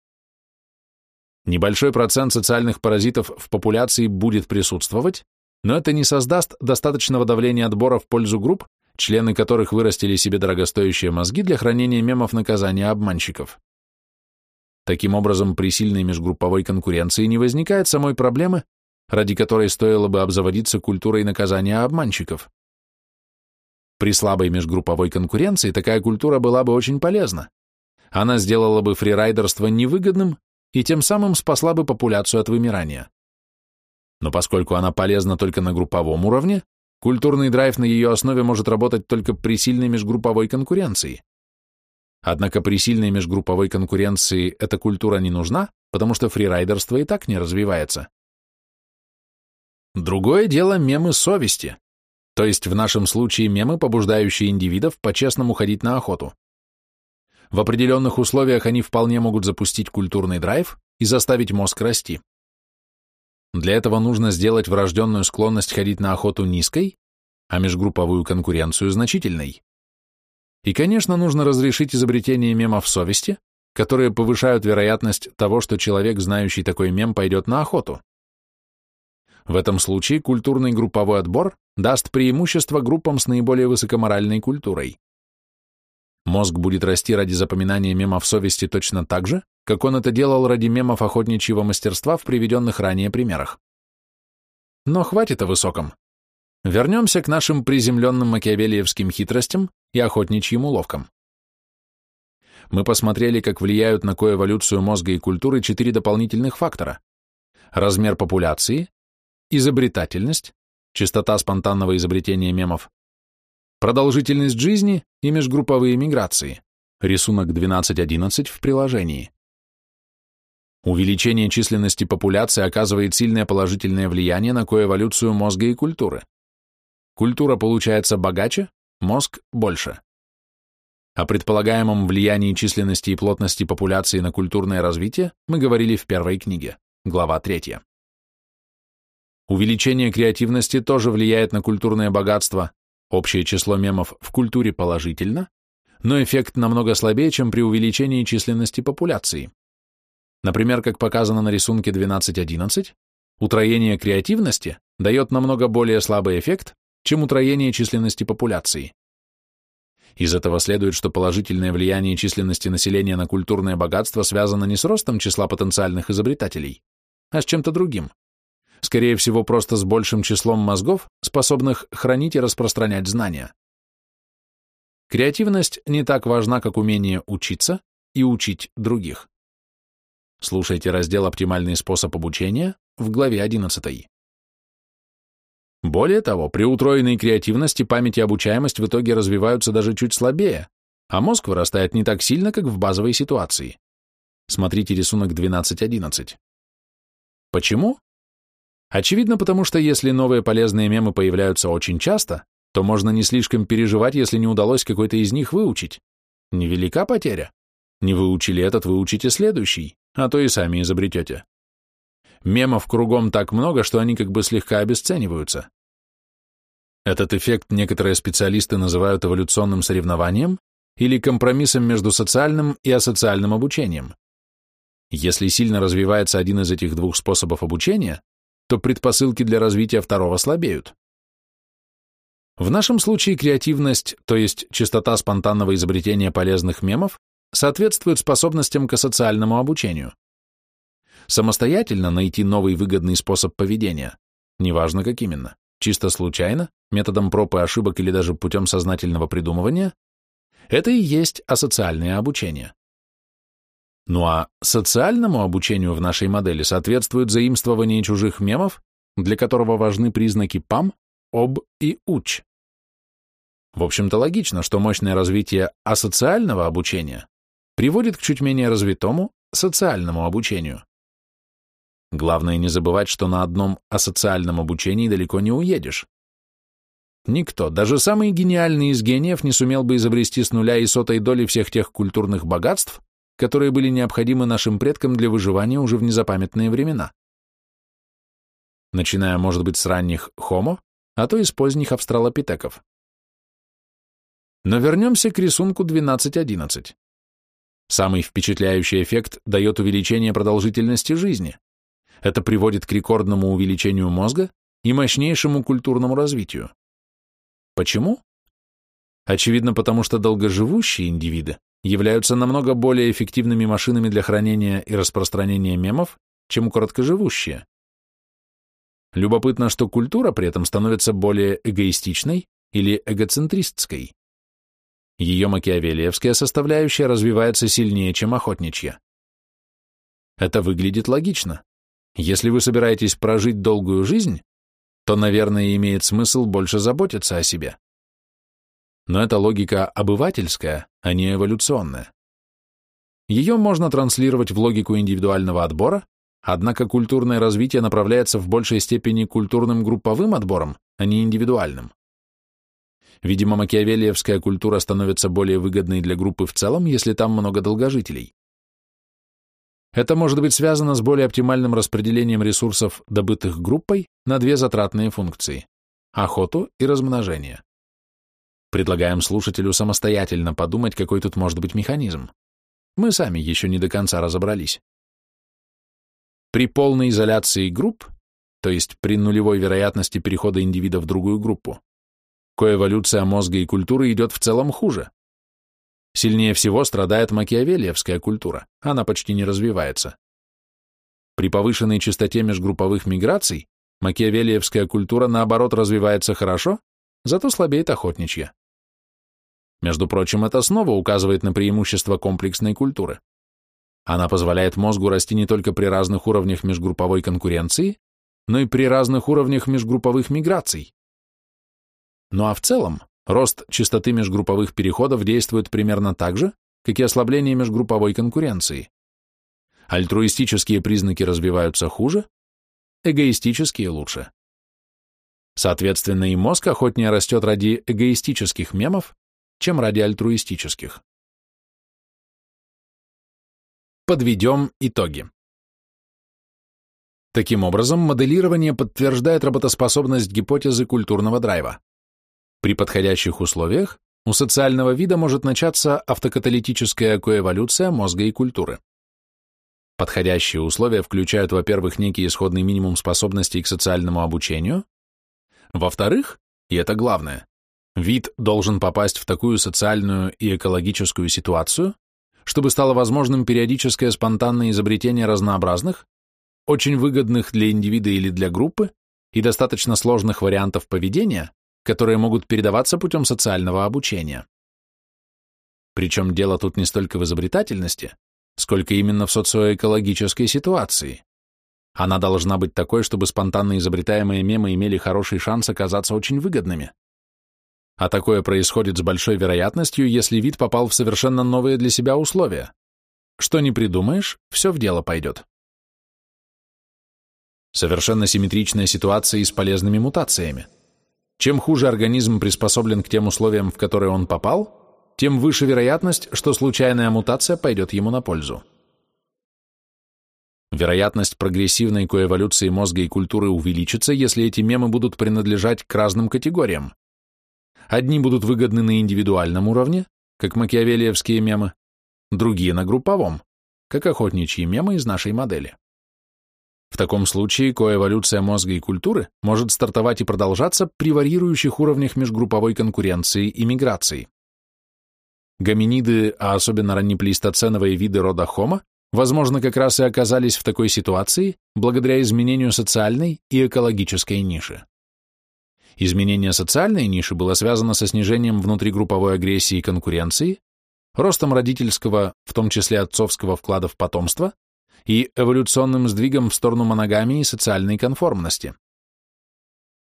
Небольшой процент социальных паразитов в популяции будет присутствовать, но это не создаст достаточного давления отбора в пользу групп, члены которых вырастили себе дорогостоящие мозги для хранения мемов наказания обманщиков. Таким образом, при сильной межгрупповой конкуренции не возникает самой проблемы, ради которой стоило бы обзаводиться культурой наказания обманщиков. При слабой межгрупповой конкуренции такая культура была бы очень полезна. Она сделала бы фрирайдерство невыгодным и тем самым спасла бы популяцию от вымирания. Но поскольку она полезна только на групповом уровне, культурный драйв на ее основе может работать только при сильной межгрупповой конкуренции. Однако при сильной межгрупповой конкуренции эта культура не нужна, потому что фрирайдерство и так не развивается. Другое дело мемы совести, то есть в нашем случае мемы, побуждающие индивидов по-честному ходить на охоту. В определенных условиях они вполне могут запустить культурный драйв и заставить мозг расти. Для этого нужно сделать врожденную склонность ходить на охоту низкой, а межгрупповую конкуренцию значительной. И, конечно, нужно разрешить изобретение мемов совести, которые повышают вероятность того, что человек, знающий такой мем, пойдет на охоту. В этом случае культурный групповой отбор даст преимущество группам с наиболее высокоморальной культурой. Мозг будет расти ради запоминания мемов совести точно так же, как он это делал ради мемов охотничьего мастерства в приведенных ранее примерах. Но хватит о высоком. Вернемся к нашим приземленным макиавелиевским хитростям и охотничьим уловкам. Мы посмотрели, как влияют на коэволюцию мозга и культуры четыре дополнительных фактора. Размер популяции, изобретательность, частота спонтанного изобретения мемов, продолжительность жизни и межгрупповые миграции, рисунок 12.11 в приложении. Увеличение численности популяции оказывает сильное положительное влияние на коэволюцию мозга и культуры. Культура получается богаче, мозг больше. О предполагаемом влиянии численности и плотности популяции на культурное развитие мы говорили в первой книге, глава 3. Увеличение креативности тоже влияет на культурное богатство, общее число мемов в культуре положительно, но эффект намного слабее, чем при увеличении численности популяции. Например, как показано на рисунке 12.11, утроение креативности дает намного более слабый эффект, чем утроение численности популяции. Из этого следует, что положительное влияние численности населения на культурное богатство связано не с ростом числа потенциальных изобретателей, а с чем-то другим скорее всего, просто с большим числом мозгов, способных хранить и распространять знания. креативность не так важна, как умение учиться и учить других. Слушайте раздел «Оптимальный способ обучения» в главе 11. Более того, при утроенной креативности память и обучаемость в итоге развиваются даже чуть слабее, а мозг вырастает не так сильно, как в базовой ситуации. Смотрите рисунок 12.11. Почему? Очевидно, потому что если новые полезные мемы появляются очень часто, то можно не слишком переживать, если не удалось какой-то из них выучить. Невелика потеря. Не выучили этот, выучите следующий, а то и сами изобретете. Мемов кругом так много, что они как бы слегка обесцениваются. Этот эффект некоторые специалисты называют эволюционным соревнованием или компромиссом между социальным и асоциальным обучением. Если сильно развивается один из этих двух способов обучения, то предпосылки для развития второго слабеют. В нашем случае креативность, то есть частота спонтанного изобретения полезных мемов, соответствует способностям к социальному обучению. Самостоятельно найти новый выгодный способ поведения, неважно как именно, чисто случайно, методом проб и ошибок или даже путем сознательного придумывания, это и есть асоциальное обучение. Ну а социальному обучению в нашей модели соответствует заимствование чужих мемов, для которого важны признаки ПАМ, ОБ и УЧ. В общем-то логично, что мощное развитие асоциального обучения приводит к чуть менее развитому социальному обучению. Главное не забывать, что на одном асоциальном обучении далеко не уедешь. Никто, даже самый гениальный из гениев, не сумел бы изобрести с нуля и сотой доли всех тех культурных богатств, которые были необходимы нашим предкам для выживания уже в незапамятные времена. Начиная, может быть, с ранних Homo, а то и с поздних австралопитеков. Но вернемся к рисунку 12.11. Самый впечатляющий эффект дает увеличение продолжительности жизни. Это приводит к рекордному увеличению мозга и мощнейшему культурному развитию. Почему? Очевидно, потому что долгоживущие индивиды являются намного более эффективными машинами для хранения и распространения мемов, чем короткоживущие. Любопытно, что культура при этом становится более эгоистичной или эгоцентристской. Ее макиавелиевская составляющая развивается сильнее, чем охотничья. Это выглядит логично. Если вы собираетесь прожить долгую жизнь, то, наверное, имеет смысл больше заботиться о себе. Но это логика обывательская, а не эволюционная. Ее можно транслировать в логику индивидуального отбора, однако культурное развитие направляется в большей степени культурным групповым отбором, а не индивидуальным. Видимо, макиавелиевская культура становится более выгодной для группы в целом, если там много долгожителей. Это может быть связано с более оптимальным распределением ресурсов, добытых группой, на две затратные функции – охоту и размножение. Предлагаем слушателю самостоятельно подумать, какой тут может быть механизм. Мы сами еще не до конца разобрались. При полной изоляции групп, то есть при нулевой вероятности перехода индивида в другую группу, коэволюция мозга и культуры идет в целом хуже. Сильнее всего страдает макиавелиевская культура, она почти не развивается. При повышенной частоте межгрупповых миграций макиавелиевская культура наоборот развивается хорошо, зато слабеет охотничья. Между прочим, это снова указывает на преимущество комплексной культуры. Она позволяет мозгу расти не только при разных уровнях межгрупповой конкуренции, но и при разных уровнях межгрупповых миграций. Ну а в целом, Рост частоты межгрупповых переходов действует примерно так же, как и ослабление межгрупповой конкуренции. Альтруистические признаки развиваются хуже, эгоистические лучше. Соответственно, и мозг охотнее растет ради эгоистических мемов, чем ради альтруистических. Подведем итоги. Таким образом, моделирование подтверждает работоспособность гипотезы культурного драйва. При подходящих условиях у социального вида может начаться автокаталитическая коэволюция мозга и культуры. Подходящие условия включают, во-первых, некий исходный минимум способностей к социальному обучению, во-вторых, и это главное, вид должен попасть в такую социальную и экологическую ситуацию, чтобы стало возможным периодическое спонтанное изобретение разнообразных, очень выгодных для индивида или для группы и достаточно сложных вариантов поведения, которые могут передаваться путем социального обучения. Причем дело тут не столько в изобретательности, сколько именно в социоэкологической ситуации. Она должна быть такой, чтобы спонтанно изобретаемые мемы имели хороший шанс оказаться очень выгодными. А такое происходит с большой вероятностью, если вид попал в совершенно новые для себя условия. Что не придумаешь, все в дело пойдет. Совершенно симметричная ситуация и с полезными мутациями. Чем хуже организм приспособлен к тем условиям, в которые он попал, тем выше вероятность, что случайная мутация пойдет ему на пользу. Вероятность прогрессивной коэволюции мозга и культуры увеличится, если эти мемы будут принадлежать к разным категориям. Одни будут выгодны на индивидуальном уровне, как макиавелиевские мемы, другие на групповом, как охотничьи мемы из нашей модели. В таком случае коэволюция мозга и культуры может стартовать и продолжаться при варьирующих уровнях межгрупповой конкуренции и миграции. Гоминиды, а особенно раннеплейстоценовые виды рода Homo, возможно, как раз и оказались в такой ситуации благодаря изменению социальной и экологической ниши. Изменение социальной ниши было связано со снижением внутригрупповой агрессии и конкуренции, ростом родительского, в том числе отцовского вклада в потомство, и эволюционным сдвигом в сторону моногамии и социальной конформности.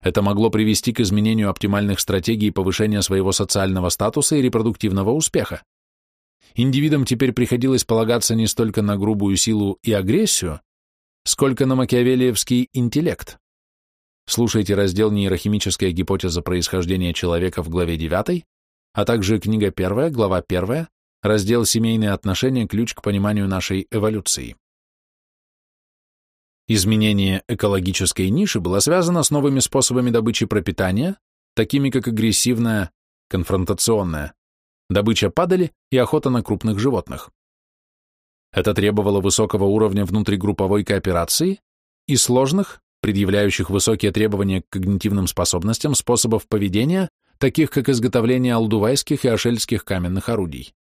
Это могло привести к изменению оптимальных стратегий повышения своего социального статуса и репродуктивного успеха. Индивидам теперь приходилось полагаться не столько на грубую силу и агрессию, сколько на макиавелиевский интеллект. Слушайте раздел «Нейрохимическая гипотеза происхождения человека» в главе 9, а также книга 1, глава 1, раздел «Семейные отношения. Ключ к пониманию нашей эволюции». Изменение экологической ниши было связано с новыми способами добычи пропитания, такими как агрессивная, конфронтационная, добыча падали и охота на крупных животных. Это требовало высокого уровня внутригрупповой кооперации и сложных, предъявляющих высокие требования к когнитивным способностям способов поведения, таких как изготовление алдувайских и ашельских каменных орудий.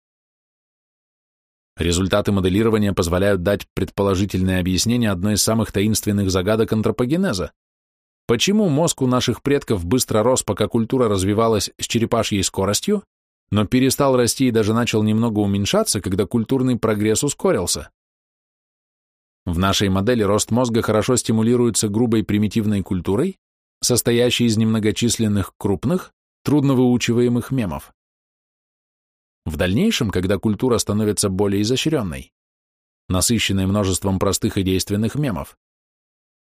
Результаты моделирования позволяют дать предположительное объяснение одной из самых таинственных загадок антропогенеза. Почему мозг у наших предков быстро рос, пока культура развивалась с черепашьей скоростью, но перестал расти и даже начал немного уменьшаться, когда культурный прогресс ускорился? В нашей модели рост мозга хорошо стимулируется грубой примитивной культурой, состоящей из немногочисленных крупных, трудновыучиваемых мемов. В дальнейшем, когда культура становится более изощренной, насыщенной множеством простых и действенных мемов,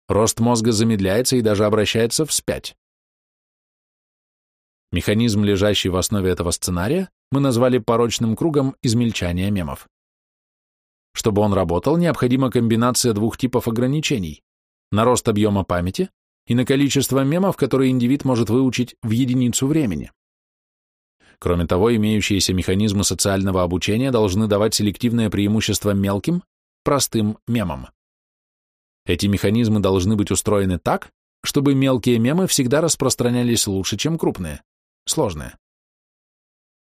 рост мозга замедляется и даже обращается вспять. Механизм, лежащий в основе этого сценария, мы назвали порочным кругом измельчания мемов. Чтобы он работал, необходима комбинация двух типов ограничений – на рост объема памяти и на количество мемов, которые индивид может выучить в единицу времени. Кроме того, имеющиеся механизмы социального обучения должны давать селективное преимущество мелким, простым мемам. Эти механизмы должны быть устроены так, чтобы мелкие мемы всегда распространялись лучше, чем крупные, сложные.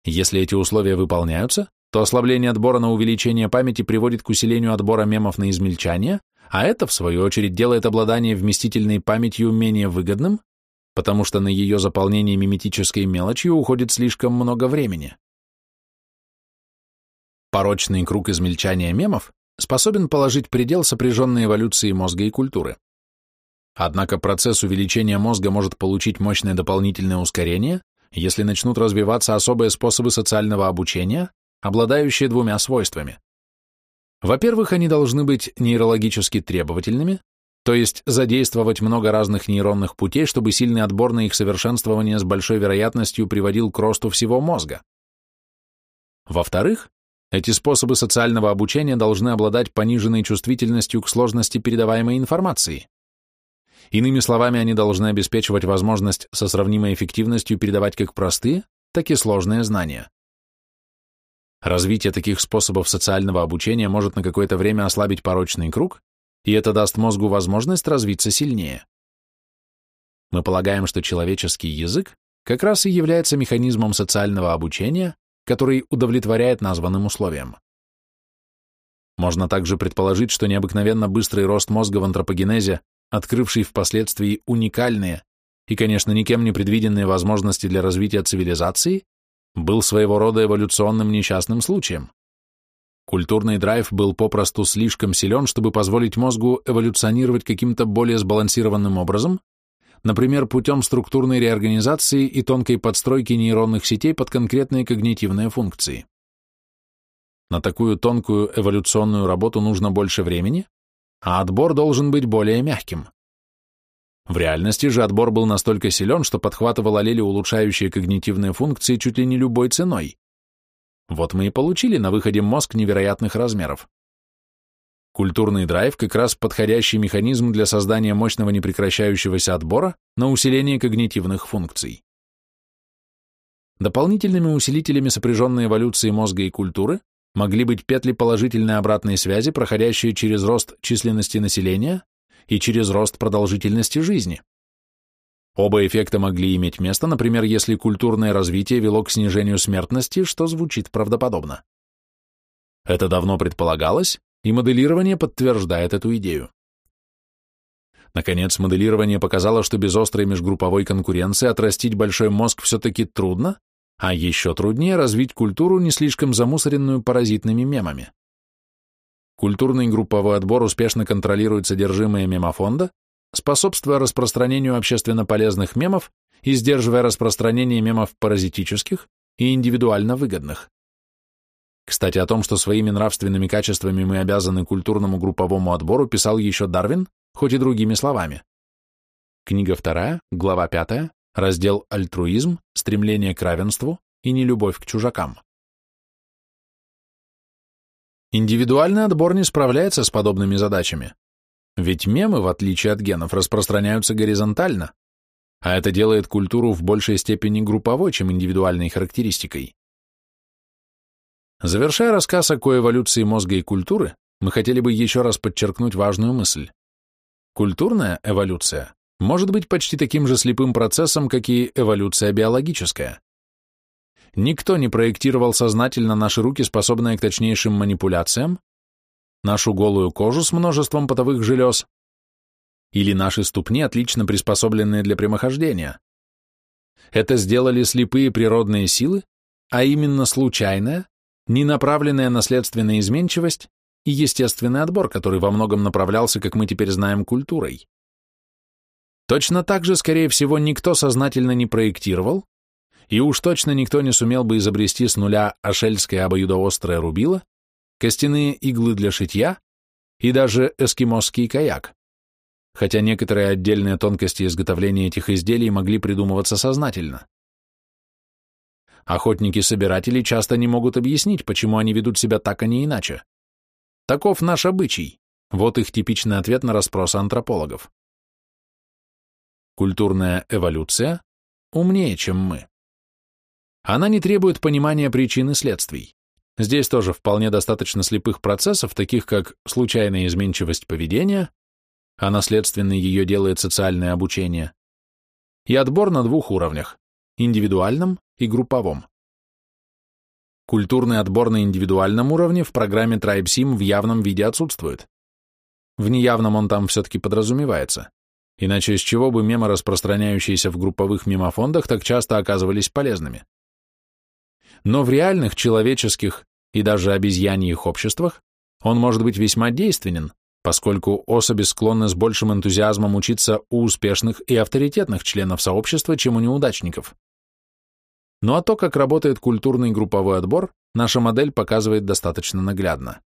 Если эти условия выполняются, то ослабление отбора на увеличение памяти приводит к усилению отбора мемов на измельчание, а это, в свою очередь, делает обладание вместительной памятью менее выгодным потому что на ее заполнение миметической мелочью уходит слишком много времени. Порочный круг измельчания мемов способен положить предел сопряженной эволюции мозга и культуры. Однако процесс увеличения мозга может получить мощное дополнительное ускорение, если начнут развиваться особые способы социального обучения, обладающие двумя свойствами. Во-первых, они должны быть нейрологически требовательными, то есть задействовать много разных нейронных путей, чтобы сильный отбор на их совершенствование с большой вероятностью приводил к росту всего мозга. Во-вторых, эти способы социального обучения должны обладать пониженной чувствительностью к сложности передаваемой информации. Иными словами, они должны обеспечивать возможность со сравнимой эффективностью передавать как простые, так и сложные знания. Развитие таких способов социального обучения может на какое-то время ослабить порочный круг и это даст мозгу возможность развиться сильнее. Мы полагаем, что человеческий язык как раз и является механизмом социального обучения, который удовлетворяет названным условиям. Можно также предположить, что необыкновенно быстрый рост мозга в антропогенезе, открывший впоследствии уникальные и, конечно, никем не предвиденные возможности для развития цивилизации, был своего рода эволюционным несчастным случаем. Культурный драйв был попросту слишком силен, чтобы позволить мозгу эволюционировать каким-то более сбалансированным образом, например, путем структурной реорганизации и тонкой подстройки нейронных сетей под конкретные когнитивные функции. На такую тонкую эволюционную работу нужно больше времени, а отбор должен быть более мягким. В реальности же отбор был настолько силен, что подхватывал аллели, улучшающие когнитивные функции чуть ли не любой ценой. Вот мы и получили на выходе мозг невероятных размеров. Культурный драйв – как раз подходящий механизм для создания мощного непрекращающегося отбора на усиление когнитивных функций. Дополнительными усилителями сопряженной эволюции мозга и культуры могли быть петли положительной обратной связи, проходящие через рост численности населения и через рост продолжительности жизни. Оба эффекта могли иметь место, например, если культурное развитие вело к снижению смертности, что звучит правдоподобно. Это давно предполагалось, и моделирование подтверждает эту идею. Наконец, моделирование показало, что без острой межгрупповой конкуренции отрастить большой мозг все-таки трудно, а еще труднее развить культуру, не слишком замусоренную паразитными мемами. Культурный групповой отбор успешно контролирует содержимое мемофонда, способствуя распространению общественно полезных мемов и сдерживая распространение мемов паразитических и индивидуально выгодных. Кстати, о том, что своими нравственными качествами мы обязаны культурному групповому отбору, писал еще Дарвин, хоть и другими словами. Книга вторая, глава пятая, раздел «Альтруизм», «Стремление к равенству» и «Нелюбовь к чужакам». Индивидуальный отбор не справляется с подобными задачами. Ведь мемы, в отличие от генов, распространяются горизонтально, а это делает культуру в большей степени групповой, чем индивидуальной характеристикой. Завершая рассказ о коэволюции мозга и культуры, мы хотели бы еще раз подчеркнуть важную мысль. Культурная эволюция может быть почти таким же слепым процессом, как и эволюция биологическая. Никто не проектировал сознательно наши руки, способные к точнейшим манипуляциям, нашу голую кожу с множеством потовых желез или наши ступни, отлично приспособленные для прямохождения. Это сделали слепые природные силы, а именно случайная, ненаправленная наследственная изменчивость и естественный отбор, который во многом направлялся, как мы теперь знаем, культурой. Точно так же, скорее всего, никто сознательно не проектировал, и уж точно никто не сумел бы изобрести с нуля ашельское обоюдоострое рубило, костяные иглы для шитья и даже эскимосский каяк, хотя некоторые отдельные тонкости изготовления этих изделий могли придумываться сознательно. Охотники-собиратели часто не могут объяснить, почему они ведут себя так, а не иначе. Таков наш обычай. Вот их типичный ответ на расспросы антропологов. Культурная эволюция умнее, чем мы. Она не требует понимания причин и следствий. Здесь тоже вполне достаточно слепых процессов, таких как случайная изменчивость поведения, а наследственной ее делает социальное обучение, и отбор на двух уровнях – индивидуальном и групповом. Культурный отбор на индивидуальном уровне в программе TribeSim в явном виде отсутствует. В неявном он там все-таки подразумевается. Иначе с чего бы мемы, распространяющиеся в групповых мемофондах, так часто оказывались полезными? Но в реальных человеческих и даже обезьяньих обществах он может быть весьма действенен, поскольку особи склонны с большим энтузиазмом учиться у успешных и авторитетных членов сообщества, чем у неудачников. Ну а то, как работает культурный групповой отбор, наша модель показывает достаточно наглядно.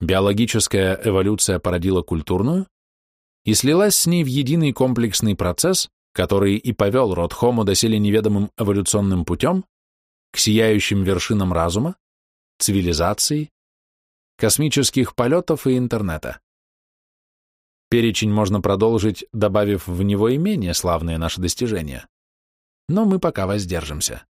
Биологическая эволюция породила культурную и слилась с ней в единый комплексный процесс, который и повел род Homo доселе неведомым эволюционным путем к сияющим вершинам разума, цивилизации, космических полетов и интернета. Перечень можно продолжить, добавив в него и менее славные наши достижения. Но мы пока воздержимся.